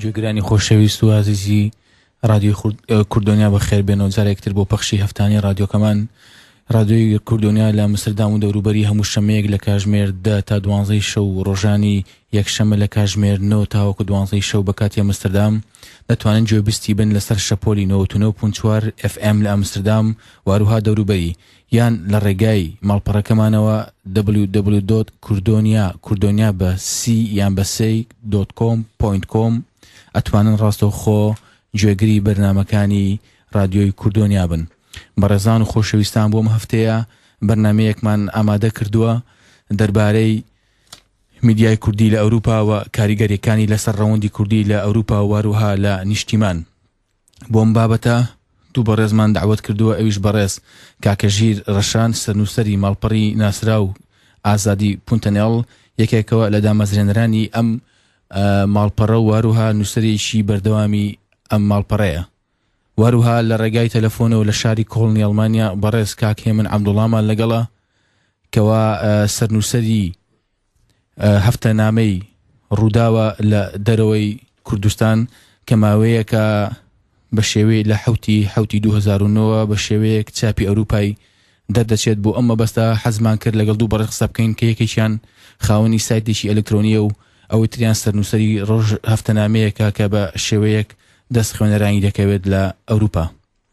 گوێگرانی خۆشەویست و ئازیزی رادیۆی کوردۆنیا بە خێربێنەوە جارێکتر بۆ پەخشی هەفتانی رادیۆکەمان رادیۆی کوردۆنیا لە مسردام و دەوروبەری هەموو شەمەیەک لە کاژمێر دە تا دوانزەی شەو و ڕۆژانی یەکشەمە لە کاژمێر نۆ تاوەکو دوانزەی شەو بە کاتی ئەمستردام دەتوانن گوێبستی بن لەسەر شەپۆلی 99.4 FM لە ئەمستردام واروها دەوروبەری یان لە ڕێگای ماڵپەڕەکەمانەوە، www دۆت کوردۆنیا کوردۆنیا بە سی یان بە سێی دۆت کۆم پۆینت کۆم، ئەتوانن ڕاستەوخۆ گوێگری بەرنامەکانی ڕادیۆی کوردۆنیا بن. بەڕێزان و خۆشەویستان بۆ ئەم هەفتەیە بەرنامەیەکمان ئامادە کردووە دەربارەی میدیای کوردی لە ئەوروپا و کاریگەریەکانی لەسەر ڕەوەندی کوردی لە ئەوروپا و هەروەها لە نیشتیمان. بۆم بابەتە دوو بەڕێزمان داوت کردووە ئەویش بەڕێز کاکە ژیر ڕەشان سەرنووسری ماڵپەڕی ناسرا و ئازادی پونتەنێڵ یەکێکەوە لە دامەزرێنەرانی ئەم ماڵپەڕە و واروها نووسەرێکی بەردەوامی ئەم ماڵپەڕەیە واروها لە ڕێگای تەلەفۆنەوە لە شاری کۆڵنی ئەڵمانیا بەڕێز کاک هێمن عەبدوڵامان لەگەڵە کەوا سەرنووسری هەفتە نامەی ڕووداوە لە دەرەوەی کوردستان کە ماوەیەکە بە شێوەی لە حوتی حوتی 2009 بە شێوەیەک چاپی ئەوروپای دەردەچێت بۆ ئەم مەبەستا حەزمان کرد لەگەڵ دوو بەڕێ قسە بکەین کە یەکێکیان خاوەنی سایتێکی ئەلکترۆنیە و ئەوەی تریان سەرنووسری ڕۆژ هەفتەنامەیەکە کە بە شێوەیەک دەست خوێنەرانی دەکەوێت لە ئەوروپا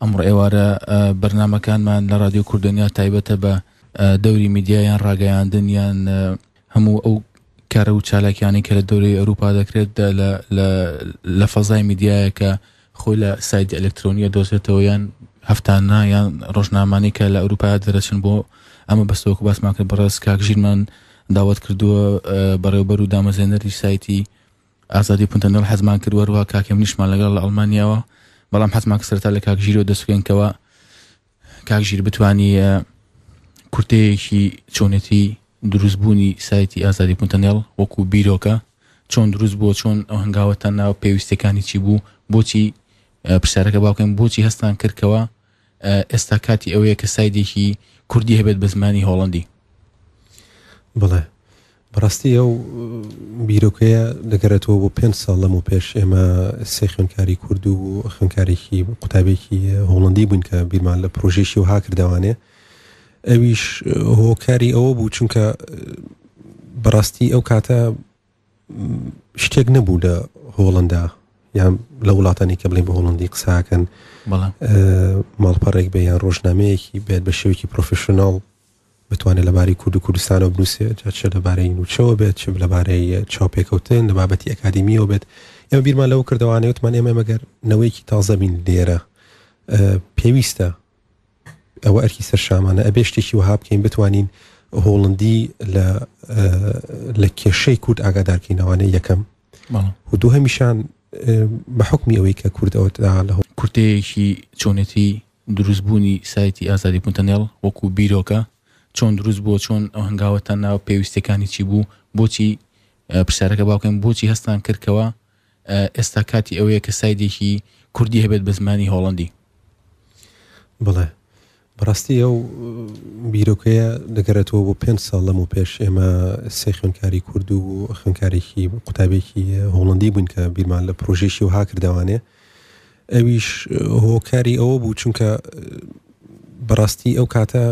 ئەمڕۆ ئێوارە بەرنمەکانمان لە رادیو کوردنیا تایبەتە بە دەوری میدیایان ڕاگەیاندن یان هەموو ئەو کارە و چالاکیانی کە لە دەوری ئەوروپا دەکرێت لە فەزای میدیایەکە خۆی لە سایدی ئەلکترۆنیە دۆزێتەوە یان هەفتانە یان ڕۆژنامانی کە لە ئەوروپا دەرەچن بۆ ئەمە بەستەوەکو باسماکە بەڕێز کاکژیرمان داوت کردووە بەڕێوبەر و دامەزێنەری سایتی ئازادی پنتەنێڵ حەزمان کرد وەروە کاکێ منیشمان لەگەڵ لە ئەڵمانیاوە بەڵام حەزمان کە سەرتا لە کاکژیرەوە دەستکەین کەەوە کاکژیر بتانی کورتەیەکی چۆنێتی دروستبوونی سایتی ئازادی پنتەنێڵ وەکو بیرۆکە چۆن دروست بووە چۆن ئەو هەنگاوەتان ناوە پێویستەکانی چی بوو بۆچی پرسیارەکە باوکەم بۆچی هەستان کردکەوە ئێستا کاتی ئەوەیە کە سایدێکی کوردی هەبێت بە زمانی هۆڵندی بڵێ بەڕاستی ئەو بیرۆکەیە دەگەرێتەوە بۆ پێ ساڵ لەم و پێش ئێمە سێ خوێنکاری کورد و خوێنکارێکی قوتابێکی هۆڵندی بوون کە بیرمان لە پرۆژێکی و هاکردوانێ ئەویش هۆکاری ئەوە بوو چونکە بەڕاستی ئەو کاتە شتێک نەبوو لە هۆڵندا یان لە وڵاتانی کە بڵێ بە هۆڵندی قساکەن ماڵپەڕێک بە یان ڕۆژنامەیەکی بێت بە شێوکی پرۆفشنناڵ بتوانێت لەبارەی کورد و کوردستانەوە بنووسێت چ لەبارەی نوچەوە بێت چ لەبارەی چاوپێکەوتن لە بابەتی ئەکادمیەوە بێت ئێمە بیرمان لەو کردوانەوەتمان ئێمە مەگەر نەوەیەکی تازە بین لێرە پێویستە ئەوە ئەرکی سەر شامانە ئەبێ شتێکی وەها بکەین بتوانین هۆڵندی لە لە کێشەی کورد ئاگادارکەینەوانەی یەکەم و دوو هەمیشان بە حکمی ئەوەی کە کوردەوە لە کورتەیەکی چۆنێتی دروستبوونی سایتی ئازادی پنتەنێڵ وەکو بیرۆکە چۆن دروست بووە چۆن ئەو هەنگاوەتان ناوە پێویستەکانی چی بوو بۆچی پرسیارەکە باوکەم بۆچی هەستان کردکەوە ئێستا کاتی ئەوەیە کە سایدێکی کوردی هەبێت بە زمانی هۆڵندی بڵێ بەڕاستی ئەو بیرۆکەیە دەگەرێتەوە بۆ پێ ساڵ لەم و پێش ئێمە سێ خوێنکاری کورد و خوێنکارێکی قوتابێکی هۆڵندی بوون کە بیرمان لە پرۆژێکی و هاکردوانێ ئەویش هۆکاری ئەوە بوو چونکە بەڕاستی ئەو کاتە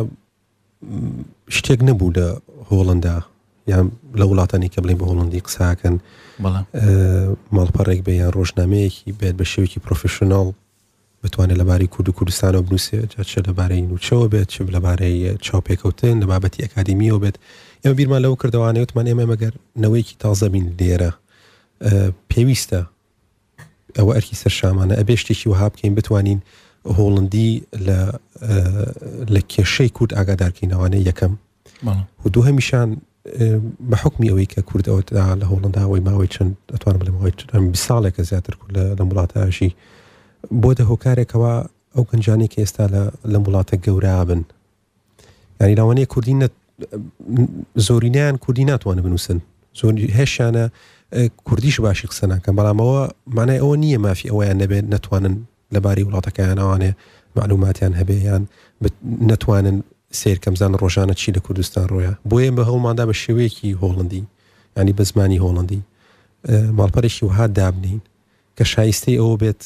شتێک نەبوو لە هۆڵندا یان لە وڵاتانی کە بڵێن بە هۆڵندی قساکەن ماڵپەڕێک بە یان ڕۆژنامەیەکی بێت بە شێوکی پرۆفشنناڵ بتوانێت لەبارەی کورد و کوردستانەوە بنووسێ چە لەبارەی نوچەوە بێت چ لەبارەی چاوپێکەوتن لە بابەتی ئەکادمیەوە بێت ئێمە بیرمان لەو کردوانێتمان ئێمە مەگەر نەوەیەکی تازەبین لێرە پێویستە ئەوە ئەرکی سەر شامانە ئەبێ شتێکی وەها بکەین بتوانین هۆڵندی لە لە کێشەی کورد ئاگادارکەینەوانە یەکەم و دوو هەمیشان بە حکمی ئەوەی کە کورد ئەوە لە هۆڵنداوەی ماوەی چەند ئەتوانم لە ماوەی ساڵێکە زیاتر کورد لە وڵاتاشی بۆ دە هۆکارێکەوە ئەو گەنجانی کە ئێستا لە وڵاتە گەورابن یعنی لاوانەیە کوردی نە زۆرینیان کوردی ناتوانن بنووسن زۆر هێشانە کوردیش باشی قسە ناکەن بەڵامەوە مانای ئەوە نییە مافی ئەویان نەبێت نتوانن لەبارەی وڵاتەکەیانوانێ معلوماتیان هەبێ یان نتوانن سیرکەمزان ڕۆژانە چی لە کوردستان ڕۆیە بۆیە بە هەوڵماندا بە شێوەیەکی هۆڵندی ینی بە زمانی هۆڵندی ماڵپەرێکی وها دابنین کە شایستەی ئەوە بێت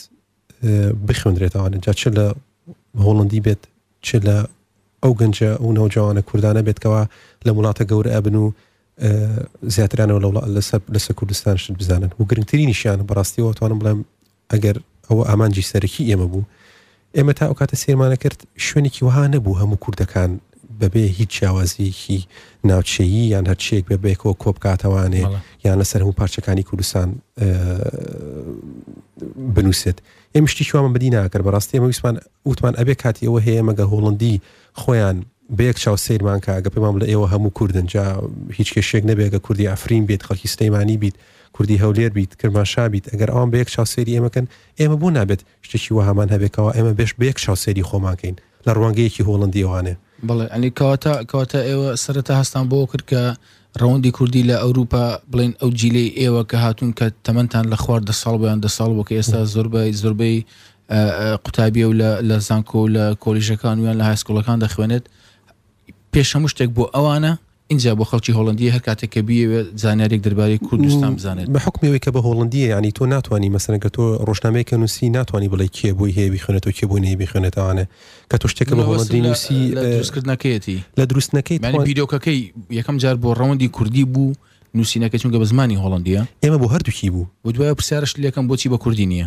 بخوێندرێتەوە جا چ لە هۆڵندی بێت چ لە ئەو گەنجە ئەو نەوجوانە کوردانە بێت کەوا لە وڵاتە گەورە ئەبن و زیاترانەوە لەسەر لەسەر کوردستان شت بزانن و گرنگترین نیشیان بەڕاستیەوە توانم بڵێم ئەگەر ئەوە ئامانجی سەرەکی ئێمە بوو ئێمە تا ئەو کاتە سێمانە کرد شوێنێکی وها نەبوو هەموو کوردەکان بەبێ هیچ جیاوازییەکی ناوچەیی یان هەرچیەک بێ بێکەوە کۆبکاتەوانێ یان لەسەر هەموو پارچەکانی کوردستان بنووسێت ئێمە شتیشی وامە بدی ناکرد بەڕاستی ئەمە ویسمان وتمان ئەبێ کاتی ئەوە هەیە مەگە هۆڵندی خۆیان بەیەک چاو سیرمان کە گە پێمان لە ئێوە هەموو کوردن جا هیچ کێشێک نەبێگە کوردی ئەفرین بێت خەڵکی سلەیمانی بیت کوردی هەولێر بیت کرماشا بیت ئەگەر ئەوان بە یەک چاوسێری ئێمەکەن ئێمە بوو نابێت شتێکی وەهامان هەبێ کەوا ئێمە بێش بەیەک چاو سەیری خۆمان کەین لە ڕوانگەیەکی هۆڵەندی ئەوانێ. بەڵێ ئەنی کەواتە کەواتە ئێوە سەرەتا هەستان بۆ کرد کە ڕەوەندی کوردی لە ئەوروپا بڵین ئەو جیلەی ئێوە کە هاتوون کە تەمەنتان لە خوار دە ساڵ بۆیان دە ساڵ بۆ کە ئێستا زۆربەی زۆربەی قوتابیە و لە زانکۆ و لە کۆلیژەکان ویان لە هایسکوڵەکان دەخوێنێت پێش هەموو شتێک بۆ ئەوانە ئینجا بۆ خەڵکی هۆڵەندیە هەر کاتێک کە بیەوێ زانیاریێک دەربارەی کوردستان بزانێت. بە حوکمی ئەوەی کە بە هۆڵەندیە یانی تۆ ناتوانی مەسەن گەر تۆ ڕۆژنامەیە کە نووسی ناتوانانی بڵێ کێ بۆی هەیە بخوێنێتەوە کێ بۆی نەیە بخوێنێتەوانێ کە تۆ شتێکە بە هۆڵەندی نووسی دروستکردنەکەیەتی لە دروستنەکەی من بیرۆکەکەی یەکەم جار بۆ ڕەوەندی کوردی بوو نووسینەکە چونکە بە زمانی هۆڵندیە ئێمە بۆ هەردووکی بوو بۆ دوای پرسیارش لەکەم بۆچی بە کوردی نییە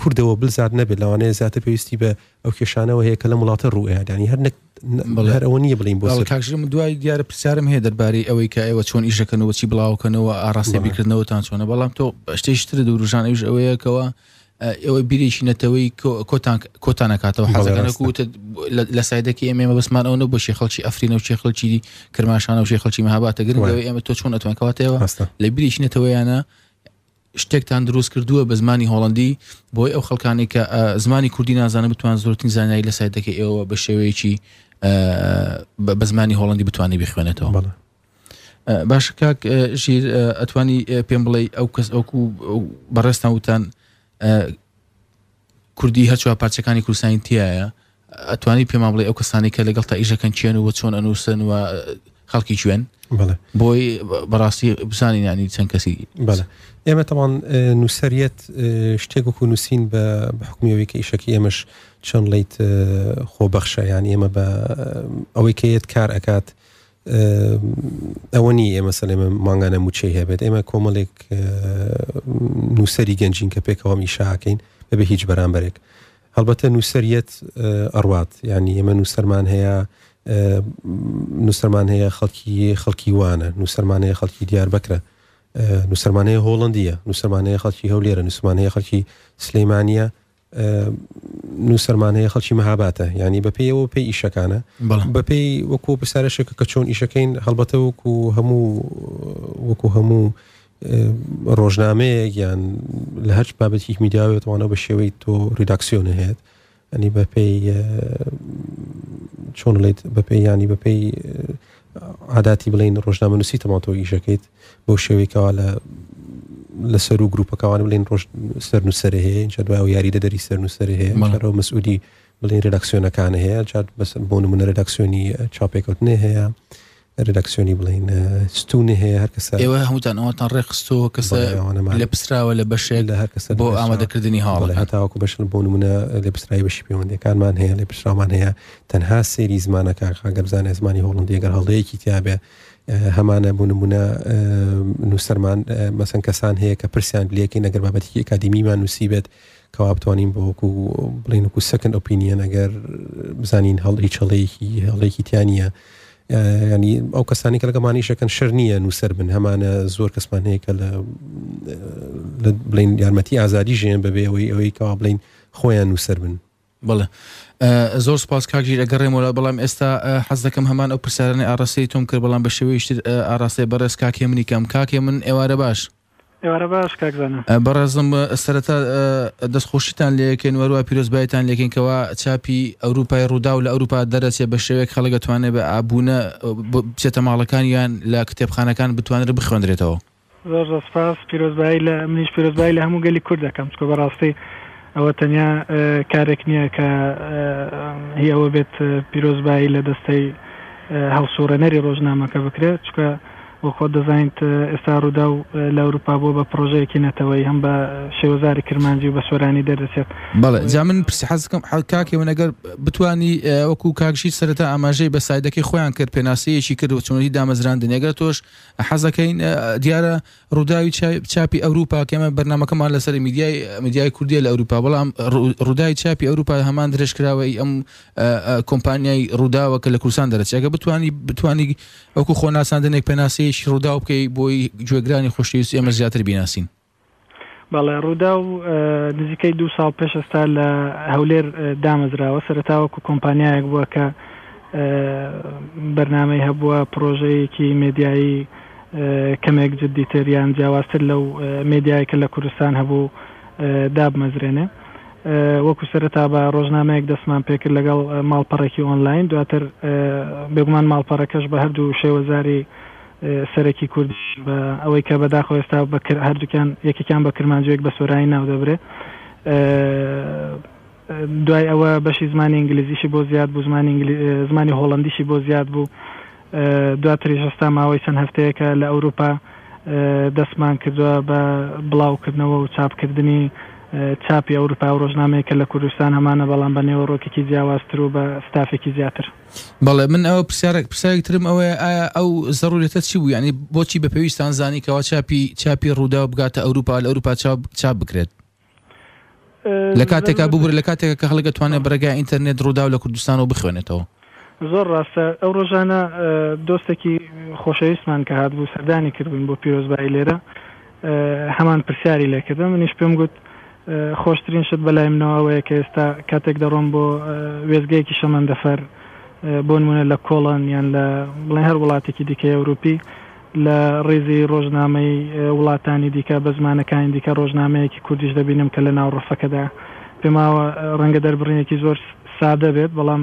کوردەوە بلزارد نەبێت لەوانەیە زیاتر پێویستی بە ئەو کێشانەوە هەیە کە لەم وڵاتە ڕوو ئەیان ینی هەر هەر ئەوە نییە بڵین بۆ کاکژم دوای دیارە پرسیارم هەیە دەربارەی ئەوەی کە ئێوە چۆن ئیشەکەنەوە چی بڵاوکەنەوە ئاراستە بیکردنەوەتان چۆنە بەڵام تۆ شتێشتر دووروژان ئەوش ئەوەیەکەوە ئێوەی بیرێکی نەتەوەی کۆتان کۆتانەکاتەوە حەزەکەەک وت لە سایدەکی ئێمە ئێمە بەسمان ئەوە بۆ شێ خەڵکی ئەفرینە و شێ خەڵکی کرماشانە و شێ خەڵکی مەهاباتە گرنگ ئێمە تۆ چۆن ئەتوانکەواتەوە لە بیرێکی نەتەوەیانە شتێکتان دروست کردووە بە زمانی هۆڵەندی بۆی ئەو خەڵکانی کە زمانی کوردی نازانە بتوان زۆرترین زانایی لە سایتەکە ئێوە بە شێوەیەکی بە زمانی هۆڵندی بتوانانی بخوێنێتەوە بڵێ باش کاک ژیر ئەتوانی پێم بڵێ ئەو کەس ئەوکو بەڕێستان وتان کوردی هەرچوە پارچەکانی کوردستانی تایە ئەتوانی پێمان بڵێ ئەو کەسانی کە لەگەڵ تا ئیشەکەن چێن و چۆن ئەنووسن و خەڵکی کوێن بۆی بەڕاستی بزانین ینی چەند کەسی بەڵێ ئێمە تەوان نووسەریەت شتێک وەکو نووسین بە حکومیەوەی کە ئیشەکی ئێمەش چەند ڵیت خۆبەخشە یان ئێمە بە ئەوەی کەیەت کار ئەکات ئەوە نی ئێمە سەلێمە مانگانە موچەی هەبێت ئێمە کۆمەڵێک نووسری گەنجین کە پێکەوەم ئیشاکەین بەبێ هیچ بەرامبەرێک هەڵبەتە نووسەر یەت ئەڕوات یعنی ئێمە نووسەرمان هەیە نووسەرمان هەیە خەڵکی خەڵکی وانە نووسەرمان هەیە خەڵکی دیار بکرە نووسەرمانەیە هۆڵندیە نووسەرمانەیە خەڵکی هەولێرە نووسمانەیە خەڵکی سلەیمانە نووسەرمانەیە خەڵکی مەهاباتە ینی بەپێیەوە پێی ئیشەکانە بەپێی وەکو پرسارەشێکە کە چۆن ئیشەکەین هەڵبەتە وەکو هەموو وەکو هەموو ڕۆژنامەیەک یان لە هەرچ بابەتیک میداوێتوانە بە شێوەی تۆ ریداکسیۆن هەیەت ئەنی بەپی چۆن لێت بەپی ینی بەپی عاداتی بڵین ڕۆژنامە نووسی تەماتۆ ئیشەکەیت بۆ شێوەیەکەوە لە لە سەر و گروپەکەوان بڵین ڕۆژ سەر نووسەر هەیە اینجا دوای و یاریدە دەری سەر نووسەر هەیە مەڵەرەوە مەسعودی بڵین ریداکسیۆنەکان هەیە جات بەسەر بۆ نمونە ریداکسیۆنی چاپێکوتنێ هەیە ریدەکسیۆنی بڵین ستونی هەیە هەر کەسە ئێوە هەمووتان ئەوەتان ڕێکخستەوە کەسە لە پسراوە لە بەشێک لە هەر کەسە بۆ ئامادەکردنی هاڵ هەتاوەکو بەشن بۆ نمونە لە پسرای بەشی پەیوەندەکانمان هەیە لە پسرامان هەیە تەنها سێری زمانەکە خاگەر بزانێ زمانی هۆڵندیگەر هەڵەیەکی تیاابێ هەمانە بوو نمونە نووسەرمان مەسەن کەسان هەیە کە پرسیان لەکەی نەگەر بابەتێکی ئەکادمیمان نووسی بێت کەوا بتوانین بۆ وەکو بڵین وکو سەکن ئۆپینیەن ئەگەر بزانین هەڵ هیچ هەڵەیەکی هەڵێکی تیانە ینی ئەو کەسانی کە لەگەمانیشەکەن شەر نییە نووسەر بن هەمانە زۆر کەسمان هەیە کە لە بڵین یارمەتی ئازادی ژێن بەبێ ئەوەی ئەوەی کەوا بڵین خۆیان نووسەر بن بەڵێ زۆر سپاس کاک ژیر ئەگەڕێم وڵات بەڵام ئێستا حەز دەکەم هەمان ئەو پرسیارانە ئاڕاستەی تۆم کرد بەڵام بە شێوەیشتر ئاڕاستەی بەڕێز کاکێ منی کەم کاکێ من ئێوارە باش ئێوارە باش کاکزانە بەڕێزم سەرەتا دەستخۆشیتان لەکەن وەروە پیرۆزبایتان لەکەن کەوا چاپی ئەوروپای ڕوودا و لە ئەوروپا دەرەچێ بە شێوێک خەڵگەتوانێت بە ئابوونە بچێتە ماڵەکان یان لە کتێبخانەکان بتوانێت بخوێندرێتەوە زۆر زۆر سپاس پیرۆزبایی لە منیش پیرۆزبایی لە هەموو گەلی کورد دەکەم چونکە بەڕاستی ئەوە تەنیا کارێک نییە کە هی ئەوە بێت پیرۆزبایی لە دەستەی هەڵسوڕێنەری ڕۆژنامەکە بکرێت چونکە وەک خۆت دەزانیت ئێستا ڕووداو لە ئەوروپا بووە بە پڕۆژەیەکی نەتەوەیی هەم بە شێوەزاری کرمانجی و بە سۆرانی دەردەچێت. بەڵێ جا من پرسیار حەز دەکەم کاک هێمن ئەگەر بتوانی وەکوو کاک ژیر سەرەتا ئاماژەی بە سایدەکەی خۆیان کرد پێناسەیەکی کرد و چۆنیی دامەزراندنی ئەگەر تۆش حەزەکەین دیارە ڕووداوی چاپی ئەوروپا کەمە بەرنمەکەمان لەسەر میدیای میدیای کوردیە لە ئەوروپا بەڵام ڕووداوی چاپی ئەوروپا هەمان درێژکراوەی ئەم کۆمپانیای ڕووداوە کە لە کورسان دەرەچەکە بتانی بتانی ئەوکو خۆناساندنێک پێناسەیەکی ڕوودا بکەی بۆی گوێگرانی خۆشەویست ئێمە زیاتر بیناسین بەڵێ، رووداو نزیکەی دوو ساڵ پێش ئێستا لە هەولێر دامەزراوە، سەرەتا وەکو کۆمپانیایەک بووە کە بەرنامەی هەبووە، پڕۆژەیەکی مێدیایی کەمێک جددیتر یان جیاوازتر لەو مێدیایەی کە لە کوردستان هەبوو دابمەزرێنێ. وەکو سەرەتا بە رۆژنامەیەک دەستمان پێکرد لەگەڵ ماڵپەڕێکی ئۆنلاین، دواتر بێگومان ماڵپەڕەکەش بە هەردوو شێوەزاری، سەرەکی کورد بە ئەوەی کە بەداخەوە ئێستا بە کر هەردووکیان یەکێکیان بە کرمانجی و یەک بە سۆرانی ناو دەبرێ دوای ئەوە بەشی زمانی ئینگلیزیشی بۆ زیاد بوو زمانی ئینگلی زمانی هۆڵەندیشی بۆ زیاد بوو دواتریش ئێستا ماوەی چەند هەفتەیەکە لە ئەوروپا دەستمان کردووە بە بڵاوکردنەوە و چاپکردنی چاپی ئەوروپا و ڕۆژنامەیەکە لە کوردستان هەمانە بەڵام بە نێوەڕۆکێکی جیاوازتر و بە ستافێکی زیاتر. بەڵێ من ئەوە پرسیارێک پرسیارێک ترم ئەوەیە ئایا ئەو زەڕولێتە چی بوو ینی بۆچی بە پێویستان زانی کەەوە چاپی چاپی ڕوودا و بگاتە ئەوروپا لە ئەوروپا چاپ بکرێت لە کاتێکا ببوور لە کاتێکە کە هەڵگە توانێت بەرەگای ئینتەرنێت ڕوودا و لە کوردستان و بخوێنێتەوە زۆر ڕاستە ئەو ڕۆژانە دۆستێکی خۆشەویستمان کە هاات بوو سەردانی کردبووین بۆ پیرۆزبایی لێرە هەمان پرسیاری لێکردم منیش پێم گوت خۆشترین شت بەلای منەوە ئەوەیە کە ئێستا کاتێک دەڕۆم بۆ وێستگەیەکی شەمەندەفەر بۆ نموونە لە کۆڵن یان لە بڵێ هەر وڵاتێکی دیکەی ئەوروپی لە ڕیزی ڕۆژنامەی وڵاتانی دیکە بە زمانەکانی دیکە ڕۆژنامەیەکی کوردیش دەبینم کە لە ناو ڕەفەکەدا پێماوە ڕەنگە دەربڕینێکی زۆر سادە بێت بەڵام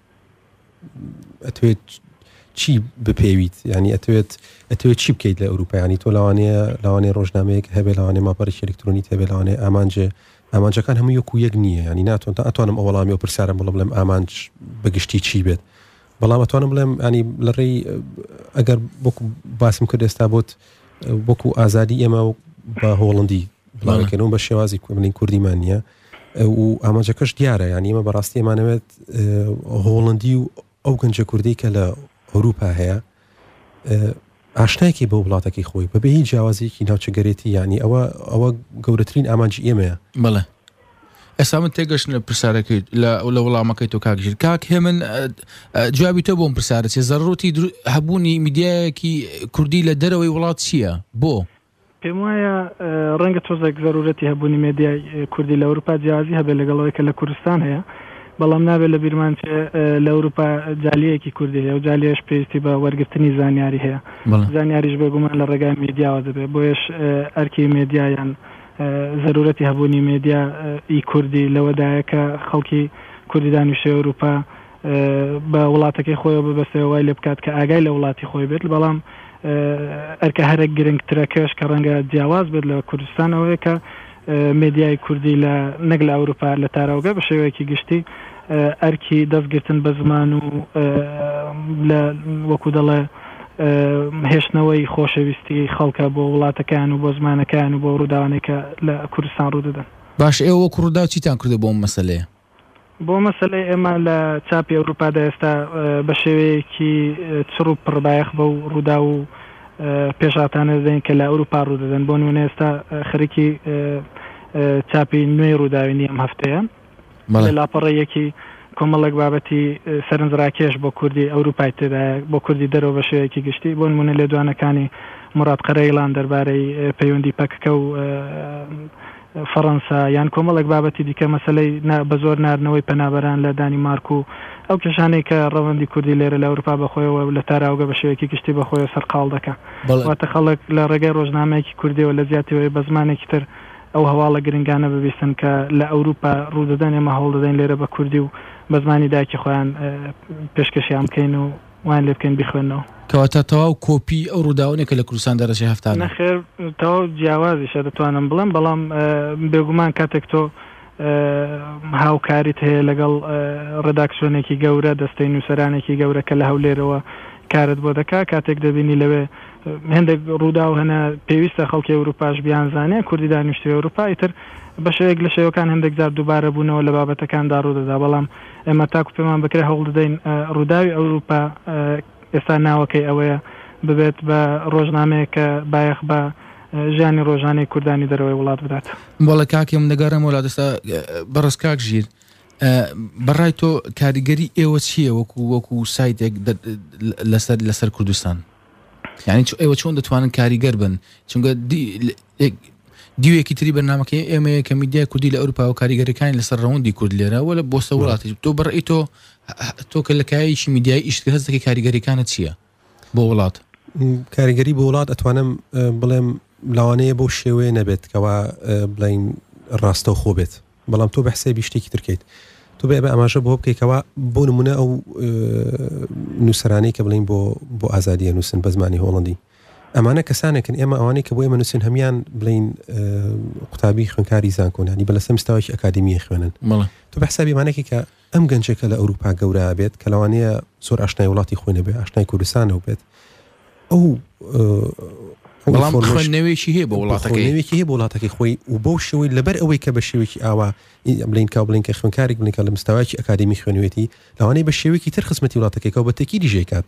ئەتوێت چی بپێویت ینی ئەتوێت ئەتوێت چی بکەیت لە ئەوروپیانی تۆ لەوانەیە لەوانەیە ڕۆژنامەیەک هەبێ لەوانێ ماپەرش ئەلکترۆنی هەبێ لەوانێ ئامانجێ ئامانجەکان هەموو یەکو یەک نییە ینی ناتوان تا ئەتوانم ئە وەڵامی و پرسیارم بڵم لەم ئامانج بەگشتی چی بێت بەڵام ئەتوانم بڵێم ینی لە ڕێی ئەگەر بۆک باسم کرد ئێستا بۆت وەکو ئازادی ئێمە بە هۆڵندی بڵاوکردن بە شێوازی کوردی کوردیمان نییە و ئاماجەکەش دیارە یان ئمە بەڕاستی ئەمانەوێت هۆڵندی و ئەو گەنجە کوردی کە لە ئەوروپا هەیە ئاشنایکی بە وڵاتەکەی خۆی بەبێ هیچ جیاوازیکی ناوچەگەرێتی ینی ئەوە ئەوە گەورەترین ئامانجی ئێمەیە بڵێ ئێستا من تێگەشت لە پرسیارەکەی لە لە وڵامەکەی تۆ کاکژیر کاک هێمن جوابی تۆ بۆم پرسیارە چێ زەڕوتی هەبوونی میدیایەکی کوردی لە دەرەوەی وڵات چییە بۆ؟ پێم وایە ڕەنگە تۆزێک زەروورەتی هەبوونی مێدیای کوردی لە ئەوروپا جیاوازی هەبێت لەگەڵ ئەوەی کە لە کوردستان هەیە، بەڵام نابێت لە بیرمان چێ لە ئەوروپا جالییەکی کوردی هەیە و جالییەش پێویستی بە وەرگرتنی زانیاری هەیە، زانیاریش بێ گومان لە ڕێگای مێدیاوە دەبێت، بۆیەش ئەرکی مێدیا یان زەروورەتی هەبوونی مێدیا ی کوردی لەوەدایە کە خەڵکی کوردی دانیشتووی ئەوروپا بە وڵاتەکەی خۆیەوە ببەستێ و وای لێ بکات کە ئاگای لە وڵاتی خۆی بێت، بەڵام ئەرکە هەرە گرنگترەکەش کە ڕەنگە جیاواز بێت لە کوردستان ئەوەیە کە مێدیای کوردی لە نەک لە ئەوروپا لە تاراوگە بە شێوەیەکی گشتی ئەرکی دەست گرتن بە زمان و لە وەکوو دەڵێ هێشتنەوەی خۆشەویستی خەڵکە بۆ وڵاتەکەیان و بۆ زمانەکەیان و بۆ ئەو ڕووداوانەی کە لە کوردستان ڕوو دەدەن. باشە ئێوە وەکوو ڕووداو چیتان کردووە بۆ ئەم مەسەلەیە؟ بۆ مەسەلەی ئێمە لە چاپی ئەوروپادا ئێستا بە شێوەیەکی چڕ و پڕ بایەخ بەو ڕووداو و پێشهاتانە دەدەین کە لە ئەوروپا ڕوو دەدەن، بۆ نموونە ئێستا خەریکی چاپی نوێی ڕووداوینی ئەم هەفتەیە لە لاپەڕە یەکی کۆمەڵێک بابەتی سەرنجڕاکێش بۆ کوردی ئەوروپای تێدایە، بۆ کوردی دەرەوە بە شێوەیەکی گشتی، بۆ نموونە لێدوانەکانی موڕاد قەرەیڵان دەربارەی پەیوەندی پەککە و. فەڕەنسا، یان کۆمەڵێک بابەتی دیکە، مەسەلەی نا بە زۆر ناردنەوەی پەنابەران لە دانیمارک و ئەو کێشانەی کە ڕەوەندی کوردی لێرە لە ئەوروپا بە خۆیەوە و لە تاراوگە بە شێوەیەکی گشتی بە خۆیەوە سەرقاڵ دەکا. واتە خەڵک لە ڕێگای ڕۆژنامەیەکی کوردییەوە لە جیاتی ئەوەی بە زمانێکی تر ئەو هەواڵە گرنگانە ببیستن کە لە ئەوروپا ڕوو دەدەن، ئێمە هەوڵ دەدەین لێرە بە کوردی و بە زمانی دایکی خۆیان پێشکەشیان بکەین و، وایان لێ بکەین بیخوێننەوە. کەواتە تەواو کۆپیی ئەو ڕووداوە نییە کە لە کوردستان دەرەجەی هەفتا نەبوو. نەخێر تەواو جیاوازیشە دەتوانم بڵێم، بەڵام بێگومان کاتێک تۆ هاوکاریت هەیە لەگەڵ ڕێداکسیۆنێکی گەورە، دەستەی نووسەرانێکی گەورە کە لە هەولێرەوە کارت بۆ دەکا، کاتێک دەبینی لەوێ هێندێک ڕووداو هەن پێویستە خەڵکی ئەورووپاش بیانزانێ، کوردی دانیشتووی ئەورووپا ئیتر بە شێوەیەک لە شێوەکان هێندێک جار دووبارەبوونەوە لە بابەتەکاندا ڕوو دەدا، بەڵام. ئێمە تاکو پێمان بکرێت هەوڵدەدەین رووداوی ئەوروپا ئێستا ناوەکەی ئەوەیە ببێت بە رۆژنامەیەک کە بایەخ بە ژیانی رۆژانەی کوردانی دەرەوەی وڵات بدات. بەڵێ کاکەی من دەگەڕێمەوە لات ئێستا بەڕێز کاک ژیر بەڕای تۆ کاریگەری ئێوە چییە وەکو وەکو سایتێک لەسەر لەسەر کوردستان؟ یعنی چ ئێوە چۆن دەتوانن کاریگەر بن چونگە دیوێکی تری بەنامەکە ئێمەیە کە میدیای کوردی لە ئەوروپا و کاریگەرەکانی لەسەر ڕەوندی کورد لێرە وە لە بۆستە وڵاتی تۆ بڕی تۆ تۆکە لە کایکی میدیای ئیشت هەستەکە کاریگەریەکانە چییە بۆ وڵات کاریگەری بۆ وڵات ئەتوانم بڵێم لاوانەیە بۆ شێوەیە نەبێت کەوا بڵین ڕاستەوخۆ بێت بەڵام تۆ بە حسابی شتێکی تر کەیت تۆ بێ بە ئەماژە بۆ بکەی کەوا بۆ نمونە ئەو نووسرانەی کە بڵین بۆ بۆ ئازادیە نووسن بە زمانی هۆڵندی ئەمانە کەسانێکن ئێمە ئەوانەی کە بۆ ئێمە نووسن هەمان بڵین قوتابی خوێنکاری زانکۆنانی بە لەسەر مستاوی ئەکادمیە خوێنن تۆ بە حسابی مانێکی کە ئەم گەنجە کە لە ئەوروپا گەورە ئەبێت کە لەوانەیە زۆر ئاشنای وڵاتی خۆی نەبێت ئاشنای کوردستانە و بێت ئەو بەڵام خوێندنەوەیەکی هەیە بە وڵاتەکەی نوێکی هەیە بۆ وڵاتەکەی خۆی و بەو شێوەی لەبەر ئەوەی کە بە شێوێکی ئاوا بلین کا بلین کە خوێنکارێک بنکە لە مستاواکی ئەکادمی خوێنوێتی لەوانەیە بە شێوێکی تر خزمەتی وڵاتەکەیەوە بە تەکیری ژێکات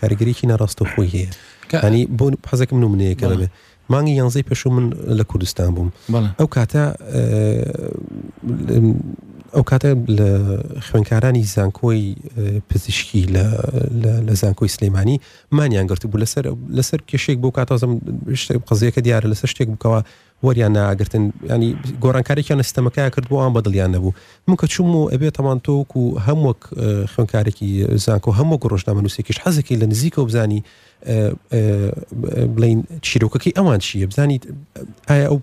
کاریگەریەکی ناراستەوخۆی هەیە ینی بۆ حەزەکەم نمونەیەکە بەڵێ. بێ مانگی یانزەی پێشوو من لە کوردستان بووم بەڵێ ئەو کاتە ئەو کاتە لە خوێنکارانی زانکۆی پزیشکی لە لە زانکۆی سلەیمانی مانیان گرت بوو لەسەر لەسەر کێشێک بۆ کاتازم شتێک قزیەکە دیارە لەسەر شتێک بکەوە وەریان ناگرتن ینی گۆرانکارێکیان لە ستەمەکە کرد بۆ ئەوان بەدڵیان نەبوو من کە چوم و ئەبێ تەمان تۆک و هەم وەک خوێنکارێکی زانکە و هەموو گڕۆژنامە نووسێکیش حەزێکی لە نزیکە و بزانی بڵین چیرۆکەکەی ئەوان چیە بزانیت ئایا ئەو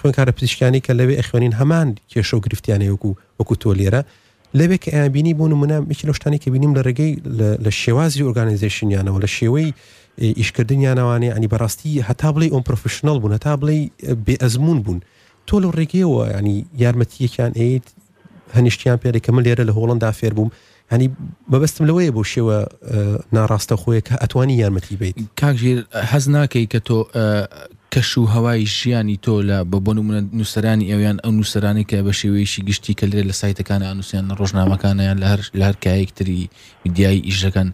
خوێنکارە پزیشکانی کە لەوێ ئەخوێنین هەمان کێشە و گرفتیانەیەکو وەکو تۆ لێرە لەوێ کە ئەیان بینی بۆ نمونە یەکی لەو شتانەی کە بینیم لە ڕێگەی لە شێوازی ئۆرگانیزیشنیانەوە لە شێوەی ئیشکردنیانەوانێ ئەنی بەڕاستی هەتا بڵێ ئۆم پرۆفشننەڵ بوون هەتا بڵێ بێ ئەزمون بوون تۆ لە ڕێگەیەوە ینی یارمەتیەکیان ئەیت هەنیشتیان پێێ کە من لێرە لە هۆڵندا فێر بووم هەنی مەبەستم لەوەیە بۆ شێوە ناڕاستە خۆیە کە ئەتوانی یارمەتی بیت کاکژیر حەز ناکەی کە تۆ کەش و هەوای ژیانی تۆ لە بە بۆ نموونە نووسەرانی ئێوە یان ئەو نووسەرانەی کە بە شێوەیەکی گشتی کە لێرە لە سایتەکانە ئەنووسن یان لە ڕۆژنامەکانە یان لە هەر لە هەر کایەک تری میدیایی ئیش دەکەن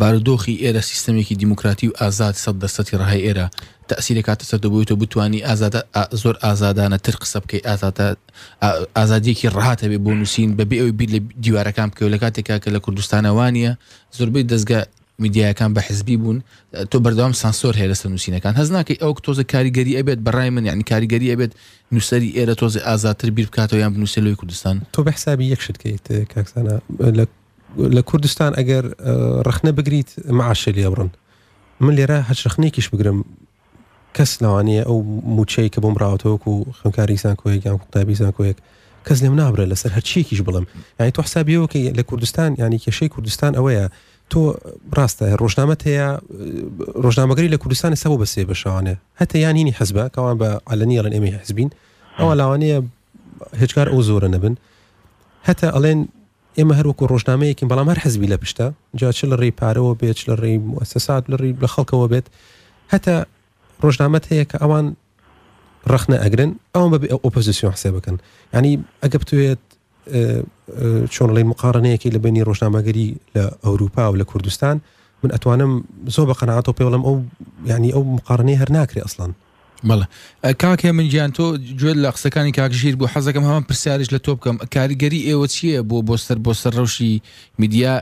بارودۆخی ئێرە سیستەمێکی دیموکراتی و ئازاد سەد دەر سەتی ڕەهای ئێرە تەئسیر دەکاتە سەر تۆ بۆیە تۆ بتوانی ئازادە ئا زۆر ئازادانە تر قسە بکەی ئازاتە ئا ئازادیەکی ڕەهات هەبێ بۆ نووسین بەبێ ئەوەی بیر لە دیوارەکان بکەوێ لە کاتێکا کە لە کوردستانە وا نییە زۆربەی دەزگا میدیایەکان بە حزبی بوون تۆ بەردەوام سانسۆر هەیە لەسەر نووسینەکان هەز ناکەی ئەو تۆزە کاریگەری ئەبێت بەڕای من یعنی کاریگەری ئەبێت نووسری ئێرە تۆزی ئازاتر بیر بکاتەوە یان بنووسێ لەوەی کوردستان تۆ بە حسابی یەکشتکەیت کاکسانە لە لە کوردستان ئەگەر ڕخنە بگریت معاشە لێبڕن من لێرە هەچ ڕخنێکیش بگرم کەس لەوانەیە ئەو مووچەی کە بۆم ڕاوەتەوەک و خوێنکاری زانکۆیەک یان قوتابی زانکۆیەک کەس لێم نابرێت لەسەر هەرچیەکیش بڵم یانی تۆ حسابیەوەکە لە کوردستان ینی کێشەی کوردستان ئەوەیە تۆ ڕاستە ڕۆژنامەت هەیە ڕۆژنامەگەری لە کوردستانی سەبوو بەسێ بەشانێ هەتە یان هینی حزبە کەوان بە علەنیە لەن ئێمە حزبین ئەوە لاوانەیە هێچکار ئەو زۆرە نەبن هەتا ئەڵێن ئێمە هەر وەکو ڕۆژنامەیەکین بەڵام هەر حزبی لە پشتە جا چ لە ڕێی پارەوە بێت چ لە ڕێی موسەسات لە ڕێی لە خەڵکەوە بێت هەتا ڕۆژنامەت هەیە کە ئەوان ڕخنە ئەگرن ئەوان بەبێ ئۆپۆزیسیۆن حسێ بکەن ینی ئەگە بتوێت چۆنڵی مقاڕنەیەکی لە بینی ڕۆژنامەگەری لە ئەوروپا و لە کوردستان من ئەتوانم زۆر بە قەنەعاتەوە پێڵم ئەو ینی ئەو مقاڕنەی هەر ناکرێ ئەسڵان بەڵێ کاک هێمن گیان تۆ گوێت لە قسەکانی کاک ژیر بوو حەزەکەم هەمان پرسیارش لە تۆ بکەم کاریگەری ئێوە چییە بۆ بۆ سەر بۆ سەر ڕەوشی میدیا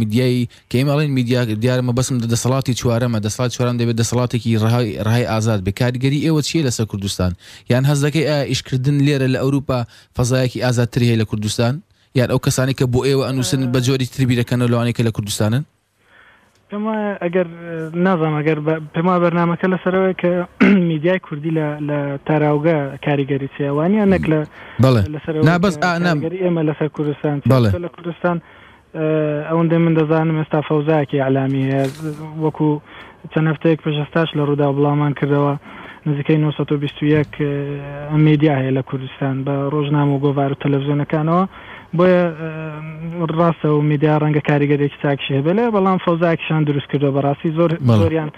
میدیایی کە ئێمە ئەڵێن میدیا دیارە مەبەسم دە دەسەڵاتی چوارەمە دەسەڵات چوارم دەبێت دەسەڵاتێکی ڕهای ڕای ئازاد بێ کاریگەری ئێوە چییە لەسەر کوردستان یان هەزەکەی ئیشکردن لێرە لە ئەوروپا فەزایەکی ئازادتری هەیە لە کوردستان یان ئەو کەسانی کە بۆ ئێوە ئەنووسن بە جۆری تربیرەکەنە لەوانەیە کە لە کوردستانن پێم وایە ئەگەر نازانم ئەگەر بە پێم وایە بەرنامەکە لە سەرەوەیە کە میدیای کوردی لە لە تاراوگە کاریگەری چیە وانیە نەک لە بەڵێ لە سەرەوەی نا کە بەس ئا نام کاریگەری ئێمە لەسەر کوردستان چیە بەڵێ چکە لە کوردستان ئە، ئەوەندەی من دەزانم ئێستا فەوزایەکی ئیعلامی هەیە وەکو چەند هەفتەیەک پێش ئێستاش لە رووداو بڵاومان کردەوە نزیکەی نۆ سەد و بیست و یەک مێدیا هەیە لە کوردستان بە رۆژنامە و گۆڤار و تەلەفزیۆنەکانەوە بۆیە راستە و مێدیا رەنگە کاریگەریەکی چاکیشی هەبێ لێ بەڵام فەوزایەکیشان دروست کردوە بەڕاستی زۆر زۆریان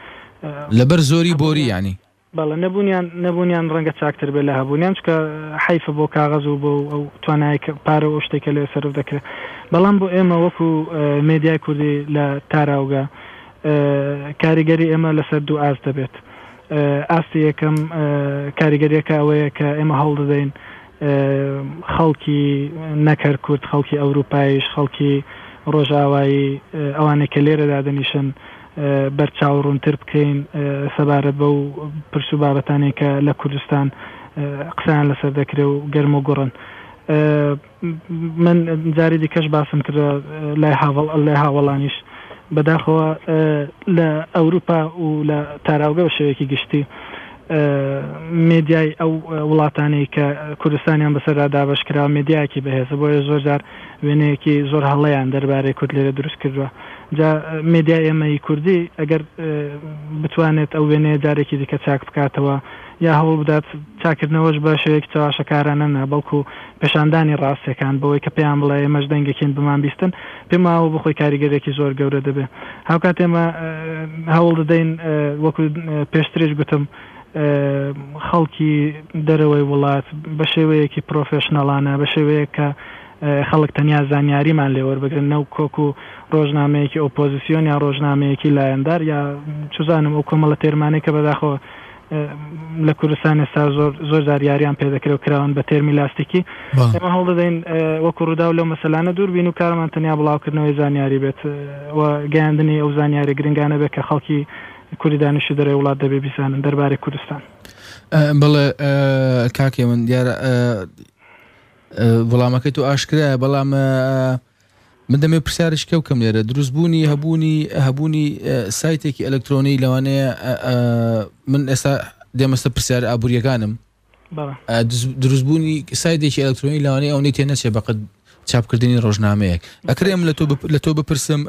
لەبەر زۆری بۆری یانی. بەڵێ نەبوونیان نەبوونیان ڕەنگە چاکتر بێت لە هەبوونیان چونکە حەیفە بۆ کاغەز و بۆ ئەو توانایەی کە پارە و ئەو شتەی کە لێ سەرف دەکرێت بەڵام بۆ ئێمە وەکو مێدیای کوردی لە تاراوگە کاریگەری ئێمە لەسەر دوو ئاست دەبێت ئاستی یەکەم کاریگەریەکە ئەوەیە کە ئێمە هەوڵ دەدەین خەڵکی نەک هەر کورد خەڵکی ئەوروپایش خەڵکی ڕۆژئاوایی ئەوانەی کە لێرە دادەنیشن بەرچاو ڕوونتر بکەین سەبارەت بەو پرس و بابەتانەی کە لە کوردستان قسەیان لەسەر دەکرێ و گەرم و گوڕن. من جاری دیکەش باسم کردوە لای هاڤڵ لای هاوەڵانیش بەداخەوە لە ئەوروپا و لە تاراوگە بە شێوەیەکی گشتی، مێدیای ئەو وڵاتانەی کە کوردستانیان بەسەردا دابەش کراوە مێدیایەکی بەهێزە بۆیە زۆر جار وێنەیەکی زۆر هەڵەیان دەربارەی کورد لێرە دروست کردووە جا مێدیای ئێمە ی کوردی ئەگەر بتوانێت ئەو وێنەیە جارێکی دیکە چاک بکاتەوە یا هەوڵ بدات چاکردنەوەش بە شێوەیەکی چەواشەکارانە نا بەڵکو پێشاندانی ڕاستیەکان بەوەی کە پێیان بڵێ ئێمەش دەنگێکین بمانبیستن پێم وایە ئەوە بۆ خۆی کاریگەرییەکی زۆر گەورە دەبێت. هاوکات ئێمە هەوڵ دەدەین وەکو پێشتریش گوتم خەڵکی دەرەوەی وڵات بە شێوەیەکی پرۆفێشنەڵانە بە شێوەیەک کە خەڵک تەنیا زانیاریمان لێ وەربگرن نەوک کۆکو ڕۆژنامەیەکی ئۆپۆزسیۆن یا ڕۆژنامەیەکی لایەندار یا چزانم ئەو کۆمەڵە تێرمانەی کە بەداخەوە لە کوردستان ئێستا زۆر زۆر جار یاریان پێ دەکرێت و کراون بە تێرمی لاستیکی ئێمە هەوڵدەدەین وەکو ڕووداو لەو مەسەلانە دوور بین و کارمان تەنیا بڵاوکردنەوەی زانیاری بێت و گەیاندنی ئەو زانیاری گرنگانە بێت کە خەڵکی کوردی دانیشتو دەرەوەی وڵات دەبێ بیزانن دەربارەی کوردستان بڵێ کاکێ من دیارە وەڵامەکەی تۆ ئاشکرایە بەڵام من دەمەوێت پرسیارێکی کە بکەم لێرە دروست بوونی هەبوونی هەبوونی سایتێکی ئەلکترۆنی لەوانەیە من ئێستا دێمەستە پرسیار ئابوووریەکانم دروستبوونی سایدێکی ئەلکترۆنی لەوانەیە ئەو نێتێ نەچێ بەقت چاپکردنی ڕۆژنامەیەک ئەکرێم لە تۆ لە تۆ بپرسم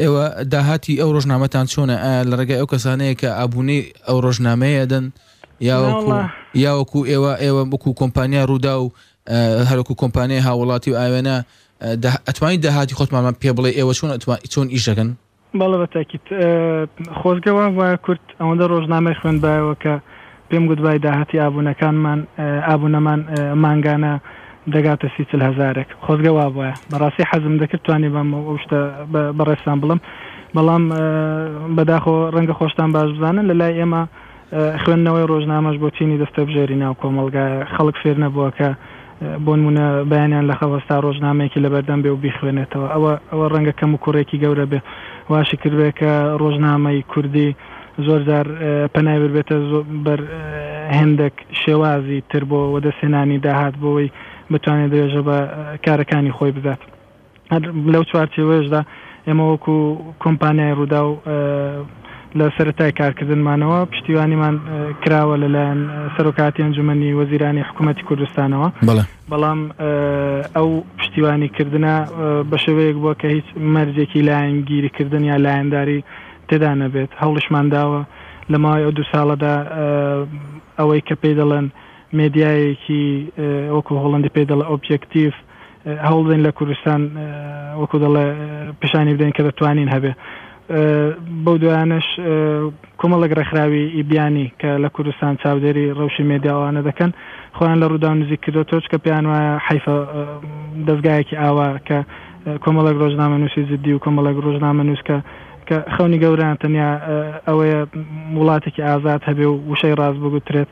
ئێوە داهاتی ئەو ڕۆژنامەتان چۆنە لە ڕێگای ئەو کەسانەیە کە ئابوونەی ئەو ڕۆژنامەیە دەن یاوەکو یاوەکو ئێوە ئێوە بکو کۆمپانیا ڕوودا و هەرەکو کۆمپانیای هاووڵاتی و ئاوێنە ئەتوانی داهاتی خۆتمانمان پێ بڵێ ئێوە چۆن ئەتوان چۆن ئیش دەکەن؟ بەڵێ بە تاکید خۆزگە وام وایە کورد ئەوەندە ڕۆژنامەی خوێندبایەوە کە پێم گوتبای داهاتی ئابوونەکانمان ئابوونەمان مانگانە دەگاتە سی چل هەزارێک خۆزگە وابوایە بەڕاستی حەزم دەکرد توانی بەم ئەو شتە بەڕێزتان بڵم بەڵام بەداخۆ ڕەنگە خۆشتان باش بزانن لە لای ئێمە خوێندنەوەی ڕۆژنامەش بۆ چینی دەستەبژێری ناو کۆمەڵگایە، خەڵک فێر نەبووە کە بۆنموونە بەیانیان لە خەوەستا ڕۆژنامەیەکی لەبەردەم بێ و بیخوێنێتەوە، ئەوە ئەوە ڕەنگە کەموکوڕیەکی گەورە بێ و ئاشکر بێ کە ڕۆژنامەی کوردی زۆر جار پەنای بربێتە بەر هێندەک شێوازی تر بۆ وەدەستهێنانی داهات بۆوەی بتوانێ درێژە بە کارەکانی خۆی بدات. هەر لەو چوارچێوەیەشدا ئێمە وەکو کۆمپانیای رووداو لە سەرەتای کارکردنمانەوە پشتیوانیمان کراوە لەلایەن سەرۆکایەتی ئەنجوومەنی وەزیرانی حکوومەتی کوردستانەوە، بەڵام ئەو پشتیوانیکردنە بە شێوەیەک بووە کە هیچ مەرجێکی لایەنگیریکردن یا لایەنداری تێدا نەبێت، هەوڵیشمان داوە لە ماوەی ئەو دوو ساڵەدا ئەوەی کە پێی دەڵێن. مێدیایەکی وەکو هۆڵەندی پێی دەڵێ ئۆبجێکتیڤ هەوڵ بدەین لە کوردستان وەکو دەڵێ پیشانی بدەین کە دەتوانین هەبێ بەو دوایانەش کۆمەڵێک ڕێکخراوی ئی بیانی کە لە کوردستان چاودێری ڕەوشی مێدیا ئەوانە دەکەن خۆیان لە ڕووداو نزیک کردۆتەوە چونکە پێیان وایە حەیفە دەزگایەکی ئاوا کە کۆمەڵێک ڕۆژنامەنووسی جددی و کۆمەڵێک ڕۆژنامەنووس کە کە خەونی گەورەیان تەنیا ئەوەیە وڵاتێکی ئازاد هەبێ و وشەی ڕاست بگوترێت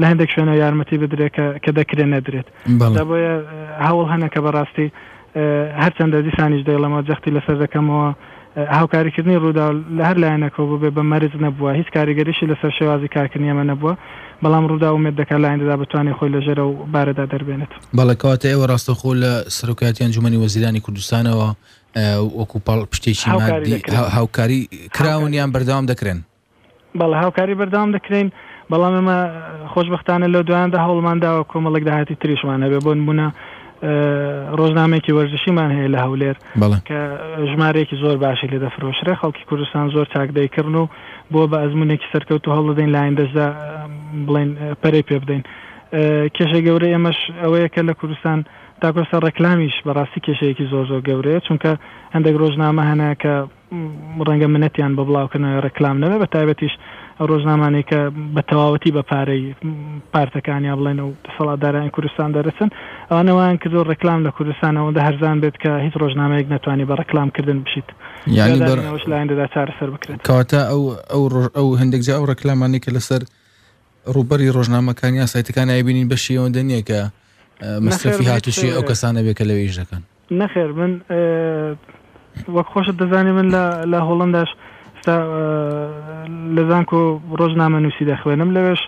لە هەندێک شوێنە یارمەتی بدرێت کە کە دەکرێت نەدرێت بۆیە هەوڵ هەنە کە بەڕاستی هەرچەندە دیسانیش دەیڵەمە جەختی لەسەر دەکەمەوە هاوکاریکردنی ڕوودا لە هەر لایەنەکەەوە ببێ بە مەرج نەبووە هیچ کاریگەریشی لەسەر شێوازی کارکردنی ئەمە نەبووە بەڵام ڕوودا ومێت دەکات لایەندەدا بتوانێت خۆی لەژێرە و بارەدا دەربێنێت بەڵکەواتە ئێوە ڕاستەخۆ لە سەرۆکاتیان جومنی وەزیرانی کوردستانەوە وەکو پاڵ پشتێکی هاوکاری کراونیان بەردەوام دەکرێن بەڵێ هاوکاری بەردەوام دەکرێین، بەڵام ئێمە خۆشبەختانە لەو دوایانەدا هەوڵمان داوە کۆمەڵێک داهاتی تریشمان هەبێت، بۆ نموونە ڕۆژنامەیەکی وەرزشیمان هەیە لە هەولێر کە ژمارەیەکی زۆر باشی لێ دەفرۆشرێ، خەڵکی کوردستان زۆر چاک دەیکڕن و بۆ بە ئەزموونێکی سەرکەوتوو هەوڵ دەدەین لە ئایندەشدا بڵێن پەرەی پێ بدەین. کێشەی گەورەی ئێمەش ئەوەیە کە لە کوردستان تاکو ئێستا ڕێکلامیش بەڕاستی کێشەیەکی زۆر زۆر گەورەیە، چونکە هەندێک ڕۆژنامە هەنە کە، ڕەنگە منەتیان بە بڵاوکردنەوەی ڕێکلام نەبێت، بەتایبەتیش ئەو ڕۆژنامانەی کە بە تەواوەتی بە پارەی پارتەکان یا بڵێن ئەو دەسەڵاتدارانی کوردستان دەرەچن، ئەوانە وایان کردووە ڕێکلام لە کوردستان ئەوەندە هەرزان بێت کە هیچ ڕۆژنامەیەک نەتوانێت بە ڕێکلامکردن بژیت. یانی بە. جێگادانەوەش لە ئایندەدا چارەسەر بکرێت. کەواتە ئەو ئەو ڕۆژ ئەو هەندێک جار ئەو ڕێکلامانەی کە لەسەر. ڕووبەری ڕۆژنامەکان یان سایتەکان ئایبینین بەشی ئەوەندە نییە کە مەسرەفی هاتوچی ئەو کەسانە بێ کە لەوێ ئیش دەکەن نەخێر من وەک خۆشت دەزانێ من لە هۆڵنداش ستا لە زانکۆ ڕۆژنامە نووسی دەخوێنم لەوێش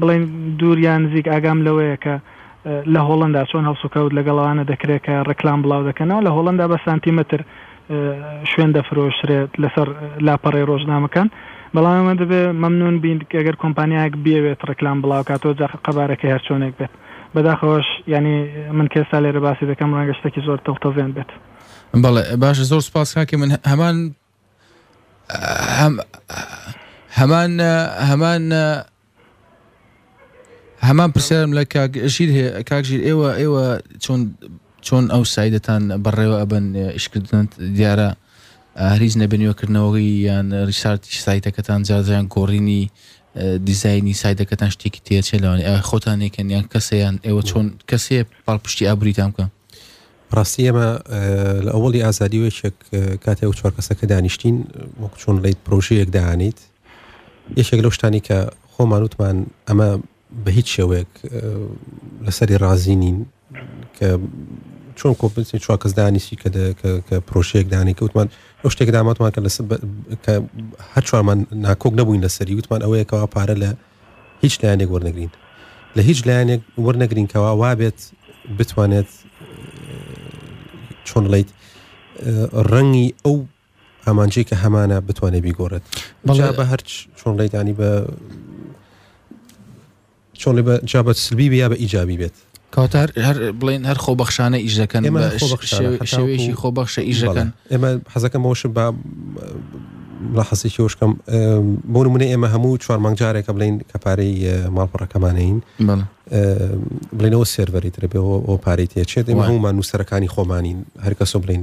بڵین دووریان نزیک ئاگام لەوەیە کە لە هۆڵندا چۆن هەڵسوکەوت لەگەڵوانە دەکرێت کە ڕکلام بڵاو دەکەنەوە لە هۆڵندا بە سانتیمەتر شوێن دەفرۆشرێت لەسەر لاپەڕەی ڕۆژنامەکان بەڵام ئێمە دەبێت مەمنون بین گەر کۆمپانیایەک بیەوێت ڕیکلام بڵاوکاتەوە جا قەبارەکەی هەرچۆنێک بێت بەداخەوەش یانی من کە ئێستا لێرە باسی دەکەم ڕەنگە شتێکی زۆر تڵتەزێن بێت بەڵێ باشە زۆر سپاس کاکە من هەمان هەمان هەمان هەمان پرسیارم لە کاک ژیر هەیە کاک ژیر ئێوە ئێوە چۆن چۆن ئەو سایدەتان بەڕێوە ئەبن ئیشکردن دیارە هەریز نەبێنیوەکردنەوەی یان ریسارتی سایتەکەتان جازیان گۆڕینی دیزایانی سایدەکەتان شتێکی تێچێ لەوانی ئە خۆتانێکن یان کەسیان ئێوە چۆن کەسێ پاڵپشتی ئابریتان بکە ڕاستی ئێمە لە ئەوڵی ئازادی وێکێک کاتێک و چوار کەسەکە دانیشتین وەک چۆن ڵیت پرۆژەیەک دانیت یەکێک لەو شتانی کە خۆمان وتمان ئەمە بە هیچ شێوەیەک لەسەری ڕازی نین کە چۆن کۆپنسی چوار کەسدانیسی کە کە پرۆشەیەک دانی کەوتمان ئەو شتێک داماتمان کە لەسەر هەر چوارمان ناکۆک نەبووین لەسەری وتمان ئەوەیە کەوا پارە لە هیچ لایەنێک وەرنەگرین لە هیچ لایەنێک وەرنەگرین کەوا وابێت بتوانێت چۆن بڵیت ڕەنگی ئەو ئامانجی کە هەمانە بتوانێت بیگۆڕێت بەڵێ بە هەرچ چۆن ڕێدانی بە چۆن بە جابەت سبی بیا بە ئیجابی بێت کاتار هەر بڵین هەر خۆ بەخشانە ئیش دەکەن شێوێکی خۆ بەخشە ئیش دەکەن ئێمە حەزەکەم بەوەش بە لە حەسێکی وشکەم بۆ منە ئێمە هەموو چوار مانگجارێکە بڵین کە پارەی ماڵپەڕەکەمانین بڵێنەوە سێرڤەری ترەبێەوە ئەو پارەی تێچێت ئێمە هەمومان نووسەرەکانی خۆمانین هەرکەسۆ بڵین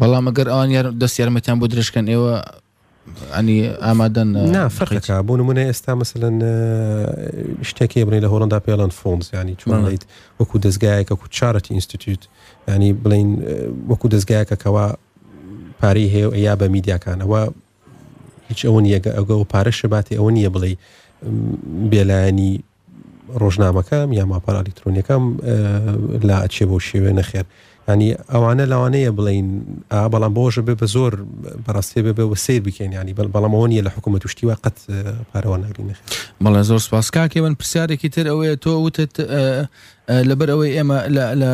بەڵام ئەگەر ئەوان یار دەست یارمەتیان بۆ درێژکەن ئێوە ئەنی ئامادەن نا فەرقەکە بۆ نمونە ئێستا مەسەن شتێکی بڵێ لە هۆڵندا پێڵان فۆمز ینی چۆنیت وەکو دەستگایەکە کو چارەتی ئینستیتوت ینی بڵین وەکو دەستگایەکە کەوا پارەی هەیە یا بە میدیاکانەوە هیچ ئەوە نیەگە ئەگە و پارەشە باتی ئەوە نییە بڵێ بێلایانی ڕۆژنامەکەم یا ماپەرە ئەلیکترۆنیەکەم لا ئەچێ بۆ شێوێ نەخێر ینی ئەوانە لەوانەیە بڵین بەڵام بۆژە بێ بە زۆر بەڕاستێ بێ بە سیر بکەین ینی بەڵ بەڵامەوە نیە لە حکوومەت توشتی وە قەت پارەوە نگرین بەڵێ زۆر سپاس کاکێ من پرسیارێکی تر ئەوەیە تۆ وتت لەبەر ئەوەی ئێمە لە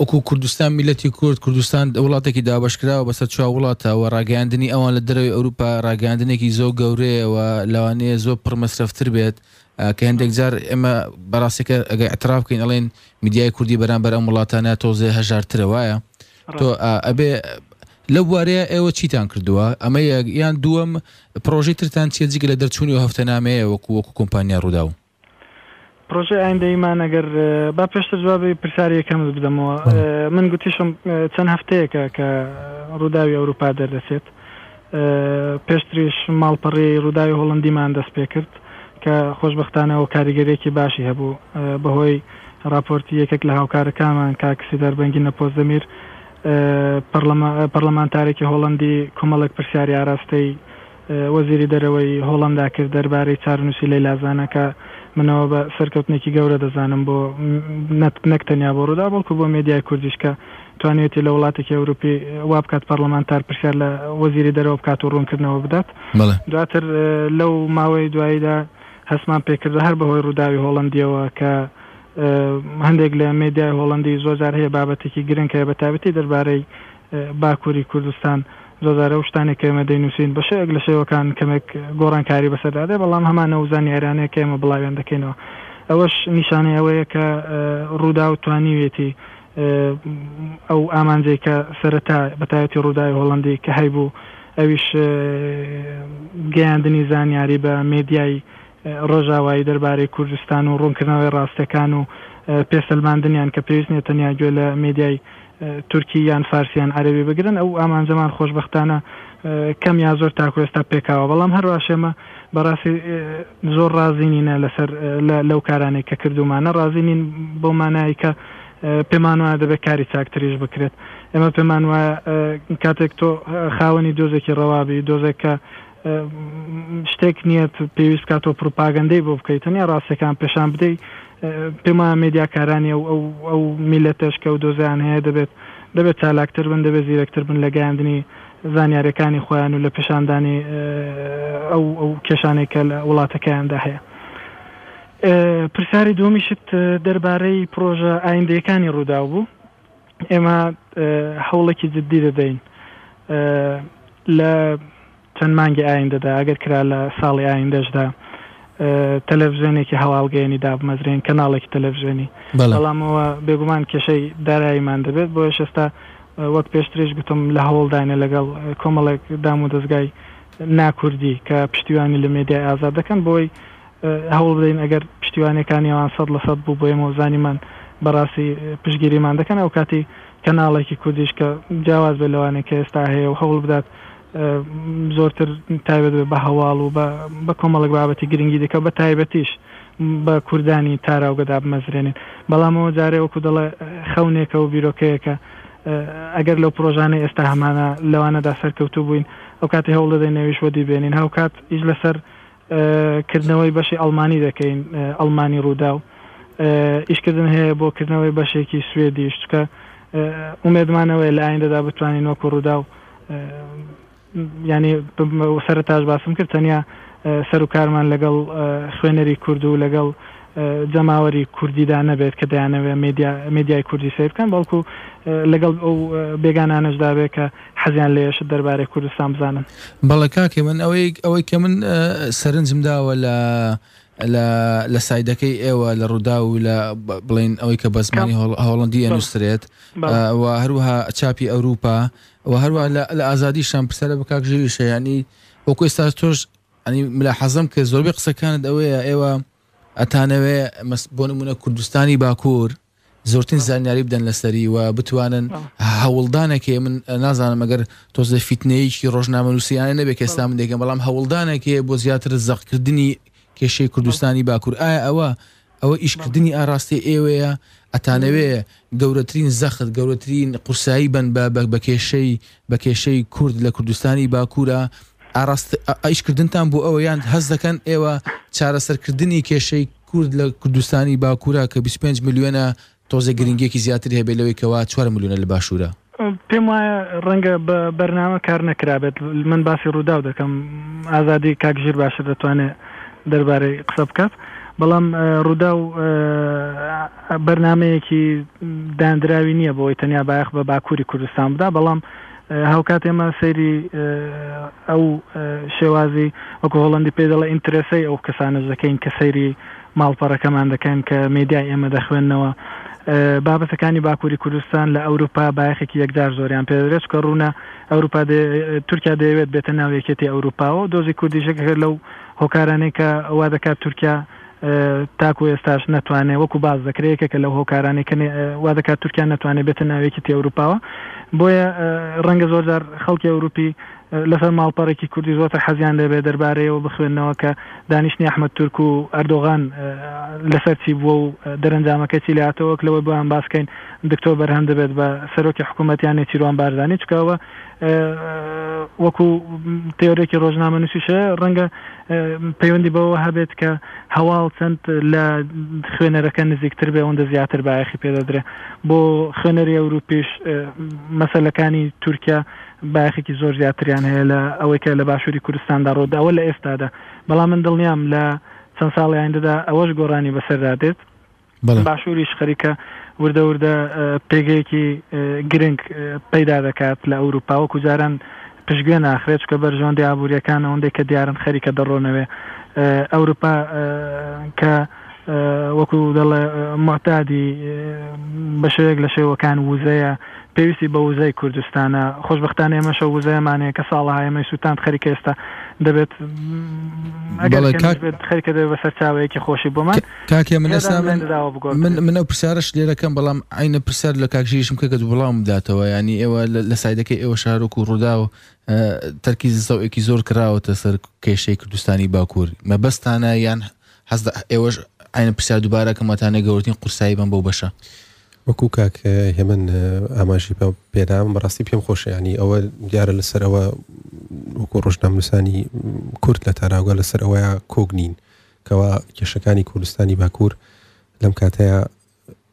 وەکو کوردستان میلەتی کورد کوردستان وڵاتێکی دابەشکراوە بەسەر چوار وڵاتەوە ڕاگەیاندنی ئەوان لە دەرەوەی ئەوروپا ڕاگەاندنێکی زۆر گەورەیەوە لەوانەیە زۆر پڕمەسرفتر بێت کە هەندێک جار ئێمە بەڕاستەکە ئەگە اعتراف بکەین ئەڵێن میدیای کوردی بەرامبەر ئەم وڵاتانە تۆزێ هەژارترە وایە تۆ ئەبێ لە بوارەیە ئێوە چیتان کردووە ئەمە یان دووەم پرۆژەی ترتان چێجیگە لە دەرچوونی و هەفتەنامەیە وەکو وەکو کۆمپانیا ڕووداو پرۆژەی ئایندەییمان ئەگەر با پێشتر جوابی پرسیاری یەکەمت بدەمەوە بەڵێ. من گوتیشم چەند هەفتەیەکە کە رووداوی ئەوروپا دەردەچێت پێشتریش ماڵپەڕی رووداوی هۆڵەندیمان دەست پێکرد کە خۆشبەختانە و کاریگەریەکی باشی هەبوو بەهۆی راپۆرتی یەکێک لە هاوکارەکانمان کاک سیدار بەنگینە پۆزدەمیر پەڕلەمانتارێکی هۆڵەندی کومەڵێک پرسیاری ئاراستەی وەزیری دەرەوەی هۆڵەندا کرد دەربارەی چارەنووسی لەیلا زانا کە منەوە بە سەرکەوتنێکی گەورە دەزانم بۆ نەک تەنیا بۆ رووداو بەڵکو بۆ مێدیای کوردیش کە توانیوێتی لە وڵاتێکی ئەوروپی وابکات پەڕڵەمانتار پرسیار لە وەزیری دەرەوە بکات و روونکردنەوە بدات دواتر لەو ماوەی دواییدا هەستمان پێکردوە هەر بەهۆی رووداوی هۆڵەندیەوە کە هەندێک لە مێدیای هۆڵەندی زۆرجار هەیە بابەتێکی گرنگ هەیە بەتایبەتی دەربارەی باکوری کوردستان زۆرجار ئەو شتانەی کە ئێمە دەینوسین بە شێوەیەک لە شێوەکان کەمێک گۆڕانکاری بەسەردا دێت بەڵام هەمان ئەو زانیاریانەیە کە ئێمە بڵاویان دەکەینەوە ئەوەش نیشانەی ئەوەیە کە ڕوداو توانیویەتی ئەو ئامانجەی کە سەرەتا بە تایبەتی ڕوداوی هۆڵەندی کە هەیبوو ئەویش گەیاندنی زانیاری بە مێدیای ڕۆژاوایی دەربارەی کوردستان و ڕوونکردنەوەی ڕاستەکان و پێسەلماندنیان کە پێویست نییە تەنیا گوێ لە مێدیای تورکی یان فارسی یان عەرەبی بگرن، ئەو ئامانجەمان خۆشبەختانە کەم یا زۆر تاکوو ئێستا پێکاوە، بەڵام هەرواش ئێمە بەڕاستی زۆر ڕازی نین لەسەر لەو کارانەی کە کردوومانە، ڕازی نین بەو مانایەی کە پێمان وایە دەبێت کاری چاکتریش بکرێت، ئێمە پێمان وایە کاتێک تۆ خاوەنی دۆزێکی ڕەوا بی، دۆزێک کە شتێک نیە پێویست کا تۆ پروپاگەندەی بۆ بکەی تەنیا ڕاستەکان پێشان بدەی پێم وایە مێدیا کارانی ئەو ئەو ئەو میلەتەش کە ئەو دۆزیان هەیە دەبێت دەبێت چالاکتر بن دەبێت زیرەکتر بن لە گەیاندنی زانیارەکانی خۆیان و لە پێشاندانی ئەو ئەو کێشانەی کە لە وڵاتەکەیاندا هەیە پرسیاری دومیشت دەربارەی پرۆژە ئایندەکانی ڕووداو بوو ئێمە هەوڵێکی جددی دەدەین لە چەند مانگی ئایندەدا، ئەگەر کرا لە ساڵی ئایندەشدا تەلەفزیۆنێکی هەواڵگەیەنی دابمەزرێنین، کەناڵێکی تەلەفزیۆنی، بەڵام ئەوە بێگومان کێشەی داراییمان دەبێت، بۆیەش ئێستا وەک پێشتریش گوتم لە هەوڵداینە لەگەڵ کۆمەڵێک دامودەزگای ناکوردی کە پشتیوانی لە مێدیای ئازاد دەکەن بۆی هەوڵ بدەین ئەگەر پشتیوانیەکانی ئەوان سەد لە سەد بوو بۆ ئێمەو زانیمان بەڕاستی پشتگیریمان دەکەن ئەوکاتی کەناڵێکی کوردیش کە جیاواز بێت لەوانەی کە ئێستا هەیە و هەوڵ بدات زۆرتر تایبەت بێت بە هەواڵ و بە کۆمەڵێک بابەتی گرنگی دیکە و بە تایبەتیش بە کوردانی تاراوگە دابمەزرێنین بەڵام ئەوە جارێ وەکو دەڵێ خەونێکە و بیرۆکەیەکە ئەگەر لەو پرۆژانەی ئێستا هەمانە لەوانەدا سەرکەوتوو بووین ئەوکاتی هەوڵ دەدەین ئەویش وەدی بێنین هاوکات ئیش لەسەر کردنەوەی بەشی ئەڵمانی دەکەین ئەڵمانی ڕووداو ئیش کردن هەیە بۆ کردنەوەی بەشێکی سوێدیش چکە ئومێدمانەوەی لە ئایندەدا بتوانین وەکو ڕووداو یانی سەرتاش باسم کرد تەنیا سەروکارمان لەگەڵ خوێنەری کورد و لەگەڵ جەماوەری کوردیدا نەبێت کە دەیانەوێت مێدیای کوردی سەیر بکەن بەڵکو لەگەڵ ئەو بێگانانەشدابێت کە حەزیان لەوێشە دەربارەی کوردستان بزانن. بەڵێ کاکەی من ئەوەی ئەوەی کە من سەرنجم داوە لە لە لە سایدەکەی ئێوە لە ڕووداو و لە بڵین ئەوەی کە بەزمانی هۆڵندی ئەنووسرێت و هەروها چاپی ئەوروپا و هەروە لە ئازادی شان پرسە لە بکاک ژیری شەیانی وەکو ئێستا تۆش ئەنی ملا حەزم کە زۆربەی قسەکانت ئەوەیە ئێوە ئەتانەوێ بۆ نمونە کوردستانی باکوور زۆرترین زانیاری بدەن لەسەری و بتوانن هەوڵدانەکەی من نازانم ئەگەر تۆزە فیتنەیەکی ڕۆژنامە نووسیانە نەبێت کە ئێستا من دەگەم بەڵام هەوڵدانەکەی بۆ زیاتر زەقکردنی کێشەی کوردستانی باکوور ئایا ئەوە ئەوە ئیشکردنی ئاراستەی ئێوەیە ئەتانەوێ گەورەترین زەخت گەورەترین قورسایی بن بە بەک بە کێشەی بە کێشەی کورد لە کوردستانی باکوورە ئاراست ئایشکردنتان بۆ ئەوەیان هەز دەکەن ئێوە چارەسەرکردنی کێشەی کورد لە کوردستانی باکورە کە بیست و پێنج ملیۆنە تۆزێ گرنگیەکی زیاتری هەبێت لەوەی کەوا چوار ملیۆنە لە باشورە. پێم وایە ڕەنگە بە بەرنامە کار نەکرابێت من باسی ڕووداو دەکەم ئازادی کاک ژیر باشتر دەتوانێت دەربارەی قسە بکات بەڵام ڕووداو بەرنامەیەکی داندراوی نییە بۆی تەنیا بایەخ بە باکووری کوردستان بدا بەڵام هاوکات ئێمە سەیری ئەو شێوازی وەکو هۆڵەندی پێی دەڵێ ئینترێسەی ئەو کەسانەش دەکەین کە سەیری ماڵپەڕەکەمان دەکەن کە مێدیای ئێمە دەخوێننەوە. بابەتەکانی باکووری کوردستان لە ئەوروپا بایەخێکی یەکجار زۆریان پێ دەدرێت، چونکە ڕوونە ئەوروپا تورکیا دەیەوێت بێتە ناو یەکێتی ئەوروپاوە و دۆزی کوردیش یەکێکە لەو هۆکارانەی کە وا دەکات تورکیا تاکو ئێستاش نەتوانێ وەکو باس دەکرێ یەکێکە لەو هۆکارانەی کە وا دەکات تورکیا نەتوانێ بێتە ناو یەکیتی ئەوروپاوە بۆیە رەنگە زۆر جار خەڵکی ئەوروپی لەسەر ماڵپەڕێکی کوردی زۆرتر حەزیان لێ بێ دەربارەیەوە بخوێنەوە کە دانیشتنی ئەحمەد تورک و ئەردۆغان لەسەر چی بووە و دەرەنجامەکە چی لێهاتەوە وەک لەوەی بۆیان باس کەین دکتۆر بەرهەم دەبێت بە سەرۆکی حکوومەت یان نێچیروان بارزانی چونکە ئەوە وەکو تێۆرێکی رۆژنامەنووسیشە رەنگە پەیوەندی بەوەوە هەبێت کە هەواڵ چەند لە خوێنەرەکە نزیکتر بێ ئەوەندە زیاتر بایەخی پێ دەدرێ بۆ خوێنەری ئەوروپیش مەسەلەکانی تورکیا بایەخێکی زۆر زیاتریان هەیە لە ئەوەی کە لە باشووری کوردستاندا ڕوودا ئەوە لە ئێستادا بەڵام من دڵنیام لە چەند ساڵی ئایندەدا ئەوەش گۆڕانی بەسەردا دێت باشووریش خەریکە وردە وردە پێگەیەکی گرنگ پەیدا دەکات لە ئەوروپا وەکو جاران پشگوێ ناخرێت چکە بەرژەوەندی ئابووریەکان ئەوەندەی کە دیارن خەریکە دەڕۆنەوێ ئەوروپا کە وەکو دەڵ معتادی بە شێوەیەک لە شێوەکان وزەیە پێویستی بە وزای کوردستانە خۆشببختان ئێمەشە وزەیەمانەیە کە ساڵە ئێمەی سووتان خەریکە ئێستا دەبێت خەریکە دەبێت بە سەرچاوەیەکی خۆشی بۆمان کاکە من ئێستا من من من ئەو پرسیارش لێرەکەم بەڵام عینە پرسیار لە کاکژیشم کە گەت بڵاوم بداتەوە ینی ئێوە لە سایدەکەی ئێوە شارۆک و ڕوودا و تەرکی زەوێکی زۆر کراوەتە سەر کێشەی کوردستانی باکوور مەبەستانە یان حەز ئێوەش عینە پرسیار دووبارە کەمەتانە گەورتین قورسایی بم بۆ بەشە وەکو کاک هێمن ئاماژی پێ پێدام بەڕاستی پێم خۆشیانی ئەوە دیارە لەسەرەوە وەکو ڕۆژناموسانی کورد لە تاراوگە لەسەرەوەیە کۆک نین کەوا کێشەکانی کوردستانی باکوور لەم کاتەیە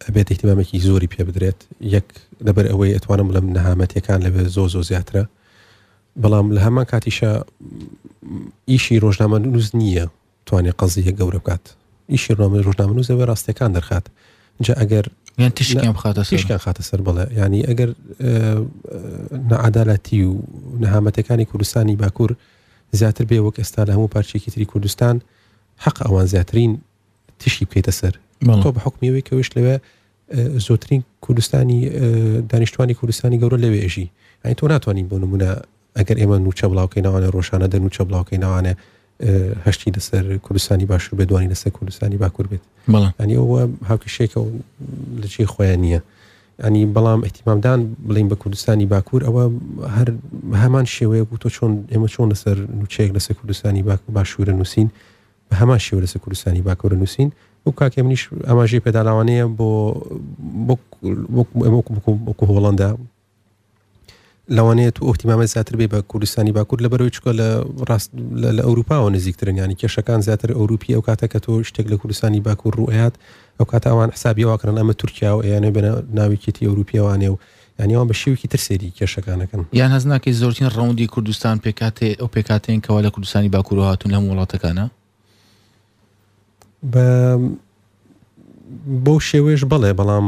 ئەبێت ئیهتیمامێکی زۆری پێ بدرێت یەک لەبەر ئەوەی ئەتوانم بڵێم نەهامەتیەکان لەوێ زۆ زۆ زیاترە بەڵام لە هەمان کاتیشە ئیشی ڕۆژنامە نووز نییە توانێت قەزیە گەورە بکات ئیشی ڕۆمە ڕۆژنامە نووزەوە ڕاستەکان دەرخات جا ئەگەر یان تشکیان بخاتە تشکیان خاتە سەر بڵێ ینی ئەگەر نەعادالاتی و نەهامەتەکانی کوردستانی باکوور زیاتر بێ وەک ئێستا لە هەموو پارچەیەکی تری کوردستان حەقە ئەوان زیاترین تیشکی بکەیتە سەر تۆ بە حکمی ئەوەی کەویش لەوێ زۆترین کوردستانی دانیشتوانی کوردستانی گەورە لەوێ ئەژی ئەین تۆ ناتوانین بۆ نمونە ئەگەر ئێمە نوچە بڵاوکەی ناوانە ڕۆژانە دە نوچە بڵاوکەی ناوانە هەشتی لەسەر کوردستانی باشوور بێ دوانی لەسەر کوردستانی باکوور بێت ئەنیەوە هاوکیشێکە لە چی خۆیان نییە یانی بەڵام ئیهتیمامدان بڵێین بە کوردستانی باکوور ئەوە هەر هەمان شێوەیە و تۆ چۆن ئێمە چۆن لەسەر نوچەیەک لەسەر کوردستانی باک و باشوورە نووسین بە هەمان شێوە لەسەر کوردستانی باکوورە نووسین و کاکێ منیش ئاماژەی پێدالاوانەیە بۆ بۆ هۆڵندا لەوانەیە تو ئۆهتیمامت زیاتر بێ بە کوردستانی باکوور لە بەرەوەی چکە لە ڕاست لە ئەوروپاوە نزیکترن ینی کێشەکان زیاتر ئەوروپی ئەو کاتە کە تۆ شتێک لە کوردستانی باکوور ڕوئات ئەو کاتە ئەوان حسابیەوەکەن ئەمە تورکیا و ئەیانێ بە ناویکێتی ئەوروپیەوانێ و یانیەوان بە شێوکی تر سێری کێشەکانەکەن یان هەز ناکەی زۆرترین ڕەوندی کوردستان پێکاتێ ئەو پێکاتێن کەوا لە کوردستانی باکوور هاتون هەم وڵاتەکانە بە بۆ شێوێش بڵێ بەڵام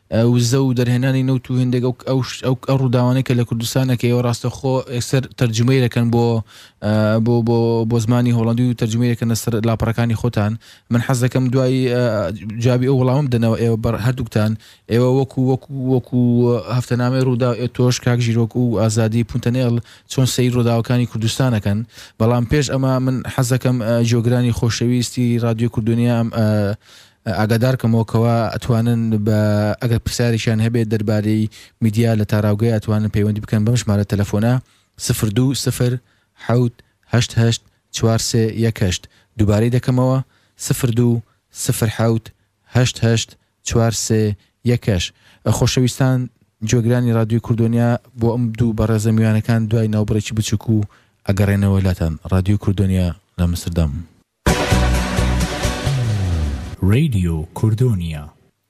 وزە و دەرهێنانی نەوت و هێندێک ئەو ئەو ئەو ئەو ڕووداوانەی کە لە کوردستانە کە ئێوە ڕاستەخۆ ئێکسەر تەرجمەی دەکەن بۆ ئا، بۆ بۆ بۆ زمانی هۆڵەندی و تەرجمەی دەکەنە سەر لاپەڕەکانی خۆتان من حەز دەکەم دوای ئا، جوابی ئەو وەڵامە بدەنەوە ئێوە بەڕ هەردووکتان ئێوە وەکو وەکو وەکو هەفتەنامەی ڕووداو ئێ تۆش کاک ژیرۆک و ئازادی پونتەنێڵ چۆن سەیر ڕووداوەکانی کوردستان ئەکەن بەڵام پێش ئەمە من حەز دەکەم ئا، جۆگرانی خۆشەویستی ڕادیۆ کورددونیا ئەم ئا، ئاگادار کەمەوە کەوا ئەتوانن بە ئەگەر پرسیارێکیان هەبێت دەربارەی میدیا لە تاراوگەی ئەتوانن پەیوەندی بکەن بەم ژمارە تەلەفۆنە سفر دوو سفر حەوت هەشت هەشت چوار سێ یەک هەشت دووبارەی دەکەمەوە سفر دوو سفر حەوت هەشت هەشت چوار سێ یەک هەشت خۆشەویستان جۆگرانی رادیۆی کوردۆنیا بۆ ئەم دوو بەڕێزە میوانەکان دوای ناوبڕێکی بچووک و ئەگەڕێنەوە لاتان رادیۆی کوردۆنیا لە مستردام.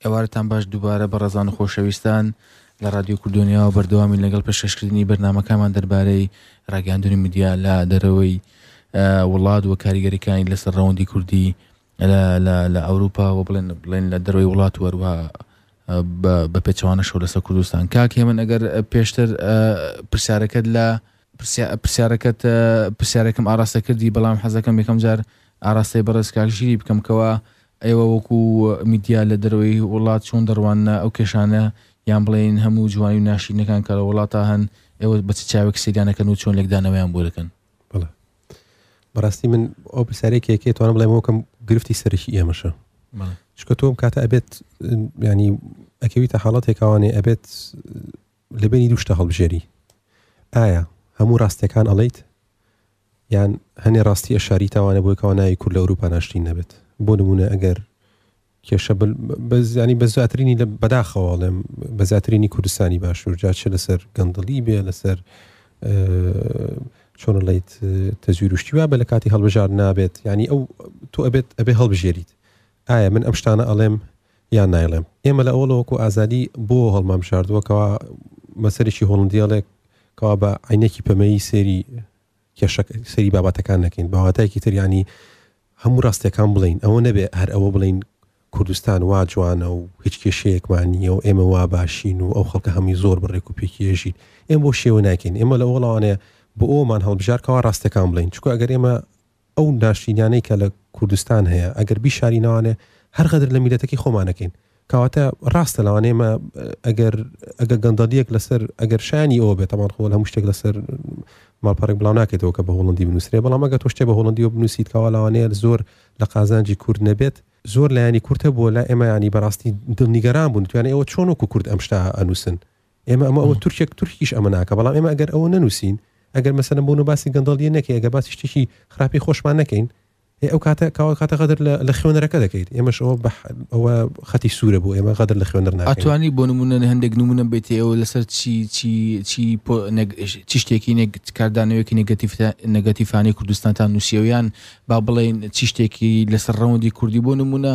ئێوارەتان باش دووبارە بەڕێزان و خۆشەویستان لە ڕادیۆ کوردۆنیاوە بەردەوامین لەگەڵ پێشکەشکردنی بەرنمەکەمان دەربارەی ڕاگەاندنی میدیا لە دەرەوەی وڵات و کاریگەریەکانی لەسەر ڕەوەندی کوردی لە ئەوروپا و بڵێن بڵێن لە دەروی وڵات وەروە بە پێچوانە شەو لەسەر کوردستان کاک هێمن ئەگەر پێشتر پرسیارەکەت لە پرسیارەکەت پرسیارەکەم ئاراستە کردی بەڵام حەزەکەم یەکەم جار ئاراستەی بەڕێز کاکژیری بکەم کەەوە ئێوە وەکو میدیا لە دەروی وڵات چۆن دەڕوانە ئەو کێشانە یان بڵێن هەموو جوانی و ناشینەکان کەەوە وڵاتە هەن ئێوە بە چاوێک سێگانەکەن و چۆن لێکدانەوەیان بۆ دەکەن بڵێ بەڕاستی من ئەو پرسیارێکێکی توانە بڵێم وەکەم گرفتی سەرشی ئێمەشە چکە تۆم کاتە ئەبێت ینی ئەکەویتە حاڵەتێکاوانێ ئەبێت لەبەری دوو شتە هەڵبژێری ئایا هەموو ڕاستیەکان ئەڵیت یان هەنێ ڕاستی ئەشاری تاوانە بۆی کەوا ناوی کورد لە ئەوروپا ناشرین نەبێت بۆ نمونە ئەگەر کێشە بەزانی بە زیاترینی لە بەداخەواڵێم بە زیاترینی کوردستانی باشوور جاچە لەسەر گەندڵی بێ لەسەر چۆن ڵیت تەزویرشتی وا بە لە کاتی هەڵبژار نابێت ینی ئەو تۆ ئەبێت ئەبێ هەڵبژێریت ئایا من ئەم شتانە ئەڵێم یان نایڵێم؟ ئێمە لە ئەوەڵەوە وەکو ئازادی بۆ هەڵمام شاردووە کەوا بە سەرێکی هۆڵندی ئەڵێ کەوا بە عینەکی پەمەیی سێری کێشەک سەری بابەتەکان نەکەین باواتایکی تر ینی هەموو ڕاستەکان بڵین ئەوە نەبێ هەر ئەوە بڵین کوردستان وا جوانە و هیچ کێشەیەکمانیە و ئێمە وا باشین و ئەو خەڵکە هەمی زۆر بڕێک و پێکیێژیت ئێمە بۆ شێوە ناکەین ئێمە لە ئەوڵاوانەیە بۆ ئەومان هەڵبژارکەوە ڕاستەکان بڵین چکو ئەگەر ئێمە ئەو ناشرینانەی کە لە کوردستان هەیە ئەگەر بیشارینەوانێ هەر غەدر لە میلەتەکی خۆمانەکەین کەواتە ڕاستە لەوانەیە مە ئەگەر ئەگە گەندەڵیەک لەسەر ئەگەر شانی ئەوە بێت تەمان خۆ هەموو شتێک لەسەر ماڵپەڕێک بڵاو ناکەێتەوە کە بە هۆڵندی بنووسێ بەڵام ئەگە تۆشتێ بە هۆڵندیەوە بنووسیت کەوا لەوانەیە زۆر لە قازانجی کورد نەبێت زۆر لایانی کورتە بووە لە ئێمە ینی بەڕاستی دڵنیگەران بوون توانێ ئەوە چۆن وەکو کورد ئەم شتا ئەنووسن ئێمە ئەمە ئەوە تورکێک تورکیش ئەمە ناکە بەڵام ئێمە ئەگەر ئەوە نەنووسین ئەگەر مەسەن بۆن و باسی گەندەڵی نەکەی ئەگە باسی شتێکی خراپی خۆشمان نەکەین ئەو کاتە کاوە کاتە غەدر لە خوێنەرەکە دەکەیت ئێمەش ئەوە بە ئەوە خەتی سوورە بۆ ئێمە غەدر لە خوێنەر ناتوانانی بۆ نمونە هەندێک نمونە بێت ئەوە لەسەر چی چی چی چی شتێکی کاردانەوەیەکی نگەتیف نگەتیفانی کوردستانتان نووسیەوەیان با بڵێن چی شتێکی لەسەر ڕەوەندی کوردی بۆ نمونە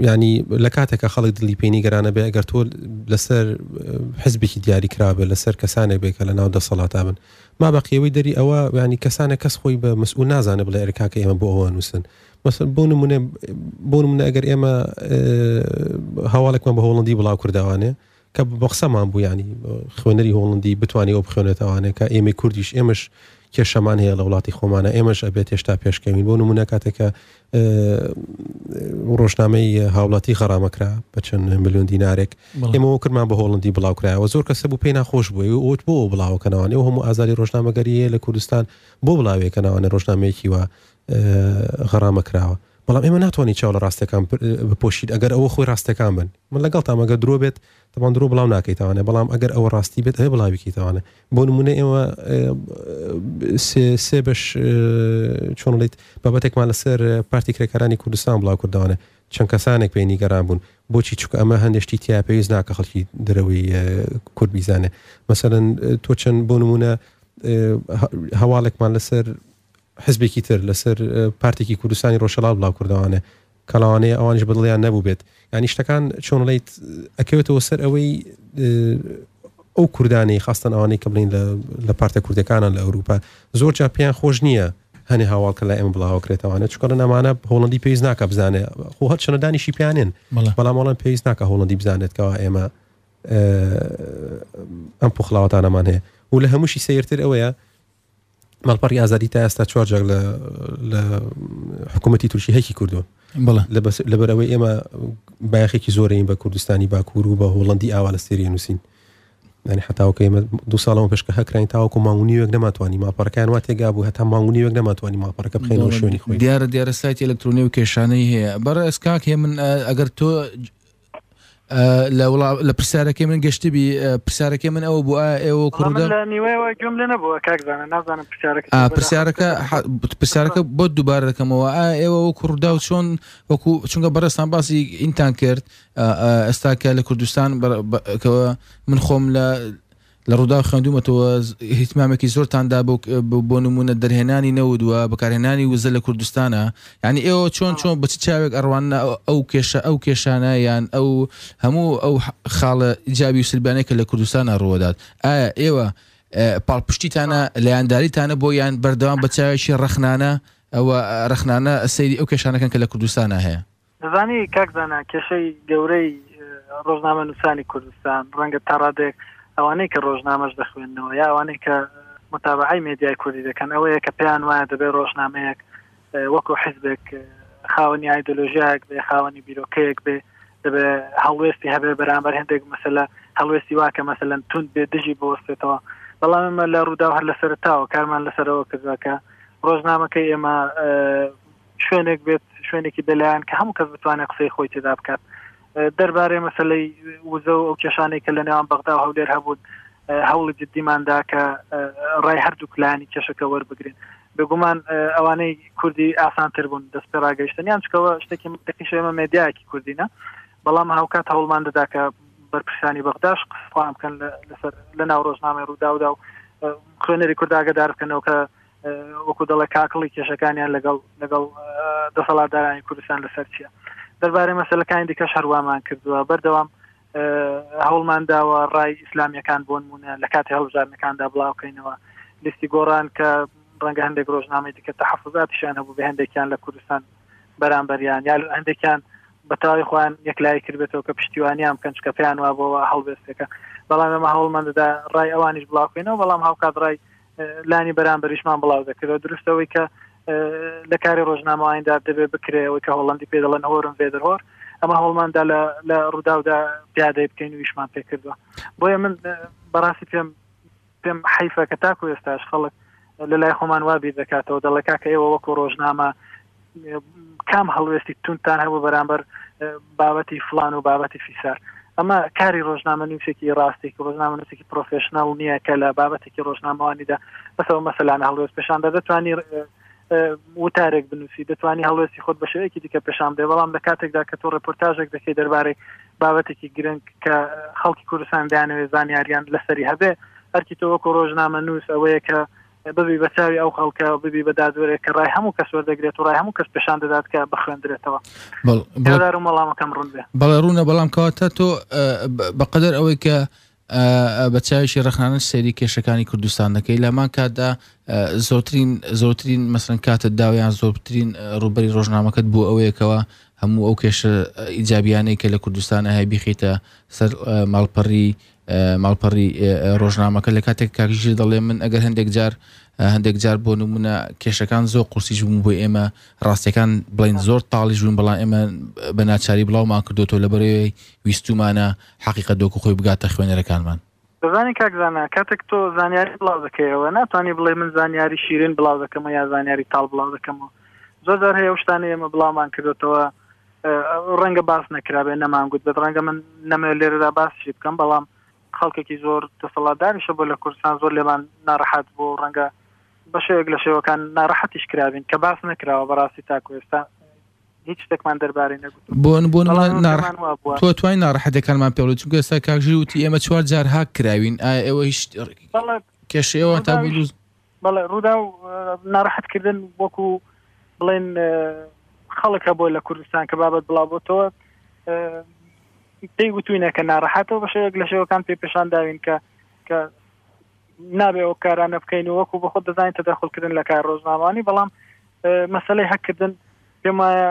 یانی لە کاتێکە خەڵک دڵی پێی نیگەرانە بێ ئەگەر تۆ لەسەر حزبێکی دیاری کرابێ لەسەر کەسانێک بێ کە لە ناو دەسەڵاتا بن ما بەقیەوەی دەری ئەوە ینی کەسانە کەس خۆی بە مسئول نازانە بڵێ ئەرکاکە ئێمە بۆ ئەوە نووسن مەسن بۆ نمونێ بۆ منە ئەگەر ئێمە هەواڵێکمان بە هۆڵندی بڵاو کردوانێ کە بە قسەمان بوو یانی خوێنەری هۆڵندی بتوانانی ئەو بخوێنێتەوانێ کە ئێمەی کوردیش ئێمەش کێشەمان هەیە لە وڵاتی خۆمانە ئێمەش ئەبێت هێشتا پێشکەوین بۆ نمونە کاتێکە ڕۆژنامەی هاوڵاتی غەڕامەکرا بە چەند میلیۆن دینارێک ئێمەەوە کرمان بە هۆڵندی بڵاوکرایەوە زۆر کەسە بوو پێی ناخۆش بووی ئەوت بۆ بڵاوکەنەوەێ هەموو ئازاری ڕۆژنامەگەریە لە کوردستان بۆ بڵاوێکەنەوەە ڕۆژنامەیەکی وە غەرامە کراوە بەڵام ئێمە ناتوانین چاو لە ڕاستەکان بپۆشین ئەگەر ئەوە خۆی ڕاستەکان بن من لەگەڵ تامەگە درۆ بێت تەمان درۆ بڵاو ناکەیتوانێت بەڵام ئەگەر ئەوە ڕاستی بێت ئەێ بڵاویکەیتوانێت بۆ نمونە ئێوە سێ بەش چۆن بڵیت بابەتێکمان لەسەر پارتی کرێکارانی کوردستان بڵاو کردوانە چەند کەسانێک پێی نیگەران بوون بۆچی چکە ئەمە هەندێشتی تیا پێویست ناکە خەڵکی درەوەی کورد بیزانێ مەسەن تۆ چەند بۆ نمونە هەواڵێکمان لەسەر حزبێکی تر لەسەر پارتێکی کوردستانی ڕۆژهەڵات بڵاوکردوانێ کەڵاوانەیە ئەوانش بەدڵیان نەبوو بێت ینی شتەکان چۆنڵیت ئەکەوێتەوە سەر ئەوەی ئەو کوردانی خستن ئەوانەی کە بڵین لە پارتە کوردەکانە لە ئەوروپا زۆر جا پێیان خۆش نییە هەنێ هاواڵکە لای ئەمە بڵاوکرێتەوانە چکە لە نامانە هۆڵندی پێویست ناکە بزانێ خۆ هەر چەنددانیشی پیانێن بەڵام وڵان پێویست ناکە هۆڵندی بزانێتەوە ئێمە ئەم پوخلاوەتانەمان هەیە و لە هەمووشی سیرتر ئەوەیە ماڵپەڕی ئازادی تا ئێستا چوارجار لە لە حکوومەتتی تورکی هەکی کردوون لەبەرەوەی ئێمە باخێکی زۆرەین بە کوردستانی باکوور و بە هۆڵندی ئاوا لە سێری نووسین ینی حتاوکە ئمە دو ساڵەوە پێشکە هەکراین تاوەکو ماونیوێک نەماتوانی ماپەرەکان وا تێگا بوو هەتا ماونیوێک نەماتوانی ماپەرەکە بخێن شوێنی خۆی دیارە دیارە سایتی ئەلکترۆنی و کێشانەی هەیە بەڕێز کاک هێ من ئەگەر تۆ لە وڵا لە پرسیارەکەی من گەشتبی پرسیارەکەی من ئەوە بوو ئێوە کوردە گوێم لە نەبووە کاکزانە نازانم پرسیارەکە پرسیارەکە پرسیارەکە بۆ دووبار دەکەمەوە ئێوە وە کوڕدا و چۆن وەکو چونکە بەڕێستان باسی ئینتان کرد ئێستا کە لە کوردستان من خۆم لە لە ڕووداو خوێندوومەتەوە هیتمامێکی زۆرتان دا بۆ بۆ نمونە دەرهێنانی نەود وە بەکارهێنانی وزە لە کوردستانە یعنی ئێوە چۆن چۆن بچ چاوێک ئەڕوانە ئەو کێشە ئەو کێشانە یان ئەو هەموو ئەو خاڵە جاوی و سلبیانەی کە لە کوردستانە ڕوەدات ئایا ئێوە پاڵپشتیتانە لایەنداریتانە بۆ یان بەردەوام بە چاوێکی ڕەخنانە ئەوە ڕخنانە سەیری ئەو کێشانەکەن کە لە کوردستانە هەیە دەزانی کاک زانا کێشەی گەورەی ڕۆژنامە نووسانی کوردستان ڕەنگە تا ڕادێک ئەوانەی کە ڕۆژنامەش دەخوێندنەوە یا ئەوانەی کە متابعی مێدیای کوردی دەکەن ئەوەیە کە پێیان وایە دەبێت ڕۆژنامەیەک وەکو حزبێک خاوەنی ئایدۆلۆژیایەک بێ خاوەنی بیرۆکەیەک بێ دەبێ هەڵوێستی هەبێ بەرامبەر هەندێک مەسلە هەڵوێستی واکە مەسەلەن تون بێ دژی بۆستێتەوە بەڵام ئمە لە ڕوودا هەر لە سەرتاوە کارمان لەسەرەوە کردوەکە ڕۆژنامەکەی ئێمە شوێنێک بێت شوێنێکی بەلایەن کە هەموو کەس بتوانێت قسەی خۆی تێدا بکات دەربارەی مەسلەی وزە و ئەو کێشانەی کە لە نێوان بەغدا و هەولێر هەبوون هەوڵی جددیماندا کە ڕای هەردوو کلانی کێشەکە وەربگرین بگومان ئەوانەی کوردی ئاسانتر بوون دەست پێ ڕاگەیشتن یان چکەوە شتێکی دەکیشێمە مێدیایەکی کوردینە بەڵام هاوکات هەوڵمان دەدا کە بەرپرسانی بەغداش قسەخوام بکەن لەسەر لە ناو ڕۆژنامەی ڕووداودا و خوێنەری کورداگەدار بکەنەوە کە وەکو دەڵێ کاکڵی کێشەکانیان لەگەڵ لەگەڵ دەسەڵاتدارانی کوردستان لەسەر چیە دەربارەی مەسلەکانی دیکەش هەروامان کردووە بەردەوام هەوڵمان داوە ڕای ئیسلامیەکان بۆ نمونە لە کاتی هەڵبژارنەکاندا بڵاوکەینەوە لیستی گۆڕان کە ڕەنگە هەندێک ڕۆژنامەی دیکە تەحفزاتیشان هەبوو بە هەندێکیان لە کوردستان بەرامبەریان یا هەندێکیان بەتاوی خۆیان یەکلای کردێتەوە کە پشتیوانیان بکەن چکە پێیان وا بۆەوە هەڵبێستێکە بەڵام ئەمە هەوڵمەنددا ڕای ئەوانیش بڵاوکەینەوە بەڵام هاوکات ڕای لانی بەرامبەریشمان بڵاو دەکرێت دروستە ئەوی کە لە کاری ڕۆژنامەواندا دەبێ بکرێەوەی کە هۆڵندی پێ دەڵێن هۆرم بێ دەهۆر ئەمە هەڵماندا لە ڕووداودا پیادەی بکەین ویشمان پێ کردوە بۆیە من بەڕاستی پێم پێم حیفە کە تاکو ئێستاش خەڵک لە لای خۆمان وابی دەکاتەوە دەڵێکا کە ئێوە وەکو ڕۆژنامە کام هەڵوێستی تونتان هەبوو بەرامبەر بابەتی فلان و بابەتی فیسار ئەمە کاری ڕۆژنامە نووسێکی ڕاستێکی ڕۆژنامە نووسێکی پرۆفشنناڵ نییە کە لە بابەتێکی ڕۆژنامەوانیدا بەسەوە مەسەلانە هەڵوێست پێشاندا دەتوانی وتارێک بنووسی دەتوانی هەڵوێستی خۆت بە شێوەیەکی دیکە پێشان بێ بەڵام لە کاتێکدا کە تۆ ڕپۆرتاژێک دەکەی دەربارەی بابەتێکی گرنگ کە خەڵکی کوردستان دانەوێ زانیاریان لەسەری هەبێ هەرکی تۆ وەکو ڕۆژنامە نووس ئەوەیە کە ببی بە چاوی ئەو خەڵکە و ببی بە دادوەرێک کە ڕای هەموو کەس وەردەگرێت و ڕای هەموو کەس پێشان دەدات کە بخوێندرێتەوە بەڵدار و مەڵامەکەم ڕوون بێ بەڵێ ڕوونە بەڵام کەواتە تۆ بەقدر ئەوەی کە بە چاویشی ڕخنانە سەیری کێشەکانی کوردستان دەکەی لەمان کاتدا زۆترین زۆترین مەسن کاتە داویان زۆرترین ڕوبەری ڕۆژنامەکەت بۆ ئەوەیەکەوە هەموو ئەو کێشە ئیجابیانەی کە لە کوردستانە هەیە بیخیتە سەر ماڵپەڕی ماڵپەڕی ڕۆژنامەکە لە کاتێک کاک ژیر دەڵێ من ئەگەر هەندێک جار هەندێک جار بۆ نمونە کێشەکان زۆر قورسیش بوون بۆ ئێمە ڕاستەکان بڵین زۆر تاڵیش بوون بەڵام ئێمە بە ناچاری بڵاومان کردوەوە لە بەرەوەی ویستومانە حقیقە دۆکو خۆی بگاتە خوێنەرەکانمان دەزانانی کاکزانە کاتێک تۆ زانیاری بڵاو دەکەیەوە ناتوانانی بڵێ من زانیاری شیرین بڵاو دەکەمە یا زانیاری تاڵ بڵاو دەکەمەوە زۆر زار هەیە شتانە ئێمە بڵاومان کردێتەوە ڕەنگە باس نەکرابێ نەمان گوت بێت ڕەنگە من نەمەوێت لێرەدا باسیشی بکەم بەڵام خەڵکێکی زۆر دەسەڵاتداریشە بۆ لە کوردستان زۆر لێمان ناڕەحەت بوو ڕەنگە بە شێوەیەک لە شێوەکان ناڕەحەتیش کرابین کە باس نەکراوە بەڕاستی تاکو ئێستا هیچ شتێکمان دەربارەی نەگوت بۆن بۆن بەڵام ناڕ- ناڕەحەتمان وا بووە تۆ توانین ناڕەحەتەکانمان پێڵی چونکە ئێستا کاکژیر وتی ئێمە چوار جار هاک کراوین ئایا ئێوە هیچ بەڵێ کێشەیەوە تا ڕووداویش- بلوز بەڵێ ڕووداو ناڕەحەت کردن وەکو بڵێن خەڵک هەبووە لە کوردستان کە بابەت بڵاو بۆتەوە پێی وتوینە کە ناڕەحەتەوە بە شێوەک لە شێوەکان پێ پێشان داوین کە کە نابێ ئەو کارانە بکەین و وەکو بەخۆ دەزانین تەدەخلکردن لە کار ڕۆژنامانی بەڵام مەسلەی هەکردن پێم وایە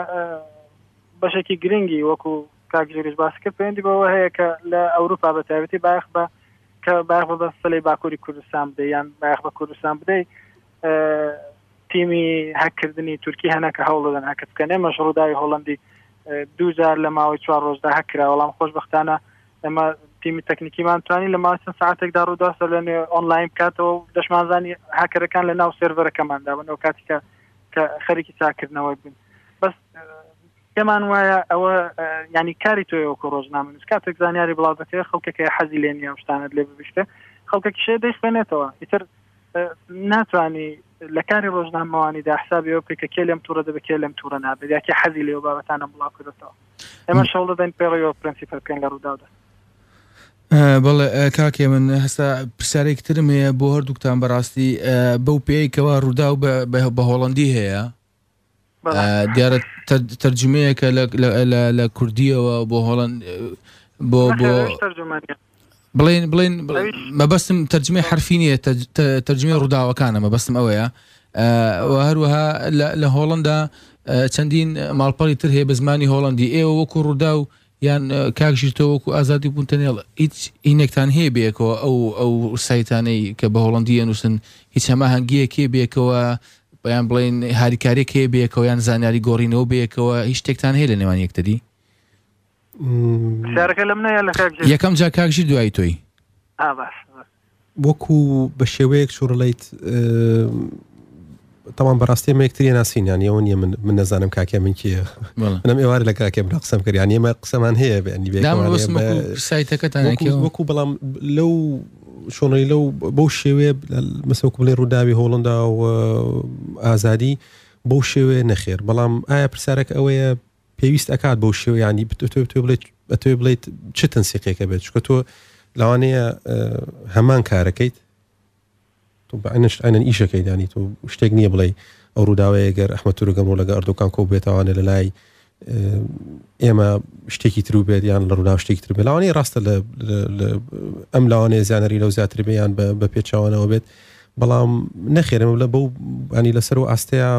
بەشێکی گرنگی وەکو کاک ژیریش باسی کرد پەیوەندی بەوە هەیە کە لە ئەوروپا بە تایبەتی بایخ بە کە بایخ بە بەسەلی باکووری کوردستان بدە یان بایخ بە کوردستان بدەیت تیمی هەکردنی تورکی هەنە کە هەوڵدن هەکە بکەنێ مەشڕووداوی هۆڵندی دوجار لە ماوەی چوار ڕۆژدا هەکرا وەڵام خۆشببختانە ئەمە تیمی تەکنیکیمان توانی لە ماچن ساعتێکدا ڕوودا سەر لە نوێ ئۆنلاین بکاتەوە و دەشمانزانی هاکەرەکان لە ناو سێرڤەرەکەماندا بنەوە کاتیکە کە خەرێکی چاکردنەوەی بن بەس پێمان وایە ئەوە ینی کاری تۆی وەکو ڕۆژنامەنووس کاتێک زانیاری بڵاو دەکەێت خەڵکەکە حەزی لێ نیە شتانت لێ ببیشتە خەڵکە کشێ دەیخوێنێتەوە ئیتر ناتوانانی لە کاری ڕۆژنامەوانی دا حسابەوە بکە کێ لەم تورە دەبێت کێ لەم تورە نابێت یاکی حەزی لێ و بابەتانە بڵاو کردێتەوە ئێمە شەڵ دەدەین پێڕەوە پرەنسی پەکەین لە ڕووداودا بەڵێ کاکێ من هەستا پرسیارێکترم هەیە بۆ هەردووکتان بەڕاستی بەو پێیکەوە ڕوودا و بە هۆڵندی هەیە دیارە تەرجمەیەکە لە کوردیەوە بۆ هۆڵند بۆ بۆ بڵێن بڵێن مەبەستم تەرجمەی حرفی نیە تەرجمەی ڕووداوەکانە مەبەستم ئەوەیە هەروەها لە هۆڵندا چەندین ماڵپەڕی تر هەیە بە زمانی هۆڵندی ئێوە وەکو ڕوودا و یان کاک ژیر تۆ وەکو ئازادی بوون تەنێڵ هیچ ئینێکتان هەیە بێکەوە ئەو ئەو سایتانەی کە بە هۆڵندی ئەنووسن هیچ هەمە هەنگیەکێ بێکەوە بەیان بڵین هاریکارێک هەیە بێکەوە یان زانیاری گۆڕینەوە بێکەوە هیچ شتێکتان هەیە لە نێوان یەکتری یەکەم جا کاکژی دوای تۆی وەکو بە شێوەیەک چوڕڵیت تەوان بەڕاستی مە یەکتری ناسین یان ئەوە نیە من من نەزانم کاکە من کێ منم ئێوار لە کاکێ برا قسەم کردیان ئێمە قسەمان هەیە بەنی سایتەکەتان وەکو بەڵام لەو شۆڕی لەو بەو شێوێ مەسەکو بڵێ ڕووداوی هۆڵندا و ئازادی بەو شێوێ نەخێر بەڵام ئایا پرسیارەکە ئەوەیە پێویست ئەکات بەو شێو ینی بتێ بڵێت ئەتێ بڵیت چ تەنسیقێکە بێت چکە تۆ لەوانەیە هەمان کارەکەیت بەعنش ئەنەن ئیشەکەی دانی تۆ شتێک نییە بڵێ ئەو ڕووداوەیە گەر ئەحمە تورگەم ڕۆ لەگە ئەردۆکان کۆ بێتوانێت لە لای ئێمە شتێکی ترو بێت یان لە ڕوودا شتێکی تر بێ لاوانەیە ڕاستە لە ئەم لاوانەیە زیانەری لەو زیاتر بیان بە پێچوانەوە بێت بەڵام نەخێر ئەمە لە بەو ینی لەسەر و ئاستەیە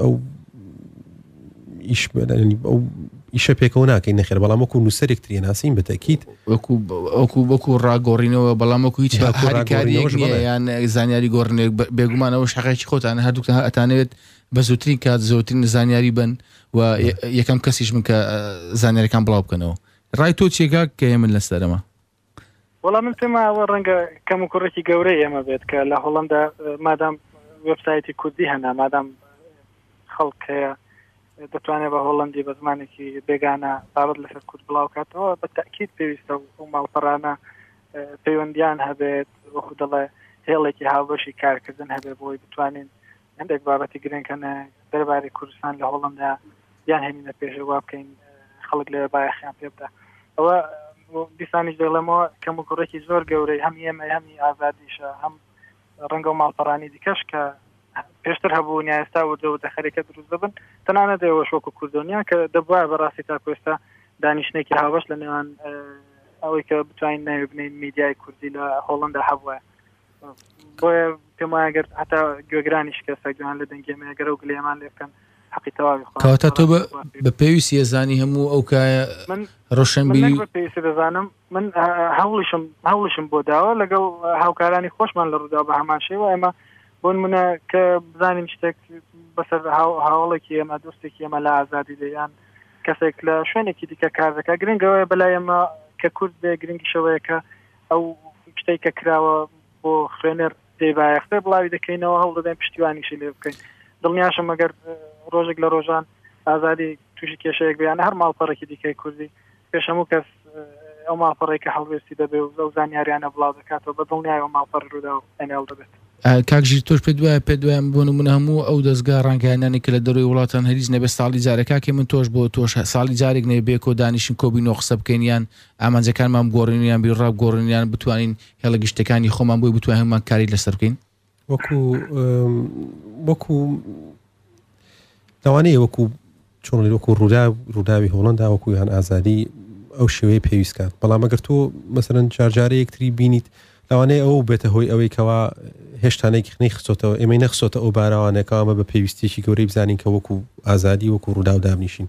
ئەو ئیش ئەو ئیشە پێکەوە ناکەین نەخێر بەڵام وەکو نووسەرێک تری ناسین بەتەکییت وەکو وەکو وەکو ڕاگۆڕینەوە بەڵام وەکو هیچ یان زانیاری گۆڕنێک بێگومانەوە شقێکی خۆتان هەردووکە ئەتانەوێت بە زووترین کات زۆترین زانیاری بن و یەکەم کەسیش من کە زانیارەکان بڵاو بکەنەوە ڕای تۆ چێگا کە من لەسەرەمە وەڵا من پێم ئەوە ڕەنگە کەم و کوڕێکی گەورەی ئێمە بێت کە لە هۆڵندا مادام وبسایەتی کوردی هەنا مادام خەڵک هەیە دەتوانێت بە هۆڵندی بە زمانێکی بێگانە بابەت لەسەر کورد بڵاوکاتەوە بە تاکیید پێویستە و ماڵپەرانە پەیوەندیان هەبێت وەخو دەڵێ هێڵێکی هاوبەشی کارکردن هەبێ بۆی بتوانین هەندێک بابەتی گرنگ هەن دەربارەی کوردستان لە هۆڵندا یان هێنینە پێشە وا بکەین خەڵک لەوێ بایەخیان پێ بدا ئەوە دیسانیش دەڵێمەوە کەم و کوڕێکی زۆر گەورەی هەم ئێمە هەمی ئازادیشە هەم ڕەنگە و ماڵپەرانی دیکەش کە پێشتر هەبوو نیاستا و دەوت لە خەرێکە دروست دەبن تەنانە دەوە شۆکو کوردۆنیا کە دەبواە بەڕاستی تا کوێستا دانیشتێکی هاوبەش لە نێوان ئەوەی کە بتوانین ناوی بنین میدیای کوردی لە هۆڵندا هەبووە بۆیە پێم وایە گەر هەتا گوێگرانی شکێسە گوێیان لە دەنگی ئێمەیە گەرە و گلەیەمان لێ بکەن حەقی تەواوی خۆیان کەواتە تۆ بە- بەڕێوە ببەن. بە پێویستی ئێزانی هەموو ئەو کایە من من ڕۆشنبیری نەک بە پێویستی دەزانم من ئه، هەوڵیشم هەوڵیشم بۆ داوە لەگەڵ هاوکارانی خۆشمان لە ڕوودا بە هەمان شێوە ئێمە بۆ نمونە کە بزانین شتێک بەسەر هاو- هاوڵێکی ئێمە دۆستێکی ئێمە لە ئازادی دێ یان کەسێک لە شوێنێکی دیکە کار دەکات گرنگەوەیە بەلای ئێمە کە کورد بێ گرنگیشەوەیە کە ئەو شتەی کە کراوە بۆ خوێنەر پێی بایەخێ بڵاوی دەکەینەوە هەوڵ دەدەین پشتیوانیشی لێ بکەین دڵنیاشە مەگەر ڕۆژێک لە ڕۆژان ئازادی تووشی کێشەیەک بیان هەر ماڵپەڕێکی دیکەی کوردی پێشەمو کەس ئەو ماڵپەڕێک کە هەڵوێستی دەبێ و زەو زانیاریانە بڵاو دەکاتەوە بە دڵنیای و ماڵپەڕ روودا و ئەنێڵ دەبێت کاک ژیر تۆش پێت وایە پێت وایە بۆ نمونە هەموو ئەو دەستگا ڕانگەیانانی کە لە دەروی وڵاتان هەریز نەبێت ساڵی جارێکاکەی من تۆش بۆ تۆش ساڵی جارێک نەیە بێکۆ دانیشن کۆبینەوە قسە بکەین یان ئامانجەکانمان بگۆڕین و یان بیرڕا بگۆڕین یان بتوانین هێڵە گشتەکانی خۆمان بۆی بتوانین هەمان کاری لەسەر بکەین وەکو وەکو لەوانەیە وەکو چۆن وەکو ڕوودا ڕووداوی هۆڵندا وەکو یان ئازادی ئەو شێوەیە پێویستکات بەڵام ئەگەر تۆ مەسەرەن چارجارە یەکتری بینیت لەوانەیە ئەو بێتە هۆی ئەوەی کەوا هێشتانێک خنەی خسۆتەوە ئێمە نەخسۆتە ئەو بارەوانێکەوە ئەمە بە پێویستێکی گەورەی بزانین کە وەکو ئازادی وەکو ڕوودا و دابنیشین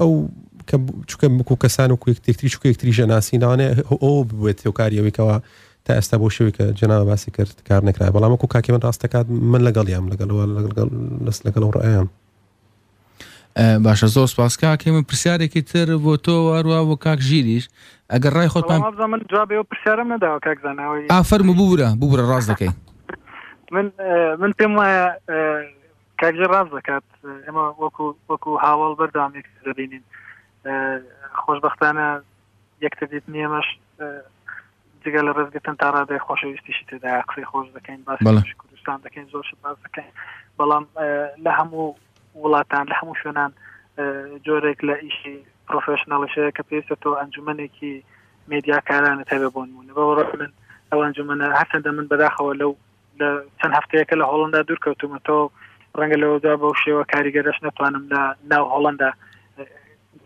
ئەو کە چکە مکو کەسان و کوێک تێکتری چکە یەکتری ژەناسی ناانێ ئەو بێت هێوکاری ئەوەی کەەوە تا ئێستا بۆ شوێ کە جنا باسی کرد کار نکرای بەڵام وەکو کاکی من ڕاستەکات من لەگەڵ یام لەگەڵەوە لەگەڵ لەس لەگەڵ ڕایان باشە زۆر سپاسکاکەی من پرسیارێکی تر بۆ تۆ واروا بۆ کاک ژیریش ئەگەر ڕای خۆتان من جوابێ پرسیارم نەداوە کاک زانەوەی ئافەرم ببوورە ببوورە ڕاست دەکەی من من پێم وایە کاک ژیر ڕاست دەکات ئێمە وەکو وەکو هاوڵ بەردام یەک دەبینین خۆشببختانە یەکتر دیت نیەمەش جگە لە ڕێزگرتن تا ڕادێک خۆشەویستیشی تێدا قسەی خۆش دەکەین باس کوردستان دەکەین زۆر باس دەکەین بەڵام لە هەموو وڵاتان لە هەموو شوێنان جۆرێک لە ئیشی پرۆفشنناڵشەیە کە پێویستە تۆ ئەنجومەنێکی مدیاکارانە تەبێ بۆن بوون بەڕۆ من ئەو ئەنجومەنە هەرچەندە من بەداخەوە لەو چەند هەفتەیەکە لە هۆڵندا دوورکەوتومەتەوە ڕەنگە لەوە دوا بەو شێوە کاریگەرش نتوانم لە ناو هۆڵندا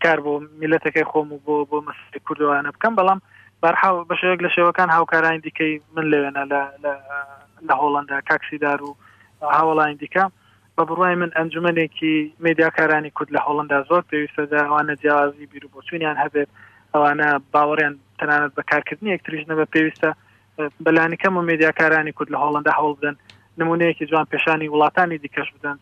کار بۆ میلەتەکەی خۆم و بۆ بۆ مەسی کوردوانە بکەم بەڵام بارحاڵ بەشێک لە شێوەکان هاوکارانی دیکەی من لەوێنە لە لە هۆڵندا کاکسیدار و هاوڵانی دیکە بە بڕای من ئەنجومەنێکی میدیاکارانی کورد لە هۆڵندا زۆر پێویستە ئەوانە جیازی بیر و بۆچوونیان هەبێت ئەوانە باوەڕیان تەنانەت بە کارکردنی یەکتریش نەبە پێویستە بەلانیکەم و مێدیاکارانی کورد لە هۆڵندا هەوڵ بدەن نمونەیەکی جوان پێشانی وڵاتانی دیکەش بدەن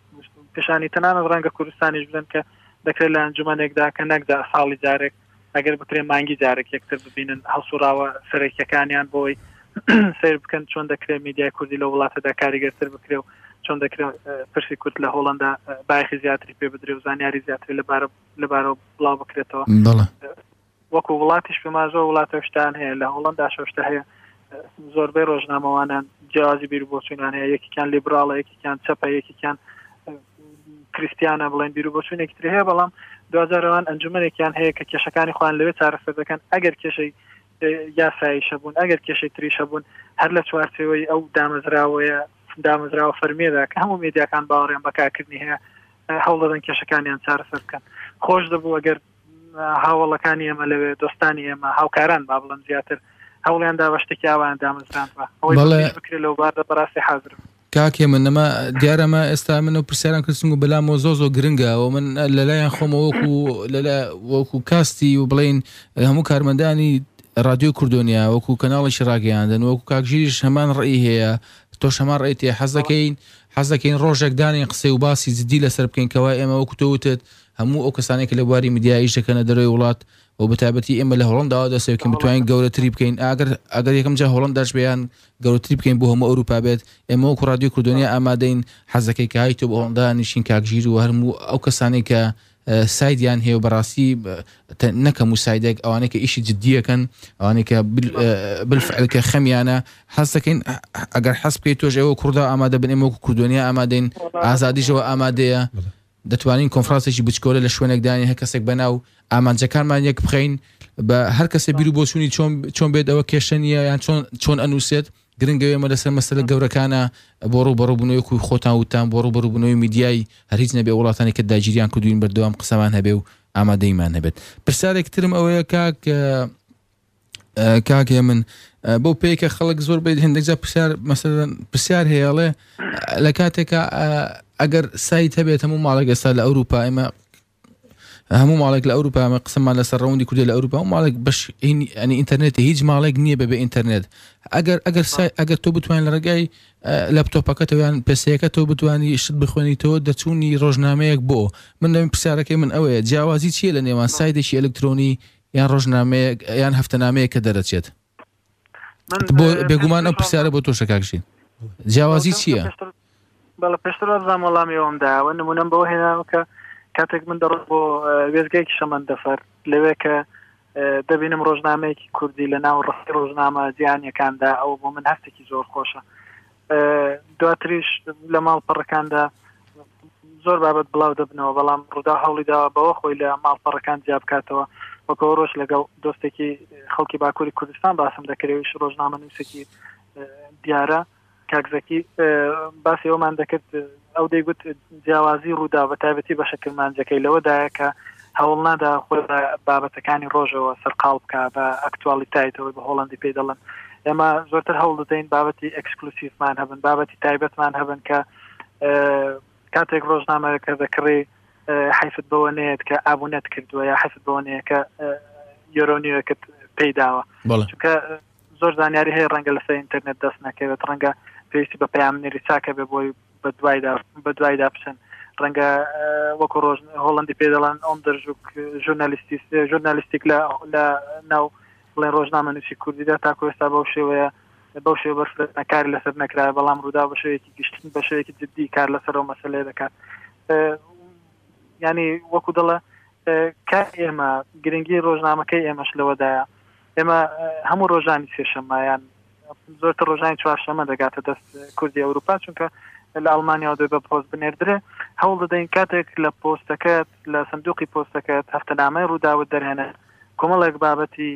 پێشانی تەنانە ڕەنگە کوردستانیش بدەن کە دەکرێت لە ئەنجومەنێکدا کە نەکدا ساڵی جارێک ئەگەر بکرێ مانگی جارێک یەکتر ببینن هەڵسوراوە سەرەکیەکانیان بۆی سیر بکەن چۆن دەکرێت میدیای کوردی لە وڵاتەدا کاریگەرتر بکرێ و چۆن دەکرێت پرسی کورد لە هۆڵندا باخی زیاتری پێ بدرێ و زانیاری زیاتری لەبارە لەبارەوە بڵاو بکرێتەوە وەکو وڵاتیش پێمان زۆر وڵاتە و شتان هەیە لە هۆڵەندا شۆشتە هەیە زۆربەی ڕۆژنامەوانان جیازی بیر بۆچوونان هەیە یەکیان لیبراڵە یەکیان چەپە یەکیان کریسیانە بڵێن بیر بۆچوونێکی تر هەیە بەڵام دوجارەوان ئەنجومەنێکیان هەیە کە کێشەکانی خوان لەوێ چارەسەر دەکەن ئەگەر کێشەی یاسایی شەبوون ئەگەر کێشەی تری شەبوون هەر لە چوارچەوەی ئەو دامەزراوەیە دامەزراوە فەرمیێدا کە هەموو میدیاکان باوەڕێن بەکارکردنی هەیە هەوڵدەدەن کێشەکانیان چارەسەر بکەن خۆش دەبوو ئەگەر هاوەڵەکانی ئێمە لەوێ دۆستانی ئێمە هاوکاران با بڵم زیاتر هەوڵیان داوە شتێکی ئاوان دامەزران بە ئەوەی بکرێت لەو بار لە بەڕاستی حاضرم کاکێ من نەما دیارەمە ئێستا من و پرسیاران کردسم و بەلام زۆ زۆ گرنگە و من لەلایەن خۆمە وەکو لەلا وەکو کاستی و بڵین هەموو کارمەندانی رادیۆ کوردۆنیا وەکو کەناڵیش ڕاگەیاندن وەکو کاکژیش هەمان ڕێی هەیە تۆش هەمان ڕێی تێ حەز دەکەین حەز دەکەین ڕۆژێکدانین قسەی و باسی جددی لەسەر بکەین کەوا ئێمە وەکو تۆوتت هەموو ئەو کەسانەی کە لە بواری میدیا ئیش دەکەنە دەرەوەی وڵات و بە تایبەتی ئێمە لە هۆڵەنداوە دەست پێ بکەین بتوانین گەورەتری بکەین ئاگەر ئەگەر یەکەم جار هۆڵەنداش بێ یان گەورەتری بکەین بۆ هەموو ئەوروپا بێت ئێمە وەکو ڕادیۆ کوردۆنیا ئامادەین حەزەکەی کە هایتۆ بە هۆڵەندا نیشین کاکژیر و هەرموو ئەو کەسانەی کە سایدیان هەیە و بەڕاستی نەکەم و سایدێک ئەوانەی کە ئیشی جددیەکەن ئەوانەی کە بلفعلکە خەمیانە حەز دەکەین ئەگەر حەز بکەیت تۆش ئەوە کوڕدا ئامادە بن ئێمە وەکو کوردۆنیا ئامادەین ئازادیشەوە ئامادەیە دەتوانین کۆنفرانسێکی بچکۆلە لە شوێنێک دانێین هەر کەسێک بەناو ئامانجەکانمان یەک بخەین بە هەر کەسێ بیر و بۆچوونی چۆن چۆن بێت ئەوە کێشە نییە یان چۆن چۆن ئەنووسێت گرنگە ئێمە لەسەر مەسەلە گەورەکانە بۆ ڕوو بەڕووبوونەوەی کوی خۆتان وتان بۆ ڕووبەروبوونەوەی میدیای هەر هیچ نەبێ وڵاتانی کە داگیریان کردوین بەردەوام قسەمان هەبێ و ئامادەیمان هەبێت پرسیارێک ترم ئەوەیە کاک کاک هێمن بەو پێکە خەڵک زۆر بیت هەندێک جا پرسیار مەسەرەن پرسیار هەیەڵێ لە کاتێکە ئەگەر سایت هەبێت هەموو ماڵێک ئێستا لە ئەوروپا ئێمە هەموو ماڵێک لە ئەوروپا ئەمە قسممان لەسەر ڕەوندی کوردی لە ئەوروپا و ماڵێک بەش ئەنی ئینتەرنێتی هیچ ماڵێک نییە بەبێ ئینتەرنێت ئەگەر ئەگەر سای ئەگەر تۆ بتوان لە ڕێگای لەپتۆپەکەتەوەیان پێسەکە تۆ بتانی شت بخوێنیتەوە دەچوونی ڕۆژنامەیەک بۆ من لەم پرسیارەکەی من ئەوەیە جیاوازی چیە لە نێوان سایدێکی ئەلکترۆنی یان ڕۆژنامەیەک یان هەفتەنامەیە کە دەرەچێت بۆ بێگومان ئەم پرسیارە بۆ تۆشە کاکژین جیاوازی چییە؟ بەڵە پێشتر ئەزان وەڵامی ئەوم داوە نمونم بەوە هێناوە کە کاتێک من دەڕ بۆ وێزگەیەکی شەمەند دەفەر لەوێ کە دەبینم ڕۆژنامەیەکی کوردی لە ناو ڕختی ڕۆژنامە زیانەکاندا ئەو بۆ من هەستێکی زۆر خۆشە دواتریش لە ماڵپەڕەکاندا زۆر بابەت بڵاو دەبنەوە بەڵام ڕوودا هەوڵی دا بەوە خۆی لە ماڵپەڕەکان جیا بکاتەوە وەکە ڕۆژ لەگەڵ دۆستێکی خەڵکی باکووری کوردستان باسم دەکرێویش ڕۆژنامە نووسێکی دیارە کاکزەکی باسی ئەومان دەکرد ئەو دەیگوت جیاوازی رووداو بە تایبەتی بەشە کرمانجەکەی لەوەدایە کە هەوڵنادا خۆی بە بابەتەکانی رۆژەوە سەرقاڵ بکا بە ئەکتوالیتایت ئەوەی بە هۆڵەندی پێی دەڵێن ئێمە زۆرتر هەوڵ دەدەین بابەتی ئەکسکلوسیڤمان هەبن بابەتی تایبەتمان هەبن کە کاتێک ڕۆژنامەکە دەکڕی حیفت بەوە نێت کە ئابوونەت کردووە یا حفت بەوە نەیە کە یۆرۆنیەکەت پێیداوە چونکە زۆر زانیاری هەیە ڕەنگە لەسەر ئینتەرنێت دەست نەکەوێت ڕەنگە پێویستی بە پامنێری چاکە بێ بۆی بە دوایدا بە دوایدا بچن ڕەنگە وەکو ڕۆژ هۆڵندی پێ دەڵان ئەم دەژوک ژورنالیستی ژورنالیستیک لە لە ناو بڵێن ڕۆژنامە نووسی کوردیدا تاکو ئێستا بەو شێوەیە بەو شێ بەرفرەتەکار لەسەر نەکرا بەڵام ڕوودا بە شوێکی گشتن بە شوێکی جددی کار لەسەرەوە مەسلێ دەکات ینی وەکو دڵە کار ئێمە گرنگی ڕۆژنامەکەی ئێمەش لەوەدایە ئێمە هەموو ڕۆژانی سێشەممایان زۆرتر ڕۆژانی چوارشەمە دەگاتە دەست کوردی ئەوروپا چونکە لە ئەڵمانیا دوێ بە پۆست بنێردرێ هەوڵ دەدەین کاتێک لە پۆستەکەت لە سندوقی پۆستەکەت هەفتەنامەی ڕووداوت دەرهێنێت کۆمەڵێک بابەتی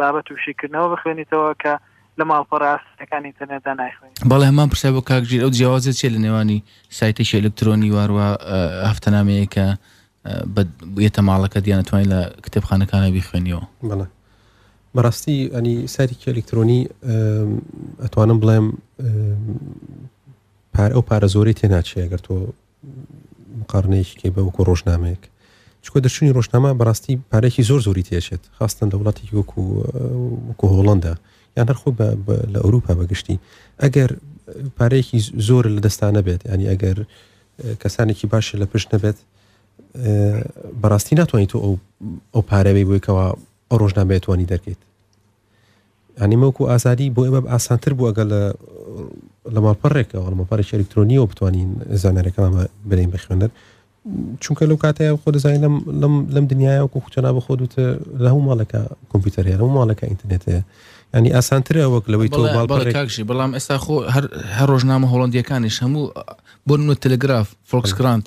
بابەت و شیکردنەوە بخوێنیتەوە کە لە ماڵپەڕاستەکانی ئینتەرنێتدا نایخوێن بەڵێ هەمان پرسیار بۆ کاکژیر ئەو جیاوازە چێ لە نێوانی سایتێکی ئەلکترۆنی واروە هەفتەنامەیەکە بێتە ماڵەکە دیانەتوانین لە کتێبخانەکانە بیخوێنیەوە بڵێ بەڕاستی ئەنی ساریکی ئەلکترۆنی ئەتوانم بڵێم پار ئەو پارە زۆری تێناچێ گەر تۆ مقارنەیەکی بەوکو ڕۆژنامەیەک چکۆ دەچنی ڕۆژنامە بەڕاستی پارێکی زۆر زۆری تێچێت خاستن لە وڵاتی وەکو وەکو هۆڵندا یان هەرخۆ لە ئەوروپا بەگشتی ئەگەر پارێکی زۆر لە دەستانە بێت ینی ئەگەر کەسانێکی باشی لە پشت نەبێت بەڕاستی ناتوانیت تۆ ئەو پارەوەی بوویکەوە ئەو ڕۆژنامەتوانی دەکەیت ئەنیمەکو ئازادی بۆ ئێمە ئاسانتر بوو ئەگەر لە لە ماڵپەڕێکەوە مەپەڕێکی ئەلکترۆنیەوە بتوانین زانارەکەمان بەرین بە خوێنەر چونکە لەو کاتەیە خۆ دەزانین لەم لەم لەم دنیاە وکو خوتەنا بە خۆ دوتە لە هەموو ماڵەکە کۆمپیوتەر هەیە هەموو ماڵەکە ئینتررنێتەیە ینی ئاسانترە وەک لەوەی تۆ باڵ بەڵێکاکشی بەڵام ئێستا خۆ هەر ڕۆژنامە هۆڵندیەکانیش هەموو بۆ نمونە تەلەگراف، فۆڵکسکرانت،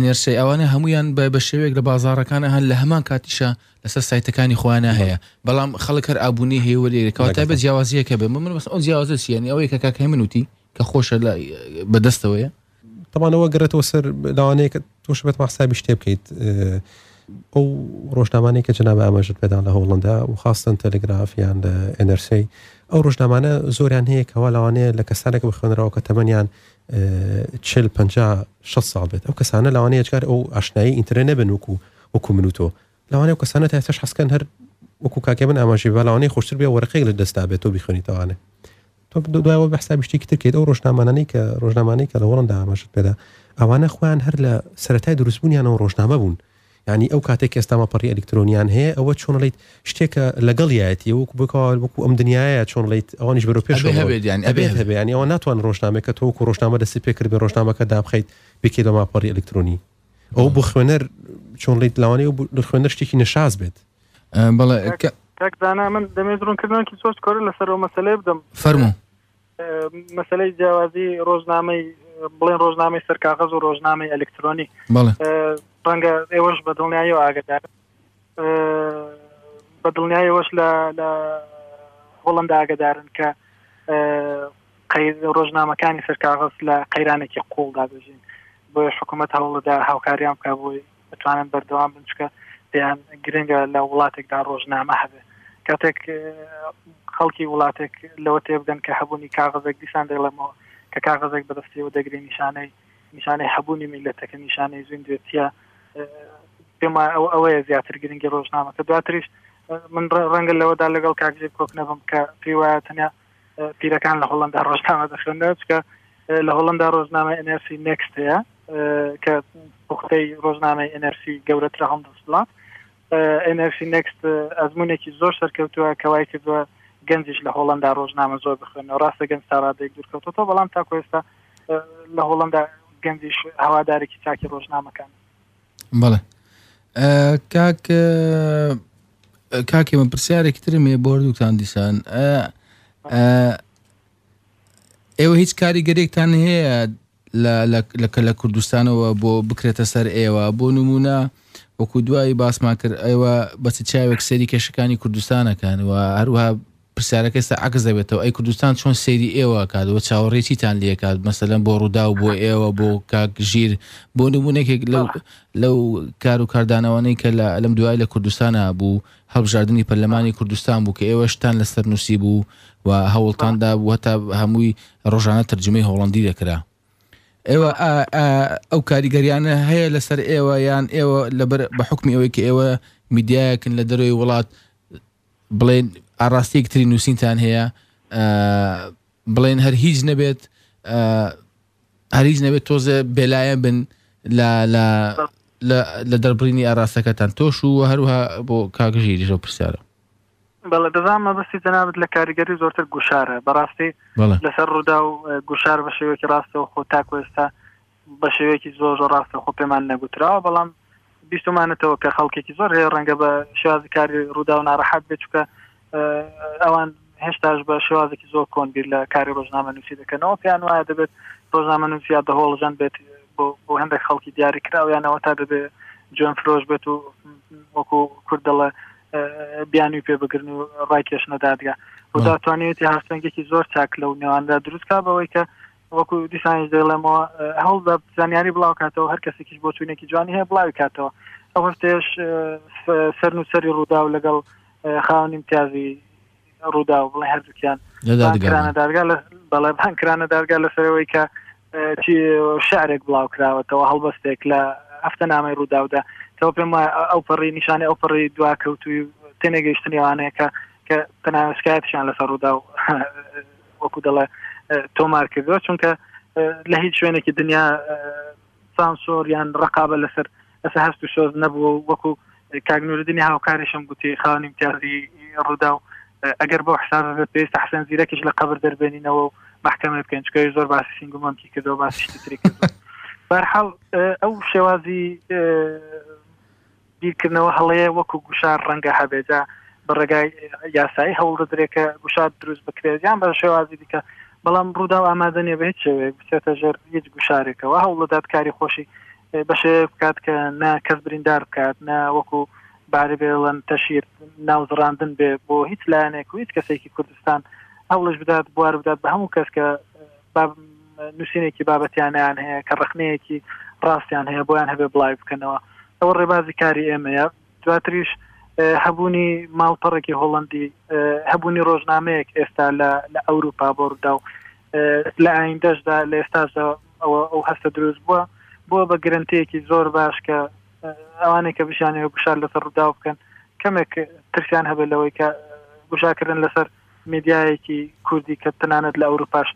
NRC ئەوانە هەموویان بە بە شێوەیەک لە بازاڕەکانە هەن لە هەمان کاتیشە لەسەر سایتەکانی خۆیانە هەیە بەڵام خەڵک هەر ئابوونی هەیە وەرێکەوە تا بە جیاوازیەکە بێ من بەس ئەو جیاوازە چیانی ئەوەی کە کاکای من وتی کە خۆشە لە بەدەستەوەیە تەمانەوە گەڕێتەوە سەر داوانەیە تۆش بێت ماسابی شتێ بکەیت ئەو ڕۆژنامانەی کە جناب ئاماژت پێدان لە هۆڵندا و خاستن تەلگرافیان لە ئەنەرسی ئەو ڕۆژنامانە زۆریان هەیە کەوا لەوانەیە لە کەسانێک بخوێنەرەوە کە تەمەنیان چل پنجا شەست ساڵ بێت ئەو کەسانە لاوانەیە جگار ئەو ئاشنایی ئینتەرنێت نەبن وکو وەکو من و تۆ لاوانەیە و کەسانە تاش حەسکەن هەر وەکو کاکە من ئاماژی بالاوانەی خۆشتر بێ وەرەقەی لە دەستا بێت تۆ بیخوێنی تەوانێ تۆ دوایەوە بەحسابی شتێکی ترکێت ئەو ڕۆژنامانەی کە ڕۆژنامانەی کە لە وەڵندا ئاماژت پێدا ئەوانە خۆیان هەر لە سەتای دروستبوونیانەوە ڕۆژنامە بوون یانی ئەو کاتەی کە ئێستا ماڵپەڕی ئەلیکترۆنیان هەیە ئەوە چۆن ڵیت شتێکە لەگەڵیایەتی وەکو بکەوە وەکو ئەم دنیاە چۆن ڵیت ئەوانیش بەرە پێش هەبێت هەبێنی ئەوە ناتوان ڕۆژنامەکە تۆکو ڕۆژنامە دەستی پێکرد بە ڕۆژنامەکە دابخیت بکەیت بە ماپەڕی ئەلیکترۆنی ئەو بۆ خوێنەر چۆن ڵیت لاوانەیە و لە خوێنەر شتێکی نەشاز بێت بەڵێ تاکزانە من دەمێت ڕوونکردنەوەکی سۆست کۆر لەسەر ئەو مەسلەی بدەم فەرمو مەسلەی جیاوازی ڕۆژنامەی بڵێن ڕۆژنامەی سەرکاغەز و ڕۆژنامەی ئەلکترۆنی ڕەنگە ئێوەش بە دڵنیایی و ئاگدار بە دڵنیایەوەش لە لە هۆڵندا ئاگدارن کە ڕۆژنامەکانی سەرکاغەز لە قەیرانێکی قوڵدا دەژین بۆ حکوومەت هەوڵدا هاوکاریان بکە بۆی بتوانن بەردەوام بن چکە پێیان گرنگە لە وڵاتێکدا ڕۆژنامە هەبێ کاتێک خەڵکی وڵاتێک لەوە تێبگەن کە هەبوونی کاغزێک دیسان دەڵێمەوە کە کاغزێک بەدەستیەوە دەگری نیشانەی نیشانەی هەبوونی میلەتەکە نیشانەی زیندێتیە پێما ئەو ئەوەیە زیاتر گرنگی ڕۆژنامەکە دواتریش من ڕەنگە لەوەدا لەگەڵ کاکژێک کۆک نەبم کە پێی وایە تەنیا پیرەکان لە هۆڵندا ڕۆژنامە دەخوێنەوە چکە لە هۆڵندا ڕۆژنامە ئەنرسی نکست هەیە کە پوختەی ڕۆژنامەی ئەنرسی گەورەترە هەم دەسڵات ئەنرسی نکست ئەزمونێکی زۆر سەرکەوتووە کەوای کردووە گەنجیش لە هۆڵندا ڕۆژنامە زۆر بخوێنەوە ڕاستە گەنج تا ڕادێک دوورکەوتەوە بەڵام تاکو ئێستا لە هۆڵندا گەنجیش هەوادارێکی چاکی ڕۆژنامەکان بەڵێ کاک کاکێ من پرسیارێکی ترم ێ بۆردووتان دیسان ئێوە هیچ کاریگەرێکتان هەیە لەکە لە کوردستانەوە بۆ بکرێتە سەر ئێوە بۆ نمونە وەکو دوایی باسمان کرد ئەوە بەچ چاوێک سەری کێشەکانی کوردستانەکان و هەروها پرسیارەکە ئێستا عەکس دەبێتەوە ئەی کوردستان چۆن سەیری ئێوە ئەکات وە چاوەڕێی چیتان لێ ئەکات مەسەلەن بۆ ڕوداو بۆ ئێوە بۆ کاک ژیر بۆ نمونەێک لەو لەو کار و کاردانەوانەی کە لە لەم دوای لە کوردستان هەبوو هەڵبژاردنی پەرلەمانی کوردستان بوو کە ئێوە شتان لەسەر نووسی بوو و هەوڵتان دا بوو هەتا هەمووی ڕۆژانە ترجمەی هۆڵندی دەکرا ئێوە ئەو کاریگەریانە هەیە لەسەر ئێوە یان ئێوە لەبەر بە حکمی ئەوەی کە ئێوە میدیایەکن لە دەروی وڵات بڵێن ئاڕاستەیەک تری نووسینتان هەیە بڵێن هەر هیچ نەبێت هەریج نەبێت تۆزە بێلایەن بن لە دەربڕینی ئاراستەکەتان تۆش و هەروها بۆ کاگژیریشەوە پرسیارە بەڵێ دەزانمە بەستی جەنابەت لە کاریگەری زۆرتر گوشارە بەڕاستی لەسەر ڕوودا و گوشار بە شێوەیەکی ڕاستەوە خۆ تاکو ئێستا بە شێوەیەکی زۆر زۆر ڕاستەوخۆ پێمان نەگوتراوە بەڵام بیستمانەتەوە کە خەڵکێکی زۆر هەیە ڕەنگە بە شێوازی کاری ڕوودا و ناڕەحەت بێت چکە ئەوان هێشتاش بە شێوازێکی زۆر کۆن بیر لە کاری ڕۆژنامە نووسی دەکەنەوە پێیان وایە دەبێت ڕۆژنامە نووسیا دەهۆڵژەن بێت بۆ هەندێک خەڵکی دیاری کراویانەوە تا دەبێت جوێن فرۆش بێت و وەکو کورد دەڵێ بیانوی پێ بگرن و ڕای کێشنە دادگا و داتوانێتی هاستنگێکی زۆر چاک لەو نێواندا دروستکە بەوەی کە وەکو دیسانیش دەیڵێمەوە هەوڵدە زانیاری بڵاو کاتەوە هەر کەسێکیش بۆ چوونێکی جوانی هەیە بڵاوی کاتەوە ئەو هەفتێش سەر و سەری ڕوودا و لەگەڵ خاونی امتیازی ڕوودا و بڵێ هەردووکیان دادگا بەڵێبان کرانە دادگا لەسەرەوەی کە شارێک بڵاو کراوەتەوە هەڵبەستێک لە هەفتە نامەی ڕووداودا تۆ پێم وایە ئەو پەڕی نیشانەی ئەو پەڕی دواکەوتوی تێنێگەیشتنیوانەیە کە کە تەناوسکایەتیان لەسەر ڕوودا و وەکو دەڵێ تۆمار کردوە چونکە لە هیچ شوێنێکی دنیا سانسۆر یان ڕقابە لەسەر ئەسە هەست و شۆز نەبووە وەکو کاگنوردنی هاوکاریشم گوتی خاونی امتیازی ڕوودا و ئەگەر بۆ حساب پێویست حسن زیرەکیش لە قبر دەربێنینەوە و محکمە بکەن چکە زۆر باسی سنگمەمکی کردەوە باسیشتی تری کرد بەرحاڵ ئەو شێوازی بیرکردنەوە هەڵەیە وەکو گوشار ڕەنگە هەبێت جا بە ڕێگای یاسایی هەوڵدەدرێت کە گوشار دروست بکرێت یان بە شێوازی دیکە بەڵام ڕوودا و ئامادە نیە بە هیچ شێوەیەک بچێتە ژێر هیچ گوشارێکەوە هەوڵدەدات کاری خۆشی بەشێ بکات کە نە کەس بریندار بکات نە وەکو بارە بێڵەن تەشیر ناوزڕاندن بێ بۆ هیچ لایەنێک و هیچ کەسێکی کوردستان هەوڵش بدات بوار بدات بە هەموو کەس کە با نووسینێکی بابەتیانیان هەیە کە ڕخنەیەکی ڕاستیان هەیە بۆیان هەبێ بڵای بکەنەوە ئەوە ڕێبازی کاری ئێمەیە دواتریش هەبوونی ماڵپەڕێکی هۆڵندی هەبوونی ڕۆژنامەیەک ئێستا لە ئەوروپا بۆ ڕوودا و لە ئایندەشدا لە ئێستاشدا ئەوە ئەو هەستە دروست بووە بۆ بە گرنتەیەکی زۆر باش کە ئەوانێک کە بشانەوە گوشار لەسەر ڕوودا بکەن کەمێک ترسیان هەبێت لەوەی کە گوشاکردن لەسەر میدیایەکی کوردی کە تەنانەت لە ئەوروپاش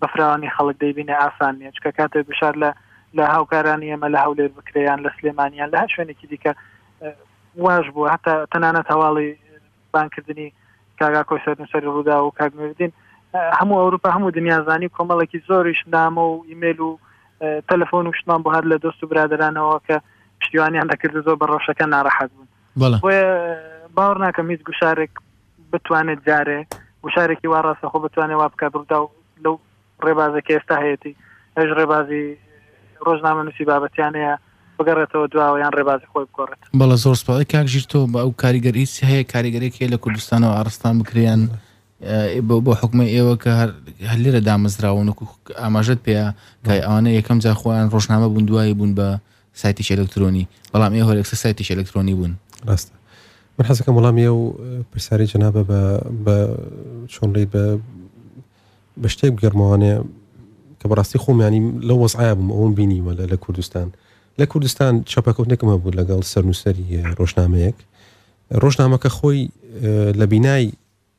بە فراوانی خەڵک دەیبینێ ئاسان نیە چکە کاتێ گوشار لە لە هاوکارانی ئێمە لە هەولێر بکریان لە سلێمانیان لە هەر شوێنێکی دیکە واش بووە هەتا تەنانەت هەواڵی بانکردنی کاگا کۆی سەر نووسەری ڕوودا و کاگنوردین هەموو ئەوروپا هەموو دنیازانی کۆمەڵێکی زۆریش نامە و ئیمێل و تەلەفۆن و شتمان بۆ هەر لە دۆست و برادرانەوە کە پشتیوانیان دەکرد زۆر بە ڕەوشەکە ناڕەحەت بوون بۆیە باوەڕ ناکەم هیچ گوشارێک بتوانێت جارێ گوشارێکی وا ڕاستەخۆ بتوانێت وا بکات ڕوودا و لەو ڕێبازێک ئێستا هەیەی ئەش ڕێبازی ڕۆژنامە نووسی بابەتیانەیە بگەڕێتەوە دواوە یان ڕێبازی خۆی بگۆڕێت بەڵە زۆر سپای کاک ژیرتۆ بە ئەو کاریگەری هەیە کاریگەرێکی لە کوردستانەوە ئاڕستان بکریان بۆ بۆ حکومە ئێوە کە هەر لێرە دامەزراون و ئاماژت پێ کای ئەوانە یەکەم جا خۆیان ڕۆژنامە بوون دوایی بوون بە سایتێکی ئەلکترۆنی بەڵام ئێ هۆرێکسە سایتێکی ئەلکترۆنی بوون ڕاستە من حەزەکەم وەڵام ئێ و پرسیاری جەنابە بە چۆنڵی بە بە شتێک گەرمەوانێ کە بەڕاستی خۆمیانی لە وەزعای بووم ئەوم بینیوە لە لە کوردستان لە کوردستان چاپەکەوتنێکم هەبوو لەگەڵ سەرنووسەری ڕۆژنامەیەک ڕۆژنامەکە خۆی لە بینای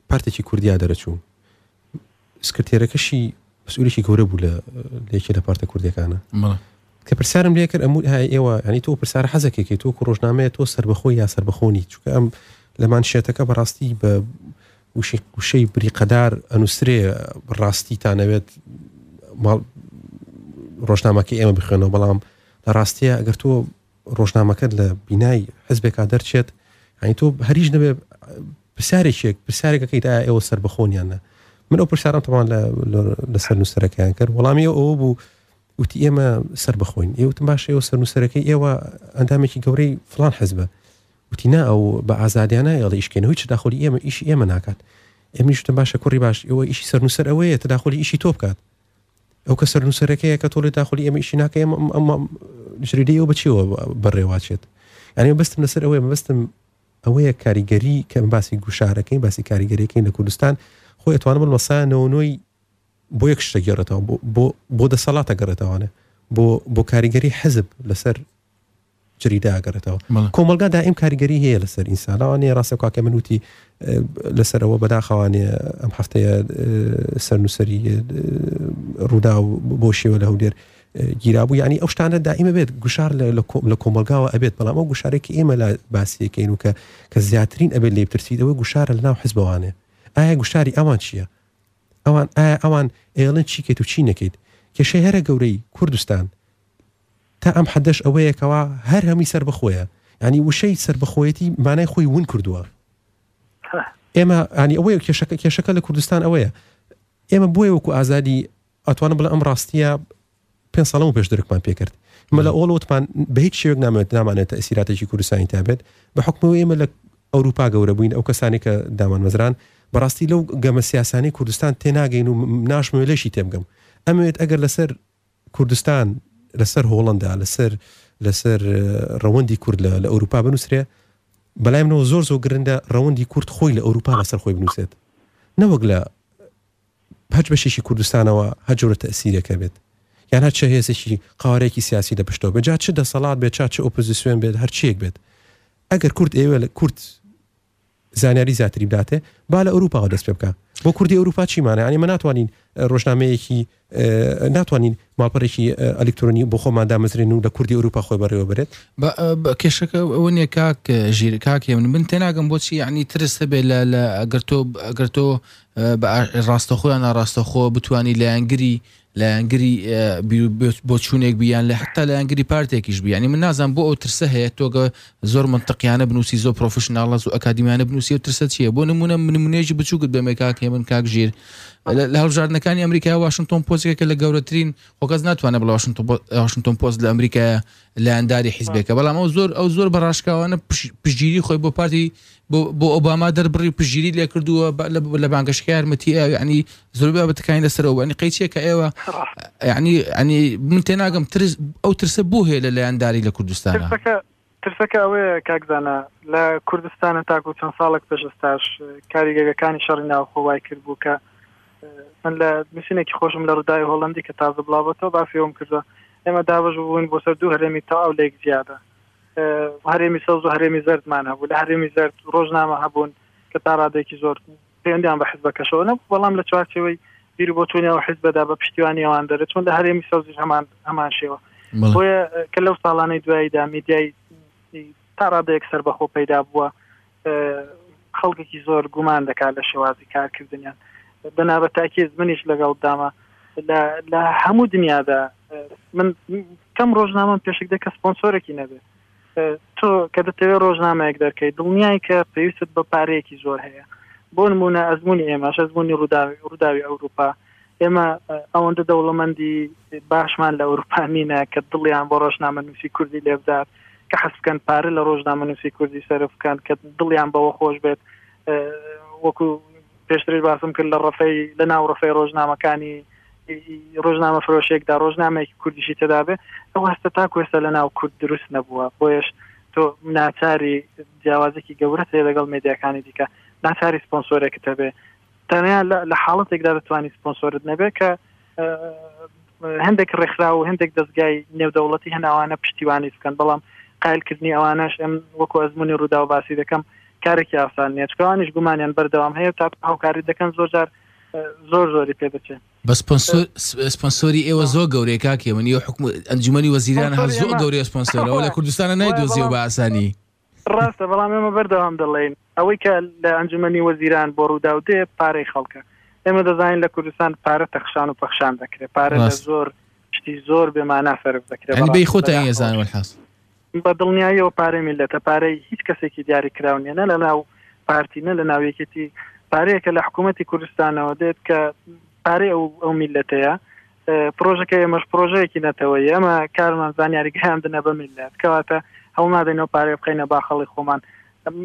پارتێکی کوردیا دەرەچوو سکرتێرەکەشی مسئولێکی گەورە بوو لە لەکی لە پارتە کوردەکانە کە پرسیارم لێ کرد ئەمود های ئێوە ینی تۆ پرسیار حەزەکێکی تۆ و ڕۆژنامەیە تۆ سربەخۆ یا سربەخۆنی چکە ئەم لەمان شێتەکە بەڕاستی بە وشی قوشەی بریقەدار ئەنووسرێ ڕاستی تانەوێت ڕۆژنامەکە ئێمە بخوێنەوە بەڵام لە ڕاستەیە ئەگەر تۆ ڕۆژنامەکەت لە بینای حزبێکا دەرچێت ینی تۆ هەریش نەبێ پرسیارێکێک پرسیارێکەکەی دا ئێوە سەر بەخۆنیانە من ئەو پرسیارم تەوان لەسەر نووسەرەکەیان کرد وەڵامی ئەوە بوو وتی ئێمە سەر بخۆین ئێوتم باش ئێوە سەر نووسەرەکەی ئێوە ئەندامێکی گەورەی فلان حزبە وتی نا ئەو بە ئازادیانە ئێڵ ئیشکێنەوەی چ داخۆلی ئێمە ئیشی ئێمە ناکات ئەمیشتم باشە کوڕی باش ئەوە ئیشی سەر نووسەر ئەوەیە تداخۆلی ئیشی تۆ بکات ئەو کە سەرنووسەرەکەیە کە تۆڵی داخلی ئێمە ئیشی ناکە ئێمە ئەم ژریدەی ئەو بچیەوە بەڕێواچێت یعنی بەستم لەسەر ئەوەیە مەبستم ئەوەیە کاریگەری کە باسی گوشارەکەی باسی کاریگەریەکەی لە کوردستان خۆی ئەتوانم بڵ مەسانەوەنۆی بۆ یەک شتە گەڕێتەوە بۆ دەسەڵاتە گەڕێتەوانە بۆ بۆ کاریگەری حەزب لەسەر جری داگەڕێتەوە کۆمەلگا دائیم کاریگەری هەیە لەسەر ئینسانانێ ڕاستە کاکە من وتی لەسەرەوە بەداخەوانێ ئەم هەفتەیە سەرنووسری ڕوودا و بۆ شێوە لە هەولێر گیرابوو ینی ئەو شتانە دائیمە بێت گوشار لە کۆمەلگاوە ئەبێت بەڵام ئەو گوشارێکی ئێمە لە باسیەکەین و کە کە زیاترین ئەبێت لێ بترسیدەوە گوشارە لە ناو حزبوانێ ئایا گوشاری ئەوان چییە؟ ئەوان ئایا ئەوان ئێڵن چیکەیت و چی نەکەیت کێشەی هەرە گەورەی کوردستان تا ئەم حەدەش ئەوەیە کەوا هەر هەمووی سەر بەخۆیە یانی وشەی سەر بەخۆیەتی مانای خۆی ون کردووە ئێمە ئانی ئەوەیە کێشەکە کێشەکە لە کوردستان ئەوەیە ئێمە بۆیە وەکو ئازادی ئەتوانم بڵێ ئەم ڕاستیە پێ ساڵە و پێش درکمان پێکرد مە لە ئۆڵوتمان بە هیچ شێوێک نامێت نامانێت ئەسیراتێکی کوردستانی تابێت بە حکمەوە ئێمە لە ئەوروپا گەورە بووین ئەو کەسانی کە دامان مەزران بەڕاستی لەو گەمە سیاسانی کوردستان تێناگەین و ناشمەوێت لەشی تێبگەم ئەمەوێت ئەگەر لەسەر کوردستان لەسەر هۆڵەندا لەسەر لەسەر ڕەوەندی کورد لە لە ئەوروپا بنووسرێ بەلای منەوە زۆر زۆر گرنگە ڕەوەندی کورد خۆی لە ئەوروپا لەسەر خۆی بنووسێت نەوەک لە هەچ بەشێکی کوردستانەوە هەجورە تەسیرەکە بێت یان هەر چه هێزێکی قاوارێکی سیاسی لە پشتەوە بێت جا چ دەسەڵات بێت چا چ ئۆپۆزیسیۆن بێت هەرچیەک بێت ئەگەر کورد ئێوە لە کورد زانیاری زیاتری بداتێ با لە ئەوروپاوە دەست پێ بکە بۆ کوردی ئەوروپا چیمانە ئەنی مە ناتوانین ڕۆژنامەیەکی ناتوانین ماڵپەرێکی ئەلکترۆنی بۆ خۆمان دامەزرێن و لە کوردی ئەوروپا خۆی بەڕێوە برێت بە کێشەکە ئەوە نیە کاک ژیر کاکێ من من تێناگەم بۆچی یعنی ترس هەبێ لە لە ئەگەر تۆ ئەگەر تۆ ڕاستەخۆیان ناڕاستەخۆ بتانی لایەنگری لایەنگری بۆچوونێک بی یان لە حتا لایەنگری پارتێکیش بی ینی من نازان بۆ ئەو ترسە هەیە تۆگە زۆر منتەقییانە بنووسی زۆر پرۆفشنناڵە و ئەکادیمانە بنووسی و ترسە چیە بۆ نمونە منمونێژی بچووکت بەمێ کاکێ من کاک ژیر لە هەڵبژاردنەکانی ئەمریکای واشنگتۆن پۆزیکە لە گەورەترین خۆکەس ناتوانە بڵ واشنگتۆن پۆست لە ئەمریکایە لایەنداری حیزبێکە بەڵام ئەو زۆر ئەو زۆر بە ڕاشکاوانە پشگیری خۆی بۆ پارتی بۆ ئۆباما دەربڕی پشگیری لێ کردووە لە بانگەشکە یارمەتی ینی زۆر بابەتەکانی لەسەرەوە ینی قەیچێک کە ئێوە ینی ینی من تێناگەم ترس ئەو ترسە بۆ هەیە لە لایەنداری لە کوردستان ترسەکە ئەوەیە کاکزانە لە کوردستانە تاکو چەند ساڵێک پێشستاش کاریگەگەکانی شەڕی ناوخۆ وای کرد بوو کە من لە نووسینێکی خۆشم لە ڕووداوی هۆڵندی کە تازە بڵاوەتەوە باسیەوەم کردوە ئێمە دابش بوون بۆ سەر دوو هەرێمی تا ئەو لێک زیادە هەرێمی سەوز و هەرێمی زەردمان هەبوو لە هەرێمی زەرد ڕۆژنامە هەبوون کە تا ڕادێکی زۆر پێندیان بە حزبە کەشەوە نە بەڵام لە چوارچەوەی بیر بۆ تونیاوە حزبەدا بە پشتیوانی ئەوان دەرە چون لە هەرێمی سەوزی هەمان هەمان شێوە بۆیە کە لەو ساڵانەی دواییدا میدیای تا ڕادێک سەر بەخۆ پەیدا بووە خەڵکێکی زۆر گومان دەکات لە شێوازی کارکردنیان دەنا بە تاکیز منیش لەگەڵ دامە لە هەموو دنیادا من کەم ڕۆژنامەم پێشک دە کە سپۆنسۆرەکی نەبێت تۆ کە دەتەوێت ڕۆژنامەیەک دەرکەیت دڵنیای کە پێویست بە پارەیەکی زۆر هەیە بۆ نمونە ئەزمموی ئێمەش ئەزمموی ڕووداوی ڕووداوی ئەوروپا ئێمە ئەوەندە دەوڵەمەندی باشمان لە ئەوروپانینە کە دڵیان بۆ ڕۆژنامە نووسی کوردی لێبدات کە حەسکەن پارە لە ڕۆژنامە نووسی کوردی سەرفکەن کە دڵیان بەوە خۆش بێت وەکو پێشتری باسم کرد لە ڕفەی لە ناو ڕفەی ڕۆژنامەکانی ڕۆژنامە فرۆشێکدا ڕۆژنامەیەکی کوردیشی تێدابێ ئەو هەستە تا کوێستە لە ناو کورد دروست نەبووە بۆیش تۆ ناچاری جیاوازێکی گەورەت هەیە لەگەڵ مێدیاکانی دیکە ناچاری سپۆنسۆرێکت هەبێ تەنیا لە حاڵەتێکدا دەتوانانی سپۆنسۆرت نەبێت کە هەندێک ڕێکخرا و هەندێک دەستگای نێودەوڵەتی هەناوانە پشتیوانی بکەن بەڵام قایلکردنی ئەوانش ئەم وەکو ئەزمموی ڕوودا و باسی دەکەم کارێکی ئاسان نیەچکەوانیش گومانیان بەردەوام هەیە تا هاوکاری دەکەن زۆر جار زۆر زۆری پێ دەچێت بەس سپۆنسۆری ئێوە زۆر گەورەیە کاکێ من یە حکوم ئەنجومی وەزیران هەر زۆر گەورەی سپۆنسۆرەوە لە کوردستانە نایدۆزیەوە بە ئاسانی ڕاستە بەڵام ئێمە بەردەوام دەڵێین ئەوەی کە لە ئەنجومنی وەزیران بۆ ڕووداو دێ پارەی خەڵکە ئێمە دەزانین لە کوردستان پارە تەخشان و پەخشان دەکرێت پارە لە زۆر شتی زۆر بێمانە سەرف دەکرێت بەی خۆتانزان حاس بە دڵنیاییەوە پارەی میلەتە پارەی هیچ کەسێکی دیاری کراونیە نە لە ناو پارتی نە لە ناویەکێتی پارەیەکە لە حکوومەتتی کوردستانەوە دێت کە پارەی ئەو ئەو میلەتەیە پرۆژەکە ئێمەش پرۆژەیەکی نەتەوەی ئەمە کارمان زانیاری گەیاندنە بە میللەت کەواتە هەوڵ نادەینەوە پارێ بخینە باخەڵی خۆمان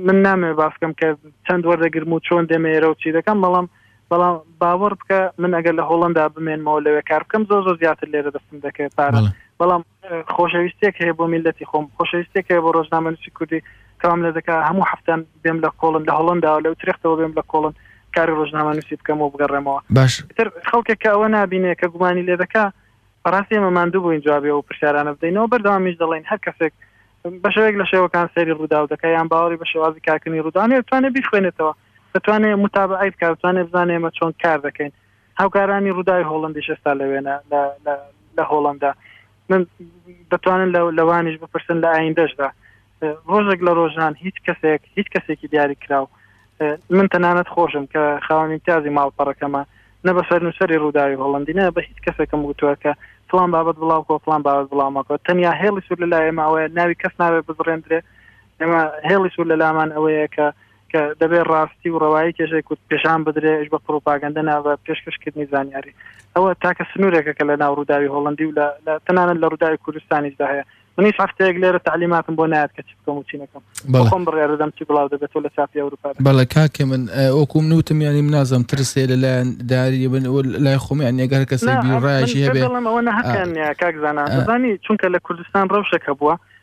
من نامێ باسکەم کە چەند وەردەگرم و چۆن دەمێرە و چی دەکەم بەڵام بەڵام باوەڕ بکە من ئەگەر لە هۆڵندا بمێنمەوە لەوێ کار بکەم زۆر زۆر زیاتر لێرە دەستم دەکەێت پارە بەڵام خۆشەویستێک هەیە بۆ میلەتی خۆم خۆشەویستێک هەیە بۆ ڕۆژنامەنووسی کوردی کەوام لە دەکا هەموو هەفتان بێم لە کۆڵن لە هۆڵندا و لە وترختەوە بێم لە کۆڵن کاری ڕۆژنامەنووسی بکەم و بگەڕێمەوە باش تر خەڵکێک کە ئەوە نبینێ کە گومانی لێ دەکا بەڕاستی ئێمە ماندوو بووین جوابێ و پرسیارانە بدەینەوە بەردەوامیش دەڵێن هەر کەسێک بە شێوەیەک لە شێوەکان سەیری ڕوودا و دەکە یان باوەڕی بە شێوازی کارکردنی ڕوودانێ توانێت بیخوێنێتەوە دەتوانێت متابعی بکات توانێت بزانێ ئێمە چۆن کار دەکەین هاوکارانی ڕووداوی هۆڵندیش ئێستا لە وێنە لە هۆڵندا من دەتوانن لەوانیش بپرسن لە ئایندەشدا ڕۆژێک لە ڕۆژان هیچ کەسێک هیچ کەسێکی دیاری کراو من تەنانەت خۆشم کە خاوەنی تازی ماڵپەڕەکەمە نە بە سەرنووسری ڕووداوی هۆڵندی نە بە هیچ کەسێکم وتووە کە فلان بابەت بڵاوکۆ فلان بابەت بڵاومەکە تەنیا هێڵی سوور لە لایەمەوەە ناوی کەس ناوێت بزڕێندرێ ئەمە هێڵی سوور لە لامان ئەوەیە کە کە دەبێت ڕاستی و ڕەوایی کێشەی کورد پێشان بدرێ ئەویش بە پڕوپاگەندە نا بە پێشکەشکردنی زانیاری ئەوە تاکە سنوورێکە کە لە ناو ڕووداوی هۆڵەندی و لە تەنانەت لە ڕووداوی کوردستانیشدا هەیە من هیچ هەفتەیەک لێرە تعلیماتم بۆ نایەت کە چ بکەم و چی نەکەم بەڵێ خۆم بڕیار دەدەم چی بڵاو دەبێت و لە چاپی ئەوروپا دەکەم. بەڵێ کاکە من ئە، وەکوم نوتم یانی منازم ترس هەیە لەلایەن داری من و لای خۆم یانی ئەگەر کەسێک نا ئەم من بیرڕایەکی پێم هەبێ دەڵێم ئەوە نە هەقیان نیە کاک زانا آه. دەزانی چونکە لە کوردستان ڕەوشەکە بووە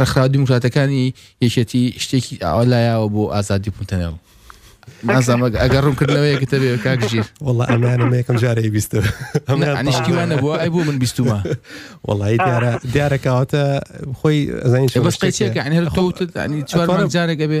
ڕخراو دیموکراتەکانی یەکێتی شتێکی ئاوا لایەوە بۆ ئازادی پوتەنێڵ مازەمە ئەگەر ڕوونکردنەوەیەکە تەبێ کاکژیر وڵ ئەمانە یەکەم جارەی بیست ئەمانیشتیمانە بۆ ئەی بۆ من بیستمە وڵی دیارە دیارەکەواتە خۆی ئەزانین بەسقەیەکە هەر تۆ چوار جارێک ئەبێ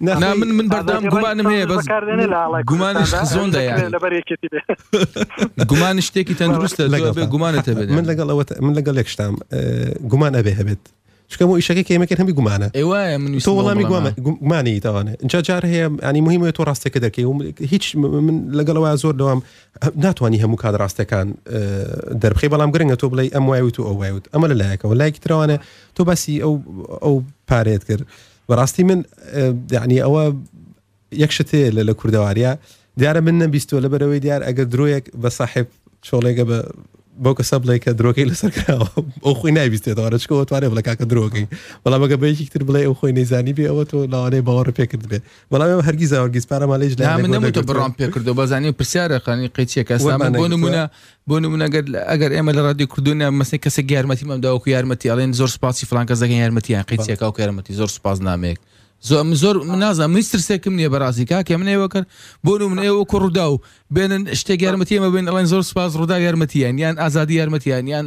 نا من من بەردام گومانم هەیە بەس گومانش خزۆندە یان گومان شتێکی تەندروستە لەگەڵ گومانت هەبێت من لەگەڵ ئەوە من لەگەڵ لێکشتام گومان ئەبێ هەبێت چکەم و ئیشەکە کەمەکە هەمی گومانە ئێوایە من تۆ وەڵامی گومانی تاوانێ جا جار هەیە ئەنی مهمە تۆ ڕاستێکە دەکەی و هیچ من لەگەڵەوە زۆر دەوام ناتوانانی هەموو کات ڕاستەکان دەربخی بەڵام گرنگە تۆ بڵێ ئەم وایوت و ئەو وایوت ئەمە لە لایەکەوە لایکی تراوانە تۆ باسی ئەو ئەو پارێت کرد بەڕاستی من دەعنی ئەوە یەک شتێ لە لە کوردەواریە دیارە من نەبیستۆ لە بەرەوەی دیار ئەگەر درۆیەک بە ساحب چۆڵێگە بە بەو کەسە بڵێ کە درۆکەی لەسەر کراوە ئەو خۆی ناویستێتەوە چکەوە توانێت بڵێ کاکە درۆکەی بەڵام بەگە بەیەکی تر بڵێ ئەو خۆی نەیزانی بێ ئەوە تۆ لاوانەیە باوەڕ پێکرد بێ بەڵام ئەو هەرگی زاوەرگیز پارەمالێژ لە من نەمتە بڕام پێکردو بەزانانی پرسیارەکانی قەیچێکە بۆ نمونە بۆ نمونە گەر ئەگەر ئێمە لە ڕادیو کردوونە مەسەی کەسێک یارمەتیمان داوەکو یارمەتی ئەڵێن زۆر سپاسی فلان کەس دەگەن یارمەتیان قیچێکا و یارمەتی زۆر سپاس نامێک زۆر من زۆر منازە من ترسێکم نییە بەڕاستی کاکێ من ئێوە کرد بۆ من ئێوە کو ڕوودا و بێنن شتێک یارمەتیمە بین ئەڵێن زۆر سپاس ڕوودا یارمەتیان یان ئازادی یارمەتیان یان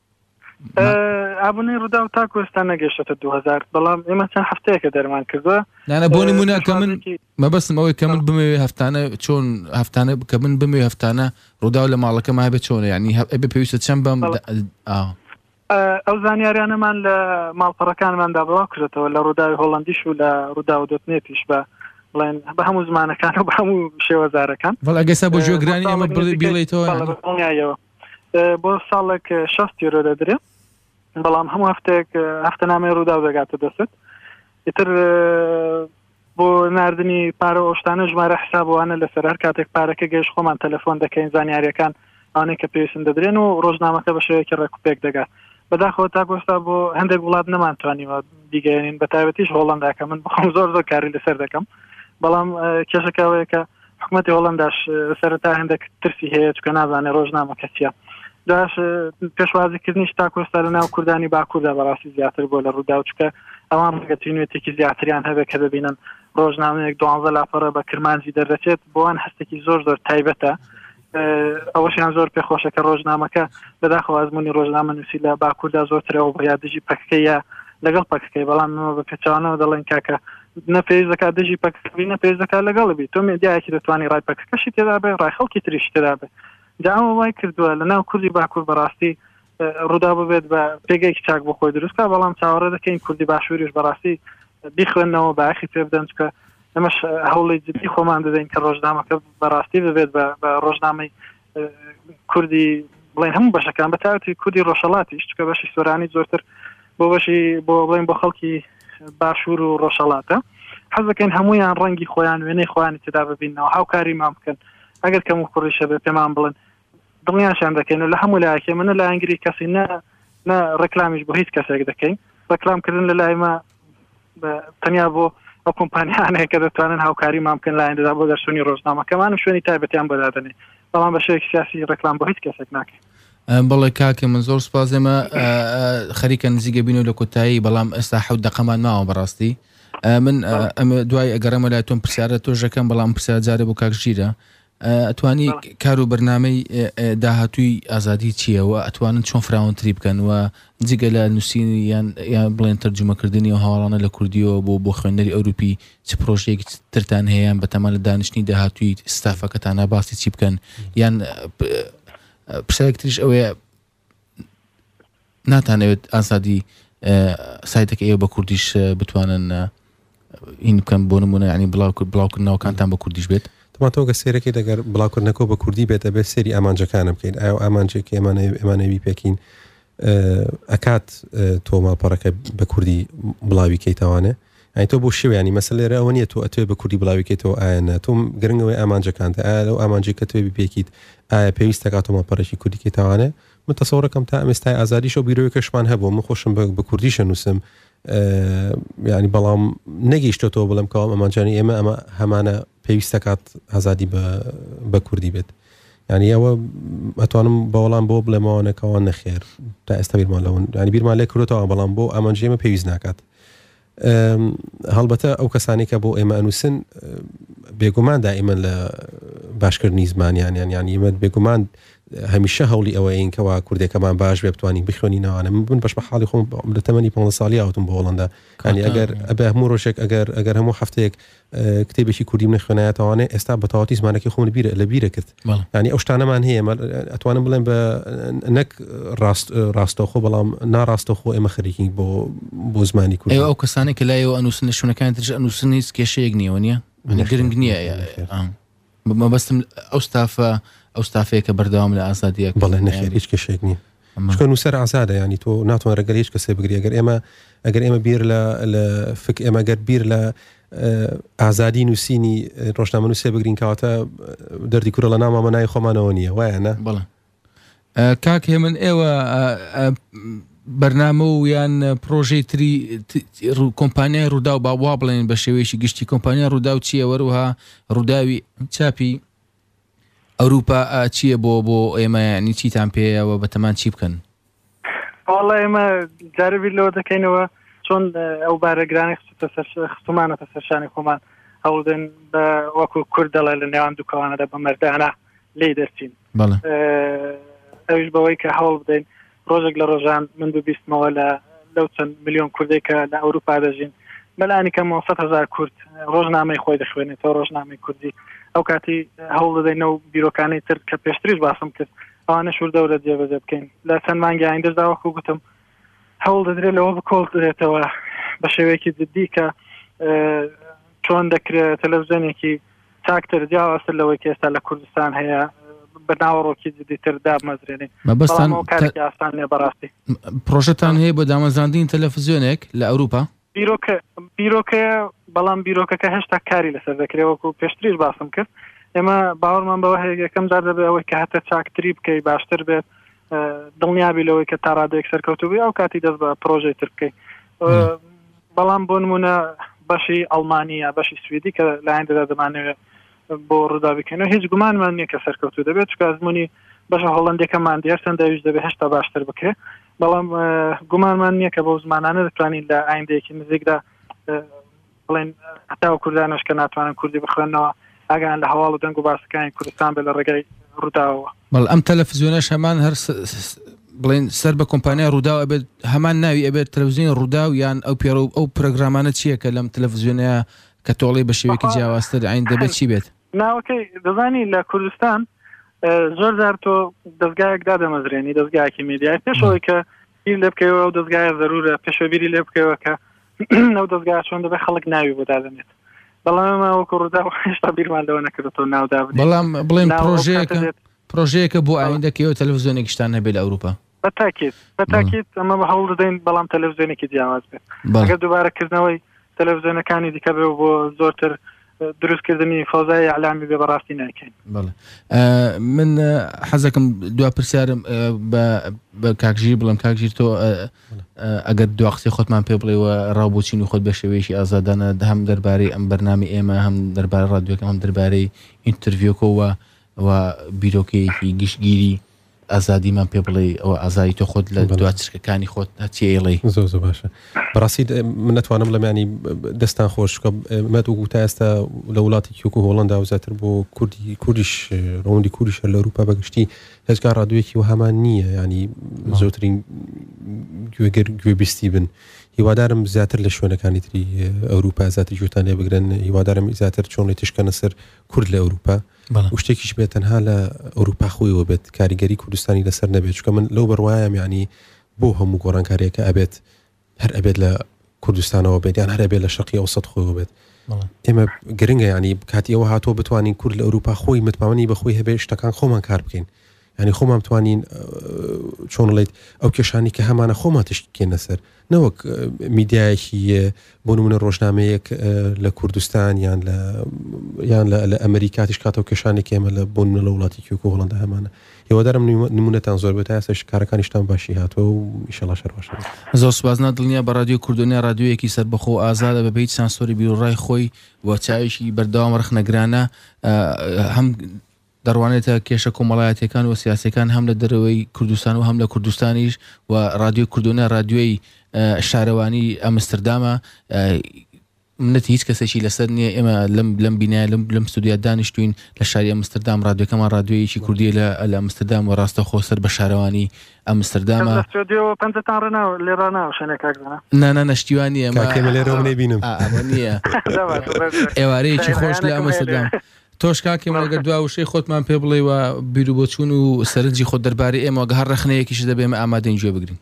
ئابوونەی ڕووداو تا کوێستا نەگەشتە 2000 بەڵام ئێمە چەند هەفتەیەکە دەرمان کردووە نانە بۆ نمونە کە من مەبەستم ئەوەی کە من بمێ هەفتانە چۆن هەفتانە کە من بمێ هەفتانە ڕووداو لە ماڵەکە مابێ چۆن ینی بە پێویستە چەند بەم ئەو زانیاریانەمان لە ماڵپەڕەکانماندا بڵاو کردێتەوە لە ڕووداوی هۆڵندیش و لە ڕووداو دەتنێتیش بە بڵێن بە هەموو زمانەکان و بە هەموو شێوەزارەکان بەڵگەسا بۆ ژێگرانی ئەمە بڵێ بڵێتەوە بۆ ساڵێک شەست یۆرۆ دەدرێ بەڵام هەموو هەفتێک هەفتە نامەی ڕووداو دەگاتە دەست ئیتر بۆ نردنی پارە ئۆشتانە ژمارە حسابوانە لەسەر هەر کاتێک پارەکە گەش خۆمان تەلەفۆن دەکەین زانیاریەکان ئەوانەی کە پێویستن دەدرێن و ڕۆژنامەکە بە شێوەیەکی ڕێکوپێک دەگات بەداخەوە تا گۆستا بۆ هەندێک وڵات نەمانتوانیوە دیگەێنین بە تایبەتیش هۆڵنداکە من بخۆم زۆر زۆر کاری لەسەر دەکەم بەڵام کێشەکەوەیەکە حکومەتی هۆڵنداش سەرتا هەندێک ترسی هەیە چکە نازانێت ڕۆژنامە کەسیە داش پێشوازیکردنیش تا کۆستا لە ناو کوردانی باکووردا بەڕاستی زیاتر بۆ لە ڕوودا و چکە ئەوان ڕگەتینوێتێکی زیاتریان هەبێت کە ببینن ڕۆژنامەیەک دوانزە لاپەڕە بە کرمانجی دەردەچێت بۆوان هەستێکی زۆر زۆر تایبەتە ئەوەشیان زۆر پێخۆشە کە ڕۆژنامەکە بەداخۆ ئازمموی ڕۆژنامە نووسی لە باکووردا زۆرترەوە بە یادژی پەکەیە لەگەڵ پەکەکەی بەڵام بە پێچوانەوە دەڵێن کاکە نە پێویست دەکات دژی پەکبی نە پێویست دەکات لەگەڵ بی تۆ مێدیایەکی دەتوانانی ڕای پەکەکەشی تێدا بێ ڕای خەڵکی تریش تێدا بێ داوە وای کردووە لە ناو کوردی باکوور بەڕاستی ڕوودا ببێت بە پێگەیەکی چاک بۆ خۆی دروستکە بەڵام چاوەڕێ دەکەین کوردی باشووریش بەڕاستی بیخوێندنەوە باخی پێ بدەن چکە ئەمەش هەوڵی جدی خۆمان دەدەین کە ڕۆژنامەکە بەڕاستی ببێت بە ڕۆژنامەی کوردی بڵێن هەموو بەشەکان بەتاوتی کوردی ڕۆژەڵاتیش چکە بەشی سۆرانی زۆرتر بۆ بەشی بۆ بڵێن بۆ خەڵکی باشوور و ڕۆژەڵاتە حەزەکەین هەمویان ڕەنگی خۆیان وێنەی خۆیانی تدا ببینەوە هاوکاریمان بکەن ئەگەر کەم و کوڕیشە بێ پێمان بڵن دڵنیاشیان دەکەین و لە هەموو لایەک ئێمە نە لایەنگری کەسی نە نە ڕێکلامیش بۆ هیچ کەسێک دەکەین ڕێکلامکردن لە لای مە بە- تەنیا بۆ ئەو کۆمپانیانەیە کە دەتوانن هاوکاریمان بکەن لایەندەدا بۆ دەرچوونی ڕۆژنامەکەمان و شوێنی تایبەتیان بۆ دادەنێ بەڵام بە شێوەیەکی سیاسی ڕێکلام بۆ هیچ کەسێک ناکەین ئە، بەڵێ کاکە من زۆر سپاس ئێمە ئە، ئە، خەریکە نزیکە بین و لە کۆتایی بەڵام ئێستا حەوت دەقەمان ماوە بەڕاستی ئە، من ئە، ئەمە دوای ئەگەڕێمە لای تۆم پرسیارە تۆژەکەم بەڵام پرسیار جارێ بۆ کاک ژیرە ئەتوانی کار و بەرنمەی داهاتووی ئازادی چییە و ئەتوانن چۆن فراونتری بکەن و جگە لە نووسینی یان یان بڵێن تەرجمەکردنی و هاوڵانە لە کوردیەوە بۆ بۆ خوێندەری ئەوروپی چ پرۆژێک ترتان هەیەیان بەتەما لە دانیشتنی داهاتووی ستافەکەتانە باسی چی بکەن یان پرسێکتریش ئەوەیە ناتانەوێت ئازادی سایتەکە ئێوە بە کوردیش بتوانن این بکەن بۆ نمونە ینی بڵاو کرد بڵاوکردنەوەکانتان بە کوردیش بێت تۆ گە سێرەکەی دەگەر بڵاوکردنەکە بە کوردی بێت ئەبێت سێری ئامانجەکانە بکەین ئایا ئامانجێک ئێمانە ئێمانەوی پێکین ئەکات تۆ ماڵپەڕەکە بە کوردی بڵاوی کەیتوانێت یانی تۆ بۆ شێوە یانی مەسەلە لێرە ئەوە نیە تۆ ئەتەوێ بە کوردی بڵاوی کەیتەوە ئایە نا تۆم گرنگ ئەوەی ئامانجەکانتە ئایا لەو ئامانجی کە تۆێ بپێکیت ئایا پێویست دەکات تۆ ماڵپەرێکی کوردی کەی تاوانێ من تەسەوڕەکەم تا ئەمێستای ئازادیش و بیرۆی کەشمان هەبوو من خۆشم بە کوردیشە نووسم ینی بەڵام نەگەیشتەوە بڵم کەوام ئەمانجانی ئێمە ئەمە هەمانە پێویست دەکات ئازادی بە کوردی بێت ینی ئەوە ئەتوانم بەوەڵام بۆ بڵێمەوانەکەوان نەخێر تا ئێستا بیرمان لەون ینی بیرمان لێ کرۆتەوە بەڵام بۆ ئامانجێمە پێویست ناکات هەڵبەتە ئەو کەسانەی کە بۆ ئێمە ئەنووسن بێگومان دائیمەن لە باشکردنی زمانیان یان یان ئیمە بێگومان هەمیشە هەوڵی ئەوەین کەوا کوردێکەمان باش بێ بتوانین بخوێنی ناوانە من بن بەش بە حاڵی خۆم لە تەمەنی پۆ ساڵی ئاوتم بۆ هۆڵندا کانی ئەگەر ئەبێ هەموو ڕۆژێک ئەگەر ئەگەر هەموو هەفتەیەک کتێبێکی کوردیم نەخوێنایەتەوانێ ئێستا بە تەواتی زمانەکەی خۆم بیر لە بیرە کرد ینی ئەو شتانەمان هەیە ئەتوانم بڵێن بە نەک ڕاست ڕاستەخۆ بەڵام ناڕاستەخۆ ئێمە خەریکین بۆ بۆ زمانی کورد ئەو کەسانی کە لایەوە ئەنووسن لە شوونەکان ترش ئەنووسنیست کێشەیەک نیەوە نیە گرنگ نییە مەبەستم ئەو ستافە ئەو ستافەیە کە بەردەوام لە ئازادیە بەڵێ نەخێر هیچ کێشێک نییە چکە نووسەر ئازادە ینی تۆ ناتوان ڕگەل هیچ کەسێ بگری گەر ئێمە ئەگەر ئێمە بیر لە لە فک ئێمە گەر بیر لە ئازادی نووسینی ڕۆژنامە نووسێ بگرین کەواتە دەردی کورە لە نامامە نای خۆمانەوە نییە وایە نە بڵێ کاک هێمن ئێوە بەرنامە و یان پرۆژەی تری کۆمپانیای ڕوودا و باوا بڵێن بە شێوەیەکی گشتی کۆمپانیا ڕوودا و چییە وەروها ڕووداوی چاپی ئەوروپا چییە بۆ بۆ ئێمە ینی چیتان پێەوە بەتەمان چی بکەن وەڵڵا ئێمە جارێ بیر لەوە دەکەینەوە چۆن ئەو بارەگرانی خستومانەتە سەرشانی خۆمان هەوڵدن بە وەکو کورد دەڵێ لە نێوان دوکەوانەدا بە مەردانە لی دەرچین ئەوش بەوەی کە هەوڵ بدەین ڕۆژێک لە ڕۆژان من دوو بیستمەوە لە لەو چەند میلیۆن کوردێک کە لە ئەوروپا دەژین بەلانی کە 900 هزار کورد ڕۆژنامەی خۆی دەخوێنێتەوە ڕۆژنامەی کوردی ئەو کاتی هەوڵ دەدەینە و بیرۆکانی تر کە پێشتریش باسم کرد ئەوانە شور دەورە جێبەجێ بکەین لە چەند مانگی ئایندەشدا وەکو گوتم هەوڵ دەدرێت لەوە بکۆڵدرێتەوە بە شێوەیەکی جددی کە چۆن دەکرێت تەلەڤزیۆنێکی تاکتر جیاوازتر لەوەی کە ئێستا لە کوردستان هەیە بە ناوەڕۆکی جدیتر دابمەزرێنین مەبەستان کارێکی ئاسان نیە بەڕاستی پرۆژەتان هەیە بۆ دامەزراندنی تەلەڤزیۆنێک لە ئەوروپا بیرۆکە بیرۆکەیە بەڵام بیرۆکەکە هێشتا کاری لەسەر دەکرێت وەکو پێشتریش باسم کرد ئێمە باوەڕمان بەوە هەیە یەکەم جار دەبێت ئەوەی کە هەتە چاکتری بکەی باشتر بێت دڵنیابی لەوەی کە تا ڕادێک سەرکەوتوبی ئەو کاتی دەست بە پرۆژەی تر بکەیت بەڵام بۆ نمونە بەشی ئەڵمانیا بەشی سویدی کە لایەن دەدا دەمانەوێت بۆ ڕووداویکەنەوە هیچ گومانمان نییە کە سەرکەوتو دەبێت چکە ئەزمموی بەشە هۆڵندەکەمان دیارسەن داویش دەبێت هەشتا باشتر بکرێت بەڵام گومانمان نییە کە بۆ زمانانە دەتوانین لە ئایندەیەکی نزیکدا بڵێن هەتاو کوردانش کە ناتوانن کوردی بخوێنەوە ئەگەیان لە هەواڵ و دەنگ و باسەکانی کوردستان بە لە ڕێگای ڕووداوە بەڵ ئەم تەلەفزیۆنەش هەمان هەر بڵێن سەر بە کۆمپانیا ڕووداو ئەبێت هەمان ناوی ئەبێت تەلەڤزیۆنی ڕووداو یان ئەو پێرە ئەو پرۆگرامانە چییە کە لەم تەلەڤزیۆنەیە کە تۆڵەی بە شێوەیەکی جیاوازتر ئاین دەبێت چی بێت؟ ناوەکەی دەزانی لە کوردستان زۆر زار تۆ دەستگایەک دادەمەزرێنی دەستگایکی میدیای پێشەوەی کە بیر لێ بکەوە ئەو دەستگایە زەرورە پێشەبیری لێ بکەوە کە ئەو دەستگا چۆن دەبێت خەڵک ناوی بۆ دادەنێت بەڵام وەکو ڕدا هێشتا بیرمان لەوە نەکردەوە ناودا بەڵام بڵێن پرۆژەیەکە پرۆژەیەکە بۆ ئاین دەکەوە تەلەڤزیۆنێکشتان هەبێت لە ئەوروپا بە تاکیت بە تاکیت ئەمە بە هەوڵ دەدەین بەڵام تەلەڤزیۆنێکی جیاواز بێت ئەگەر دووبارەکردنەوەی تەلەڤزیۆنەکانی دیکە بێ بۆ زۆرتر دروستکردنی فۆزای ئەلامی بێ بەڕاستی ناکەین من حەزەکەم دو پرسیارم بە کاکژیر بڵم کاکژیر تۆ ئەگەر دو قسەی خۆتمان پێ بڵێ و ڕاوبچین و خۆت بە شێوەیەکی ئازادانە دەهم دەربارەی ئەم بەرنامی ئێمە هەم دەربارە ڕادوەکە هەم دەربارەی ئینترڤیۆکەوە و بیرۆکەیەکی گشتگیری ئازادیمان پێ بڵێی ئەوە ئازای تۆ خۆت لە دوا چرکەکانی خۆت هەچی ئەیڵێی زۆ زۆ باشە بەڕاستی من نتوانم لەمانی دەستان خۆشکە مەت و تا ئێستا لە وڵاتی کیوکو هۆڵندا و زیاتر بۆ کوردی کوردیش ڕوندی کوردیش لە ئەوروپا بەگشتی هێزگا ڕادوێکی و هەمان نییە ینی زۆترین گوێگر گوێبیستی بن هیوادارم زیاتر لە شوێنەکانی تری ئەوروپا زیاتر جوتان لێ بگرن هیوادارم زیاتر چۆنی تشکەنە سەر کورد لە ئەوروپا وشتێکیش بێت تەنها لە ئەوروپا خۆیەوە بێت کاریگەری کوردستانی لەسەر نەبێت چکە من لەو بڕوایم یعنی بۆ هەموو گۆڕانکاریەکە ئەبێت هەر ئەبێت لە کوردستانەوە بێت یان هەر ئەبێت لە شقی ئەو سەد خۆیەوە بێت ئێمە گرنگە ینی کاتی ئەوە هاتۆ بتوانین کورد لە ئەوروپا خۆی متماونی بەخۆی هەبێ شتەکان خۆمان کار بکەین یانی خۆمان بتوانین چۆن ڵیت ئەو کێشانی کە هەمانە خۆمان تشتکێنە سەر نەوەک میدایەکی بۆ نمونە ڕۆژنامەیەک لە کوردستان یان لە یان لە ئەمریکاتیش کاتەوە کێشانی کێمە لە بۆ نە لە وڵاتی کیوکو هۆڵندا هەمانە هێوادارم نمونەتان زۆر بێت ئاستا شکارەکانیشتان باشی هاتووە و میشەڵا شەر باش زۆر سوازنا دڵنیا بە رادیۆ کوردنە رادیویەکی سربەخۆ ئازادە بە بیت سانسۆری بیرڕای خۆی و چاویشی بەردەوام ڕخنەگرانە هەم دەڕوانێتە کێشە کۆمەڵایەتیەکان و سیاسیەکان هەم لە دەرەوەی کوردستان و هەم لە کوردستانیش و ڕادیۆی کوردۆنیا ڕادیۆی شارەوانی ئەمستردامە منەتی هیچ کەسێکی لەسەر نییە ئێمە لەم لەم بینای لەم لەم ستودیا دانیشتوین لە شاری ئەمستردام ڕادیۆکەمان ڕادیۆیەکی کوردی لە لە ئەمستردام و ڕاستە خۆ سەر بە شارەوانی ئەمستردامە پنجتان ڕنا لێ ڕنا شوێنە کاکدانە نانا نەشتیوانی ئەمە لێرە منێ بینم ئێوارەیەکی خۆش لە ئەمستردام تۆش کاک هێمن ئەگەر دوا وشەی خۆتمان پێ بڵێی و بیروبۆچوون و سەرنجی خۆت دەربارەی ئێمەوە گە هەر ڕەخنەیەکیش دەبێ ئێمە ئامادەین گوێ بگرین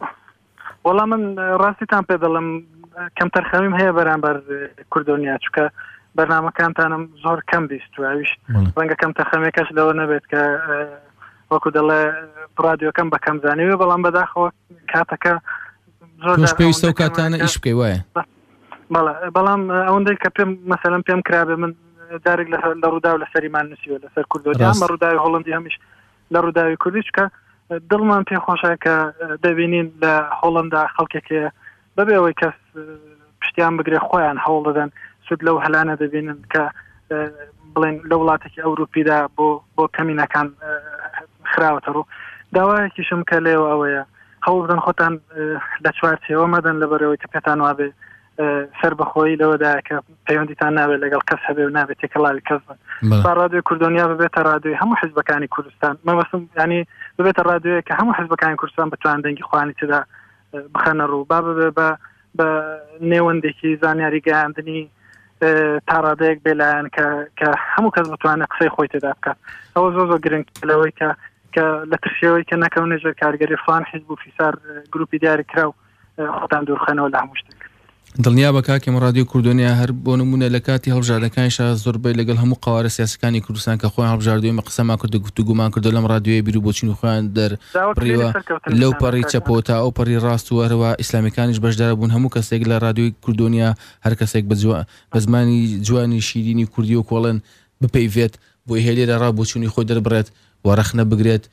وەڵام من ڕاستیتان پێ دەڵم کەم تەرخەمیم هەیە بەرامبەر کوردۆنیا چکە بەرنمەکانتانم زۆر کەم بیست و ئەویش ڕەنگە کەم تەخەمێکەش لەوە نەبێت کە وەکو دەڵێ ڕادیۆکەم بە کەم زانیوێ بەڵام بەداخەوە کاتەکە زۆر پێویستە و کاتانە ئیش بکەی وایە بەڵێ بەڵام ئەوەندەی کە پێم مەسەلم پێم کرابێ من جارێک لە لە ڕوودا و لە سەریمان نووسیوە لەسەر کوردۆدان بە ڕووداوی هۆڵندی هەمیش لە ڕووداوی کوردیشکە دڵمان پێ خۆشە کە دەبینین لە هۆڵندا خەڵکێک هەیە بەبێ ئەوەی کەس پشتیان بگرێ خۆیان هەوڵ دەدەن سود لەو هەلانە دەبینن کە بڵێن لە وڵاتێکی ئەوروپیدا بۆ بۆ کەمینەکان خراوەتە ڕوو داوایەکیشم کە لێەوە ئەوەیە هەوڵدەن خۆتان لە چوار چێوە مەدەن لە بەرەوەی کە پێتان وابێ سەر بەخۆی لەوەدا کە پەیوەندیتان ناوێت لەگەڵ کەس هەبێ و نابێت تێکەڵاوی کەس بن با ڕادوێ کوردۆنیا ببێتە ڕادوێ هەموو حزبەکانی کوردستان مەبەستم ینی ببێتە ڕادوێ کە هەموو حزبەکانی کوردستان بتوان دەنگی خوانی تدا بخەنە ڕوو با ببێ بە بە نێوەندێکی زانیاری گەیاندنی تاڕادەیەک بێلایەن کە کە هەموو کەس بتوانێت قسەی خۆی تێدا بکات ئەوە زۆ زۆ گرنگ لەوەی کە کە لە ترسیەوەی کە نەکەونە ژێر کارگەری فلان حیزب و فیسار گروپی دیاری کرا و خۆتان دوورخەنەوە لە هەموو شتێک دڵنیا بە کاکەم ڕادیو کوردۆنیا هەر بۆ نمونە لە کاتی هەڵبژاردەکانی شار زۆربەی لەگەڵ هەموو قوارە سیاسەکانی کوردستان کە خۆیان هەڵبژاردوێمە قسەما کردو گفتوگومان کردو لەم ڕادیوێ بیرو بۆچین و خۆیان دەر بڕیوە لەو پەڕی چەپۆ تا ئەو پەڕی ڕاست و هەروە ئیسلامیەکانیش بەشدارە بوون هەموو کەسێک لە ڕادیۆی کوردۆنیا هەر کەسێک بە جوان بە زمانی جوانی شیرینی کوردی و کۆڵێن بپەیڤێت بۆی هەیە لێرە ڕا بۆچوونی خۆی دەربڕێت و ڕەخنە بگرێت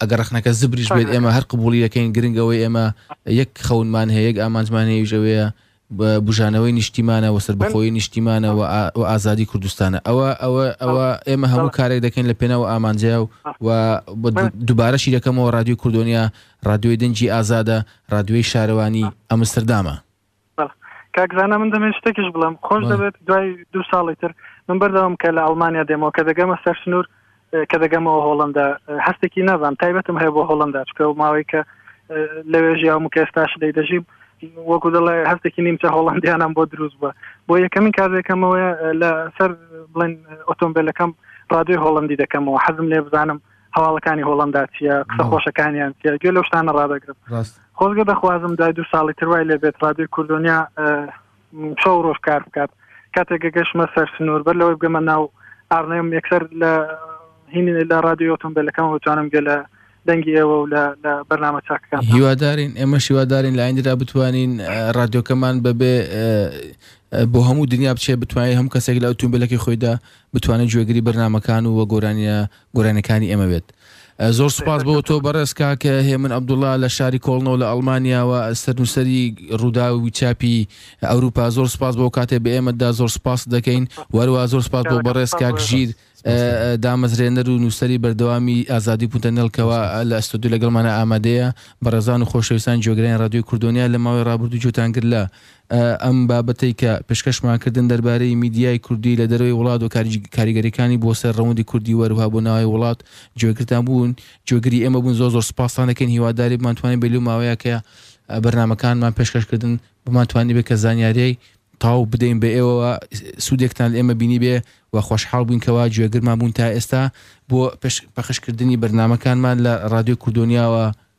ئەگەر ڕەخنەکە زبریش بێت ئێمە هەر قبوڵی دەکەین گرنگ ئەوەی ئێمە یەک خەونمان هەیە یەک ئامانجمان هەیەویش ئەوەیە بوژانەوەی نیشتیمانە وە سەربەخۆیی نیشتیمانە وە ئازادی کوردستانە ئەوە ئەوە ئەوە ئێمە هەموو کارێک دەکەین لە پێناو ئامانجە و دووبارەشی دەکەمەوە رادیۆی کوردۆنیا رادیۆی دەنجی ئازادە رادیۆی شارەوانی ئەمستردامە کاکزانە من دەمێن شتێکیش بڵم خۆش دەبێت دوای دو ساڵی تر من بەردەوام کە لە ئەڵمانیا دێمەوە کە دەگەمە سەر سنوور کە دەگەمەوە هۆڵندا هەستێکی نازان تایبەتم هەیە بۆ هۆڵندا چکە و ماوەی کە لەوێ ژیاوم کە ئێستاش لی دەژیم وەکو دەڵێ هەستێکی نیمچە هۆڵندیانم بۆ دروست بووە بۆ یەکەمین کارێکەمەوە لە سەر بڵێن ئۆتۆمبیلەکەم ڕادوی هۆڵندی دەکەمەوە حەزم لێ بزانم هەواڵەکانی هۆڵندا چیە قسە خۆشەکانیان چیە گوێ لەو شتانە ڕادەگرم خۆزگە دەخوازم دوای دو ساڵی تروای لێبێت ڕادوی کوردۆنیا چەو ڕۆژ کار بکات کاتێک گەشمە سەر سنوور بەر لەوەی بگەمە ناو ئارنێم یەکسەر لە هینی لە ڕادیۆ ئۆتۆمبیلەکەم وتوانم گە لە دەنگی ئێوە و لە بەرنامە چاکەکان هیوادارین ئێمە شیوادارین لە ئایندرا بتوانین ڕادیۆکەمان بەبێ بۆ هەموو دنیا بچێ بتوانین هەم کەسێک لە ئۆتۆمبیلەکەی خۆیدا بتوانێت گوێگری بەرنمەکان و وە گۆرانیە گۆرانیەکانی ئێمە بێت زۆر سوپاس بۆ تۆ بەڕێز کاک هێمن عبدوڵا لە شاری کۆڵنەوە لە ئەڵمانیاوە سەرنووسری ڕووداوی چاپی ئەوروپا زۆر سپاس بۆ کاتێ بە ئێمەدا زۆر سپاس دەکەین وەروە زۆر سپاس بۆ بەڕێز کاک ژیر دامەزرێنەر و نووسری بەردەوامی ئازادی پوتەنێڵکەوە لە ئەستۆدی لەگەڵمانە ئامادەیە بەڕێزان و خۆشەویستان جۆگرانی ڕادیۆی کوردۆنیا لە ماوەی ڕابردوو جوتانگر لە ئەم بابەتەی کە پێشکەشمان کردن دەربارەی میدیای کوردی لە دەرەوەی وڵات و کاریگەریەکانی بۆ سەر ڕەوندی کوردی وەروها بۆ ناوی وڵات جێگرتان بوون جێگری ئێمە بوون زۆ زۆر سپاستان دەکەین هیواداری بمانتوانین بێلو ماوەیە کە بەرنمەکانمان پێشکەشکردن بمانتوانی بێ کە زانیاریی تاو بدەین بە ئێوەوە سوودێکتان لە ئێمە بینی بێ و خۆشحاڵ بووین کەوا گوێگرمان بوون تا ئێستا بۆ پێش پەخشکردنی بەرنمەکانمان لە ڕادیۆ کوردۆنیاوە